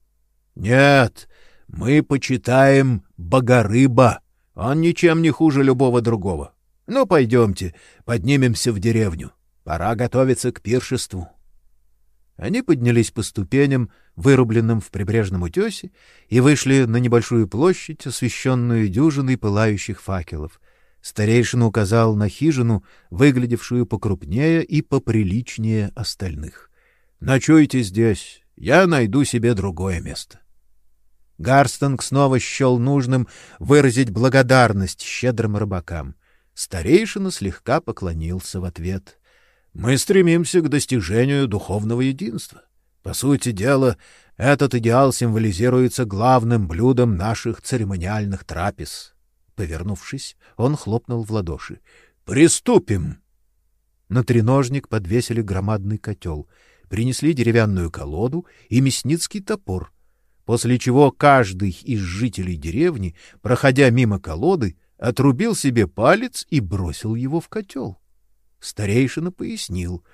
Нет, мы почитаем Богорыба. Он ничем не хуже любого другого. Ну, пойдемте, поднимемся в деревню. Пора готовиться к пиршеству. Они поднялись по ступеням, вырубленным в прибрежном утесе, и вышли на небольшую площадь, освещенную дюжиной пылающих факелов. Старейшина указал на хижину, выглядевшую покрупнее и поприличнее остальных. «Ночуйте здесь, я найду себе другое место». Гарстонг снова счел нужным выразить благодарность щедрым рыбакам. Старейшина слегка поклонился в ответ. «Мы стремимся к достижению духовного единства. По сути дела, этот идеал символизируется главным блюдом наших церемониальных трапез Повернувшись, он хлопнул в ладоши. «Приступим!» На треножник подвесили громадный котел, принесли деревянную колоду и мясницкий топор, после чего каждый из жителей деревни, проходя мимо колоды, отрубил себе палец и бросил его в котел. Старейшина пояснил.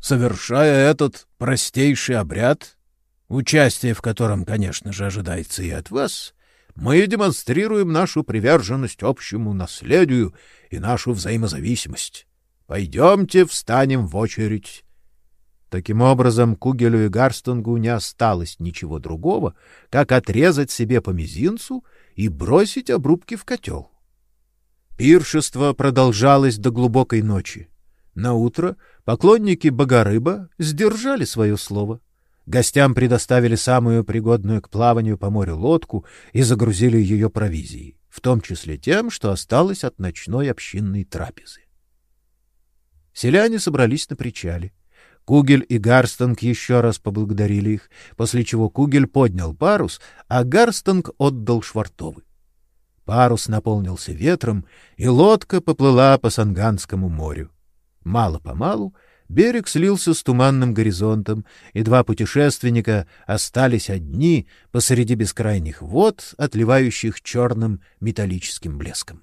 Совершая этот простейший обряд, участие в котором, конечно же, ожидается и от вас, мы демонстрируем нашу приверженность общему наследию и нашу взаимозависимость. Пойдемте, встанем в очередь. Таким образом, Кугелю и Гарстунгу не осталось ничего другого, как отрезать себе по мизинцу и бросить обрубки в котел. Пиршество продолжалось до глубокой ночи. На утро поклонники Богорыба сдержали свое слово. Гостям предоставили самую пригодную к плаванию по морю лодку и загрузили ее провизией, в том числе тем, что осталось от ночной общинной трапезы. Селяне собрались на причале. Кугель и Гарстонг еще раз поблагодарили их, после чего Кугель поднял парус, а Гарстонг отдал швартовы. Парус наполнился ветром, и лодка поплыла по Санганскому морю. Мало-помалу берег слился с туманным горизонтом, и два путешественника остались одни посреди бескрайних вод, отливающих черным металлическим блеском.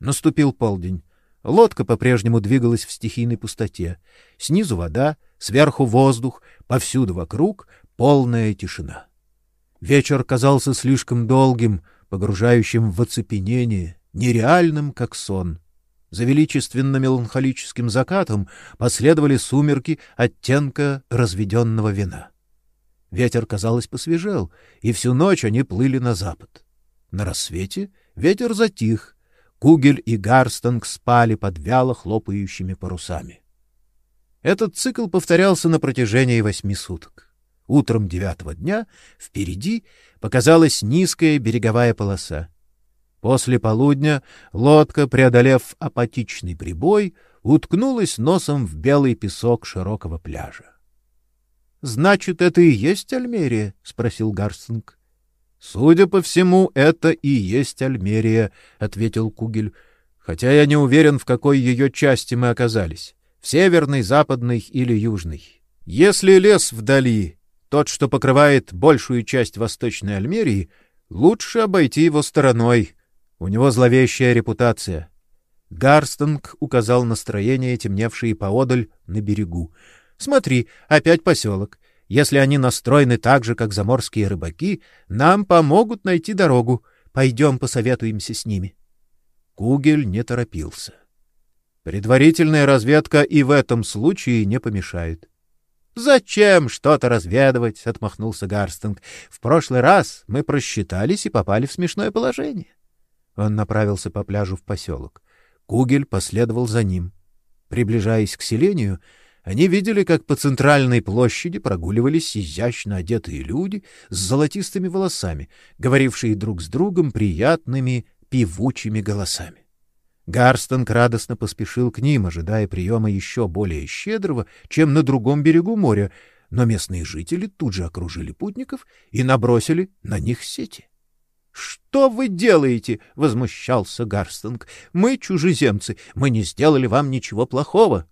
Наступил полдень. Лодка по-прежнему двигалась в стихийной пустоте. Снизу вода, сверху воздух, повсюду вокруг полная тишина. Вечер казался слишком долгим, погружающим в оцепенение, нереальным, как сон. За величественно-меланхолическим закатом последовали сумерки оттенка разведенного вина. Ветер, казалось, посвежел, и всю ночь они плыли на запад. На рассвете ветер затих, Кугель и Гарстонг спали под вяло хлопающими парусами. Этот цикл повторялся на протяжении восьми суток. Утром девятого дня впереди показалась низкая береговая полоса. После полудня лодка, преодолев апатичный прибой, уткнулась носом в белый песок широкого пляжа. Значит, это и есть Альмерия, спросил Гарстинг. Судя по всему, это и есть Альмерия, ответил Кугель. Хотя я не уверен, в какой ее части мы оказались: в северной, западной или южной. Если лес вдали тот, что покрывает большую часть Восточной Альмерии, лучше обойти его стороной. У него зловещая репутация. Гарстонг указал настроение, темневшие поодаль на берегу. Смотри, опять поселок. Если они настроены так же, как заморские рыбаки, нам помогут найти дорогу. Пойдем посоветуемся с ними. Кугель не торопился. Предварительная разведка и в этом случае не помешает. Зачем что-то разведывать, отмахнулся Гарстинг. В прошлый раз мы просчитались и попали в смешное положение. Он направился по пляжу в поселок. Кугель последовал за ним. Приближаясь к селению, они видели, как по центральной площади прогуливались изящно одетые люди с золотистыми волосами, говорившие друг с другом приятными певучими голосами. Гарстонг радостно поспешил к ним, ожидая приема еще более щедрого, чем на другом берегу моря, но местные жители тут же окружили путников и набросили на них сети. Что вы делаете? возмущался Гарстонг. Мы чужеземцы, мы не сделали вам ничего плохого.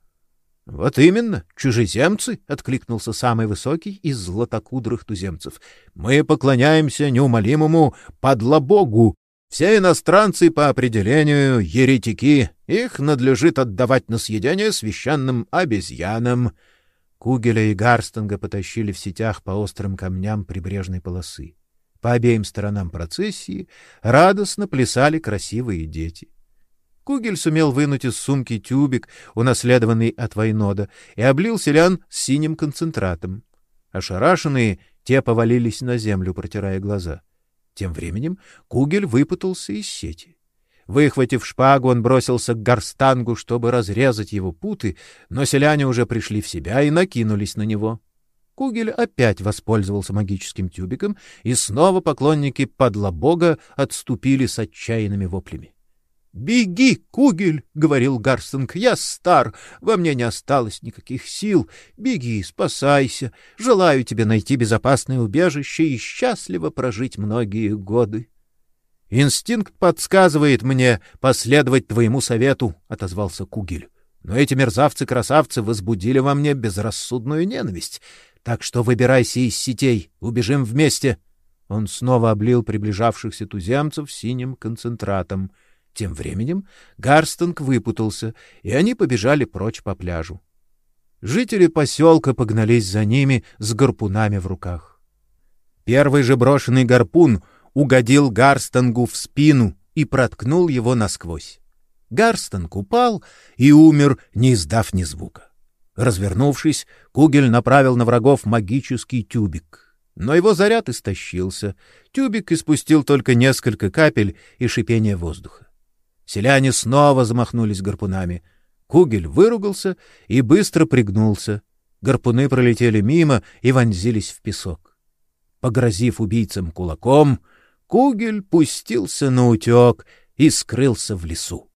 Вот именно, чужеземцы, откликнулся самый высокий из златокудрых туземцев. Мы поклоняемся неумолимому подлобогу, все иностранцы по определению еретики, их надлежит отдавать на съедение священным обезьянам. Кугеля и Гарстонга потащили в сетях по острым камням прибрежной полосы. По обеим сторонам процессии радостно плясали красивые дети. Кугель сумел вынуть из сумки тюбик, унаследованный от Войнода, и облил селян синим концентратом. Ошарашенные, те повалились на землю, протирая глаза. Тем временем Кугель выпутался из сети. Выхватив шпагу, он бросился к горстангу, чтобы разрезать его путы, но селяне уже пришли в себя и накинулись на него. Кугель опять воспользовался магическим тюбиком, и снова поклонники подлобога отступили с отчаянными воплями. Беги, Кугель, говорил Гарстинг. Я стар, во мне не осталось никаких сил. Беги, спасайся. Желаю тебе найти безопасное убежище и счастливо прожить многие годы. Инстинкт подсказывает мне последовать твоему совету, отозвался Кугель. Но эти мерзавцы-красавцы возбудили во мне безрассудную ненависть. Так что выбирайся из сетей, убежим вместе. Он снова облил приближавшихся туземцев синим концентратом. Тем временем Гарстонг выпутался, и они побежали прочь по пляжу. Жители поселка погнались за ними с гарпунами в руках. Первый же брошенный гарпун угодил Гарстонгу в спину и проткнул его насквозь. Гарстонг упал и умер, не издав ни звука. Развернувшись, Кугель направил на врагов магический тюбик. Но его заряд истощился. Тюбик испустил только несколько капель и шипение воздуха. Селяне снова замахнулись гарпунами. Кугель выругался и быстро пригнулся. Гарпуны пролетели мимо и вонзились в песок. Погрозив убийцам кулаком, Кугель пустился на утек и скрылся в лесу.